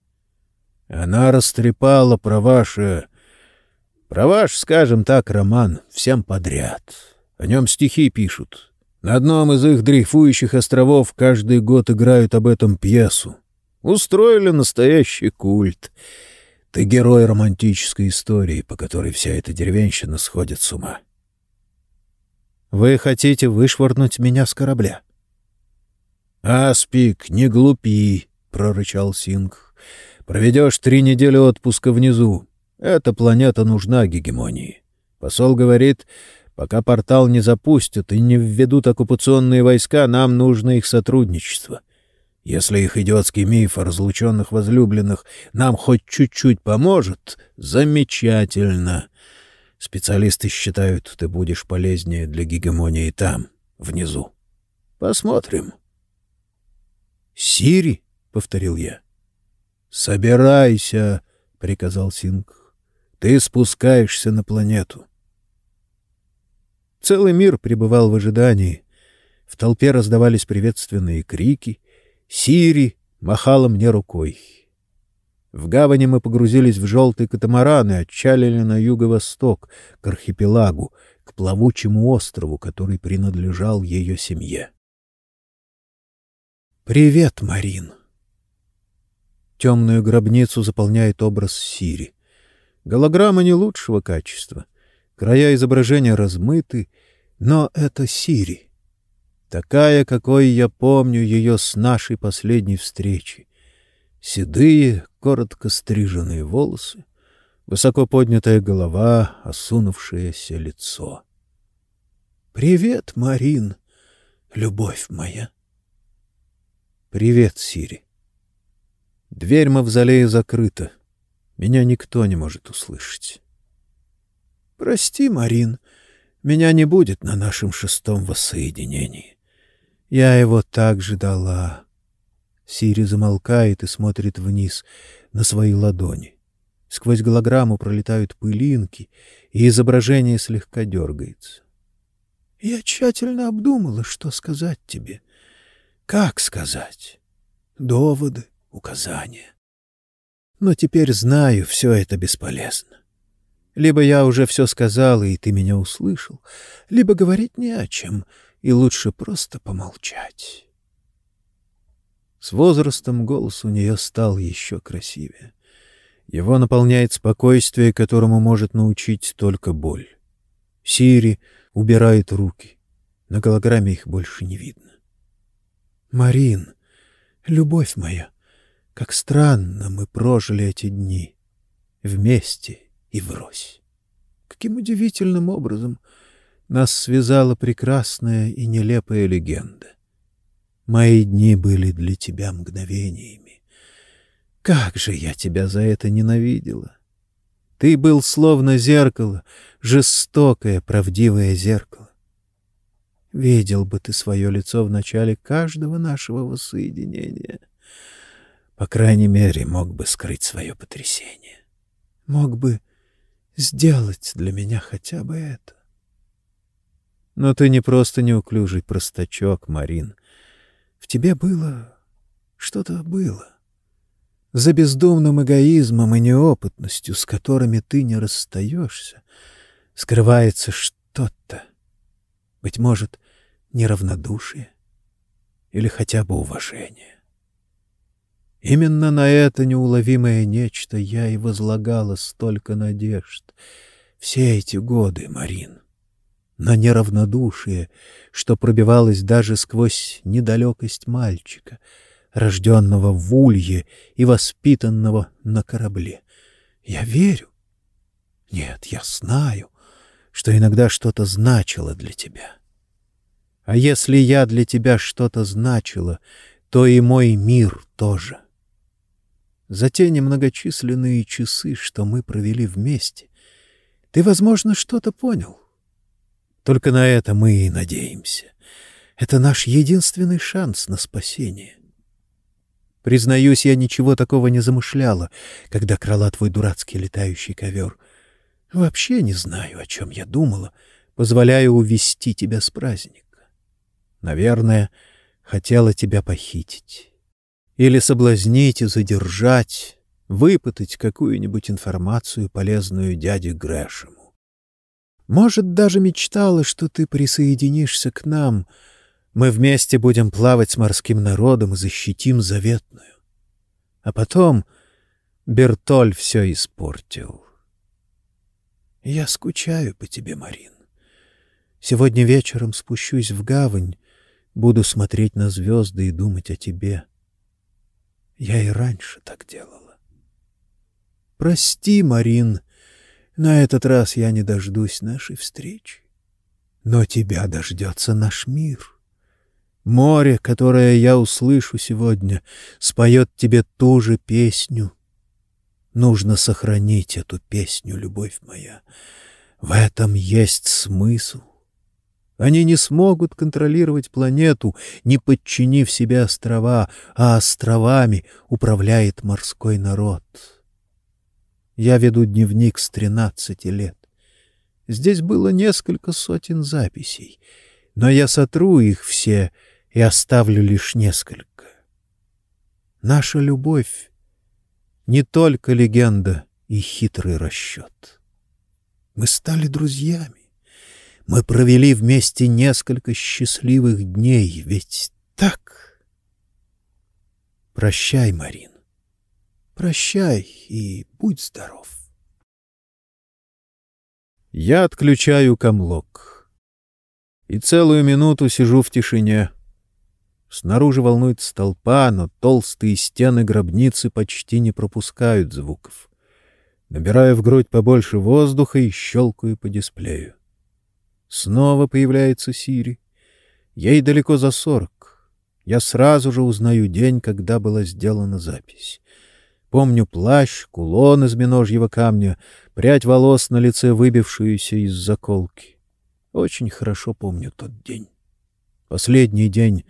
Speaker 1: Она растрепала про ваше... Про ваш, скажем так, роман всем подряд. О нем стихи пишут. На одном из их дрейфующих островов каждый год играют об этом пьесу. Устроили настоящий культ — ты герой романтической истории, по которой вся эта деревенщина сходит с ума. Вы хотите вышвырнуть меня с корабля? Аспик, не глупи, прорычал Синг. Проведешь три недели отпуска внизу. Эта планета нужна гегемонии. Посол говорит, пока портал не запустят и не введут оккупационные войска, нам нужно их сотрудничество. Если их идиотский миф о разлученных возлюбленных нам хоть чуть-чуть поможет, замечательно. Специалисты считают, ты будешь полезнее для гегемонии там, внизу. Посмотрим. «Сири?» — повторил я. «Собирайся!» — приказал Синг. «Ты спускаешься на планету». Целый мир пребывал в ожидании. В толпе раздавались приветственные крики — Сири махала мне рукой. В гавани мы погрузились в желтый катамаран и отчалили на юго-восток, к архипелагу, к плавучему острову, который принадлежал ее семье. «Привет, Марин!» Темную гробницу заполняет образ Сири. Голограмма не лучшего качества. Края изображения размыты, но это Сири такая, какой я помню ее с нашей последней встречи. Седые, коротко стриженные волосы, высоко поднятая голова, осунувшееся лицо. «Привет, Марин, любовь моя!» «Привет, Сири!» Дверь мавзолея закрыта. Меня никто не может услышать. «Прости, Марин, меня не будет на нашем шестом воссоединении. Я его так ждала. Сири замолкает и смотрит вниз на свои ладони. Сквозь голограмму пролетают пылинки, и изображение слегка дергается. Я тщательно обдумала, что сказать тебе. Как сказать? Доводы, указания. Но теперь знаю, все это бесполезно. Либо я уже все сказала, и ты меня услышал, либо говорить не о чем — и лучше просто помолчать. С возрастом голос у нее стал еще красивее. Его наполняет спокойствие, которому может научить только боль. Сири убирает руки. На голограмме их больше не видно. Марин, любовь моя, как странно мы прожили эти дни. Вместе и врозь. Каким удивительным образом нас связала прекрасная и нелепая легенда. Мои дни были для тебя мгновениями. Как же я тебя за это ненавидела! Ты был словно зеркало, жестокое, правдивое зеркало. Видел бы ты свое лицо в начале каждого нашего воссоединения. По крайней мере, мог бы скрыть свое потрясение. Мог бы сделать для меня хотя бы это. Но ты не просто неуклюжий простачок, Марин. В тебе было... что-то было. За бездумным эгоизмом и неопытностью, с которыми ты не расстаешься, скрывается что-то. Быть может, неравнодушие или хотя бы уважение. Именно на это неуловимое нечто я и возлагала столько надежд все эти годы, Марин на неравнодушие, что пробивалось даже сквозь недалекость мальчика,
Speaker 2: рожденного в улье и воспитанного на корабле. Я верю. Нет, я знаю, что иногда что-то значило для тебя. А если я для тебя что-то значила, то и мой мир тоже. За те немногочисленные часы, что мы провели вместе, ты, возможно, что-то понял. Только на это мы и надеемся. Это наш единственный шанс на спасение. Признаюсь, я ничего такого не замышляла, когда крала твой дурацкий летающий ковер. Вообще не знаю, о чем я думала, позволяя увести тебя с праздника. Наверное, хотела тебя похитить. Или соблазнить и задержать, выпытать какую-нибудь информацию, полезную дяде Грэшему. Может, даже мечтала, что ты присоединишься к нам — мы вместе будем плавать с морским народом и защитим заветную. А потом Бертоль все испортил. Я скучаю по тебе, Марин. Сегодня вечером спущусь в гавань, буду смотреть на звезды и думать о тебе. Я и раньше так делала. Прости, Марин, на этот раз я не дождусь нашей встречи. Но тебя дождется наш мир. Море, которое я услышу сегодня, споет тебе ту же песню. Нужно сохранить эту песню, любовь моя. В этом есть смысл. Они не смогут контролировать планету, не подчинив себе острова, а островами управляет морской народ. Я веду дневник с тринадцати лет. Здесь было несколько сотен записей, но я сотру их все — и оставлю лишь несколько. Наша любовь — не только легенда и хитрый расчет. Мы стали друзьями. Мы провели вместе несколько счастливых дней, ведь так? Прощай, Марин. Прощай и будь здоров.
Speaker 1: Я отключаю камлок. И целую минуту сижу в тишине. Снаружи волнуется толпа, но толстые стены гробницы почти не пропускают звуков. Набираю в грудь побольше воздуха и щелкаю по дисплею. Снова появляется Сири. Ей далеко за сорок. Я сразу же узнаю день, когда была сделана запись. Помню плащ, кулон из миножьего камня, прядь волос на лице, выбившуюся из заколки. Очень хорошо помню тот день. Последний день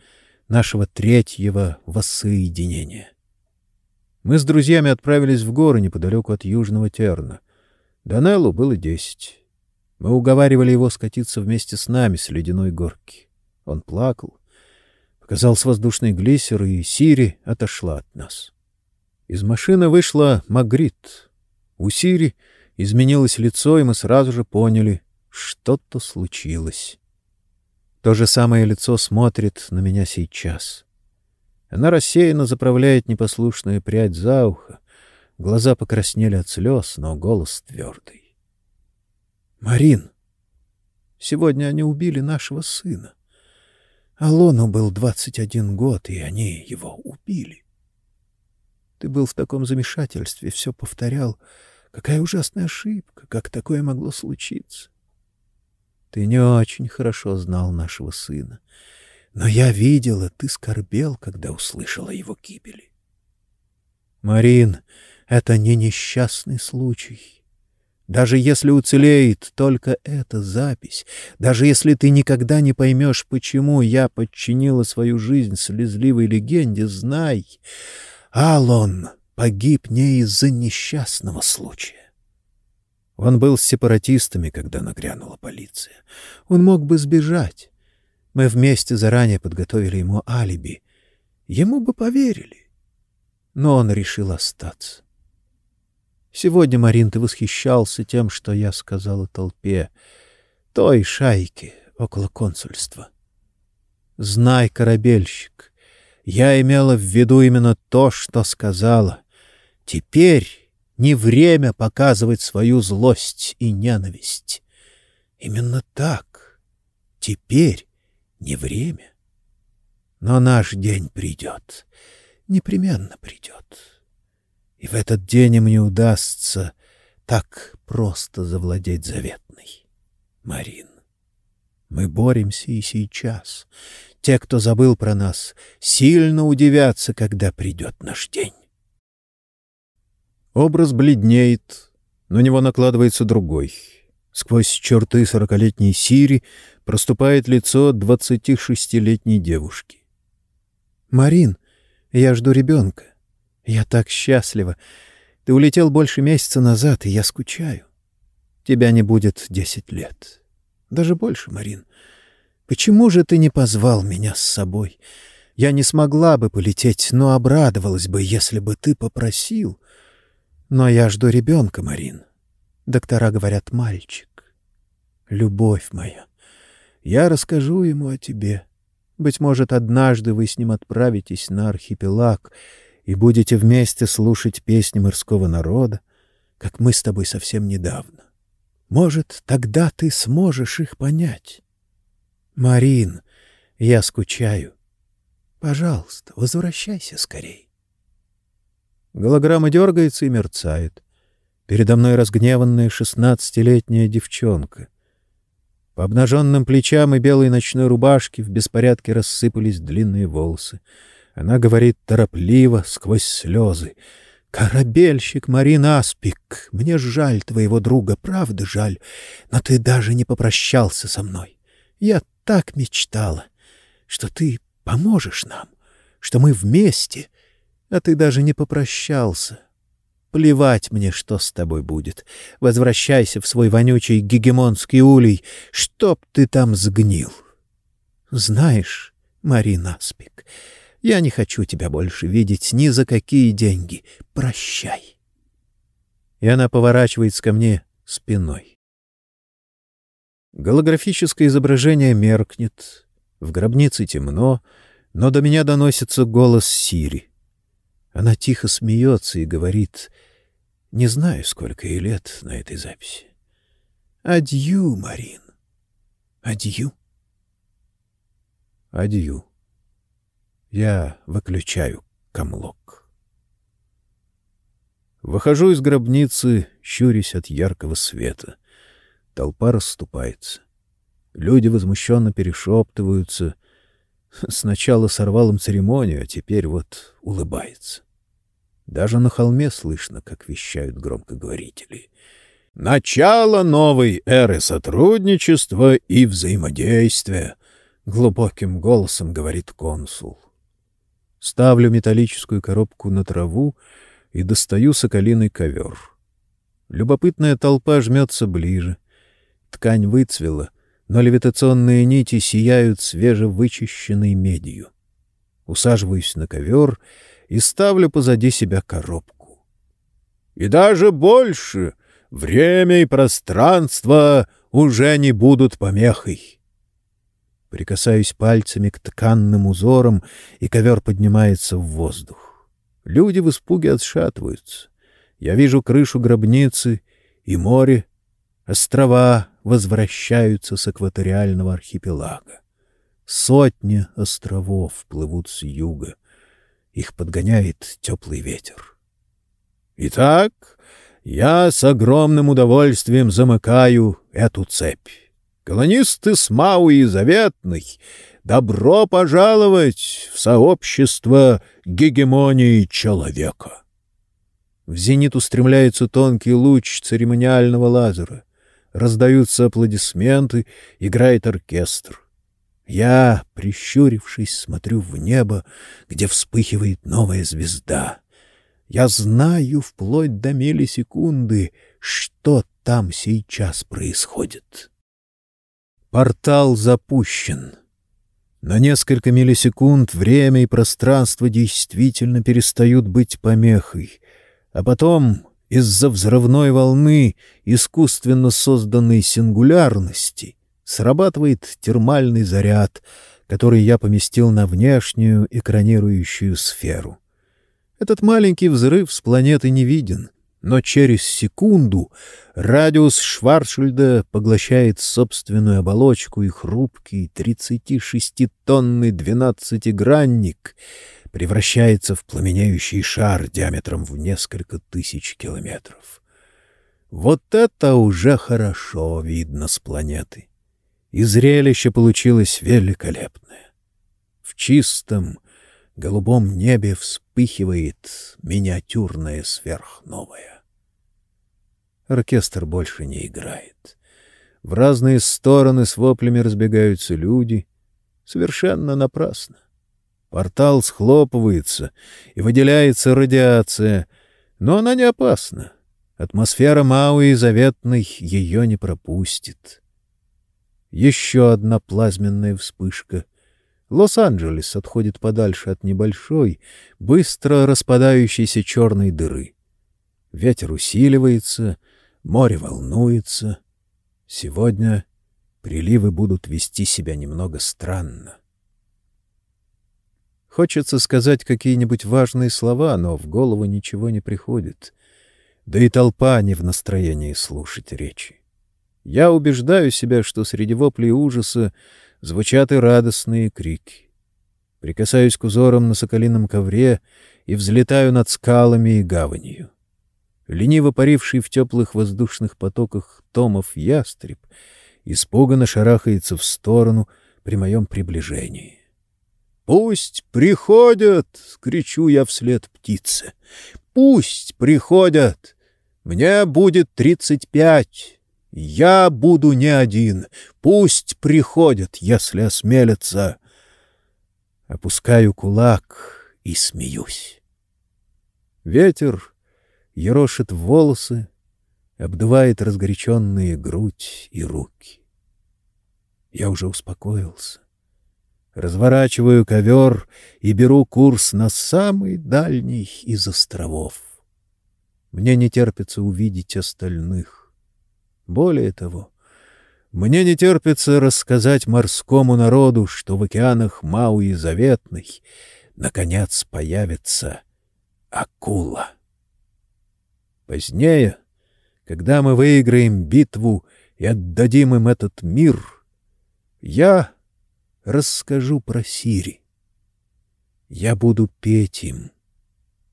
Speaker 1: нашего третьего воссоединения. Мы с друзьями отправились в горы неподалеку от Южного Терна. Данеллу было десять. Мы уговаривали его скатиться вместе с нами с ледяной горки. Он плакал. Показался воздушный глиссер, и Сири отошла от нас. Из машины вышла Магрит. У Сири изменилось лицо, и мы сразу же поняли, что-то случилось. То же самое лицо смотрит на меня сейчас. Она рассеянно заправляет непослушную прядь за ухо. Глаза покраснели от слез, но голос твердый. — Марин, сегодня они убили нашего сына. Алону был двадцать один год, и они его убили. Ты был в таком замешательстве, все повторял. Какая ужасная ошибка, как такое могло случиться. Ты не очень хорошо знал нашего сына, но я видела, ты скорбел, когда услышала его гибели. Марин, это не несчастный случай. Даже если уцелеет только эта запись, даже если ты никогда не поймешь, почему я подчинила свою жизнь слезливой легенде, знай, Алон погиб не из-за несчастного случая. Он был с сепаратистами, когда нагрянула полиция. Он мог бы сбежать. Мы вместе заранее подготовили ему алиби. Ему бы поверили. Но он решил остаться. Сегодня, Марин, ты восхищался тем, что я сказала толпе, той шайке около консульства. Знай, корабельщик, я имела в виду именно то, что сказала. Теперь не время показывать свою злость и ненависть. Именно так. Теперь не время. Но наш день придет.
Speaker 2: непременно придет. И в этот день им не удастся так просто завладеть заветной. Марин, мы боремся и сейчас. Те, кто забыл про нас, сильно удивятся, когда придет наш день.
Speaker 1: Образ бледнеет, на него накладывается другой. Сквозь черты сорокалетней Сири проступает лицо двадцати шестилетней девушки.
Speaker 2: «Марин, я жду ребенка. Я так счастлива. Ты улетел больше месяца назад, и я скучаю. Тебя не будет десять лет. Даже больше, Марин. Почему же ты не позвал меня с собой? Я не смогла бы полететь, но обрадовалась бы, если бы ты попросил. Но я жду ребенка, Марин. Доктора говорят, мальчик. Любовь моя, я расскажу ему о тебе. Быть может, однажды вы с ним отправитесь на архипелаг и будете вместе слушать песни морского народа, как мы с тобой совсем недавно. Может, тогда ты сможешь их понять. Марин, я скучаю. Пожалуйста, возвращайся скорей.
Speaker 1: Голограмма дергается и мерцает. Передо мной разгневанная шестнадцатилетняя девчонка. По обнаженным плечам и белой ночной рубашке в беспорядке рассыпались длинные волосы. Она говорит торопливо, сквозь слезы. «Корабельщик Марин Аспик, мне жаль твоего друга, правда жаль, но ты даже не попрощался со мной. Я так мечтала, что ты поможешь нам, что мы вместе, а ты даже не попрощался. Плевать мне, что с тобой будет. Возвращайся в свой вонючий гегемонский улей, чтоб ты там сгнил. Знаешь, Марина Аспик, я не хочу тебя больше видеть ни за какие деньги. Прощай. И она поворачивается ко мне спиной. Голографическое изображение меркнет, в гробнице темно, но до меня доносится голос Сири. Она тихо смеется и говорит, не знаю, сколько ей лет на этой записи. Адью, Марин. Адью. Адью. Я выключаю камлок. Выхожу из гробницы, щурясь от яркого света. Толпа расступается. Люди возмущенно перешептываются. Сначала сорвал им церемонию, а теперь вот улыбается. Даже на холме слышно, как вещают громкоговорители. «Начало новой эры сотрудничества и взаимодействия», — глубоким голосом говорит консул. Ставлю металлическую коробку на траву и достаю соколиный ковер. Любопытная толпа жмется ближе. Ткань выцвела, но левитационные нити сияют свежевычищенной медью. Усаживаюсь на ковер — и ставлю позади себя коробку. И даже больше время и пространство уже не будут помехой. Прикасаюсь пальцами к тканным узорам, и ковер поднимается в воздух. Люди в испуге отшатываются. Я вижу крышу гробницы и море. Острова возвращаются с экваториального архипелага. Сотни островов плывут с юга. Их подгоняет теплый ветер. Итак, я с огромным удовольствием замыкаю эту цепь. Колонисты с Мауи Заветный, добро пожаловать в сообщество гегемонии человека. В зенит устремляется тонкий луч церемониального лазера. Раздаются аплодисменты, играет оркестр. Я, прищурившись, смотрю в небо, где вспыхивает новая звезда. Я знаю вплоть до миллисекунды, что там сейчас происходит. Портал запущен. На несколько миллисекунд время и пространство действительно перестают быть помехой, а потом из-за взрывной волны искусственно созданной сингулярности срабатывает термальный заряд, который я поместил на внешнюю экранирующую сферу. Этот маленький взрыв с планеты не виден, но через секунду радиус Шварцшильда поглощает собственную оболочку, и хрупкий 36-тонный двенадцатигранник превращается в пламенеющий шар диаметром в несколько тысяч километров. Вот это уже хорошо видно с планеты. И зрелище получилось великолепное. В чистом, голубом небе вспыхивает миниатюрная сверхновая. Оркестр больше не играет. В разные стороны с воплями разбегаются люди. Совершенно напрасно. Портал схлопывается, и выделяется радиация, но она не опасна. Атмосфера Мауи заветной ее не пропустит. Еще одна плазменная вспышка. Лос-Анджелес отходит подальше от небольшой, быстро распадающейся черной дыры. Ветер усиливается — Море волнуется. Сегодня приливы будут вести себя немного странно. Хочется сказать какие-нибудь важные слова, но в голову ничего не приходит. Да и толпа не в настроении слушать речи. Я убеждаю себя, что среди воплей ужаса звучат и радостные крики. Прикасаюсь к узорам на соколином ковре и взлетаю над скалами и гаванью лениво паривший в теплых воздушных потоках томов ястреб, испуганно шарахается в сторону при моем приближении. «Пусть приходят!» — кричу я вслед птице. «Пусть приходят! Мне будет тридцать пять!» Я буду не один. Пусть приходят, если осмелятся. Опускаю кулак и смеюсь. Ветер ерошит волосы, обдувает разгоряченные грудь и руки. Я уже успокоился. Разворачиваю ковер и беру курс на самый дальний из островов. Мне не терпится увидеть остальных. Более того, мне не терпится рассказать морскому народу, что в океанах Мауи Заветной наконец появится акула. Позднее, когда мы выиграем битву и отдадим им этот мир, я расскажу про Сири. Я буду петь им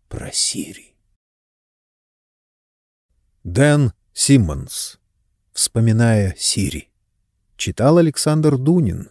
Speaker 1: про Сири. Дэн Симмонс. Вспоминая Сири. Читал Александр Дунин.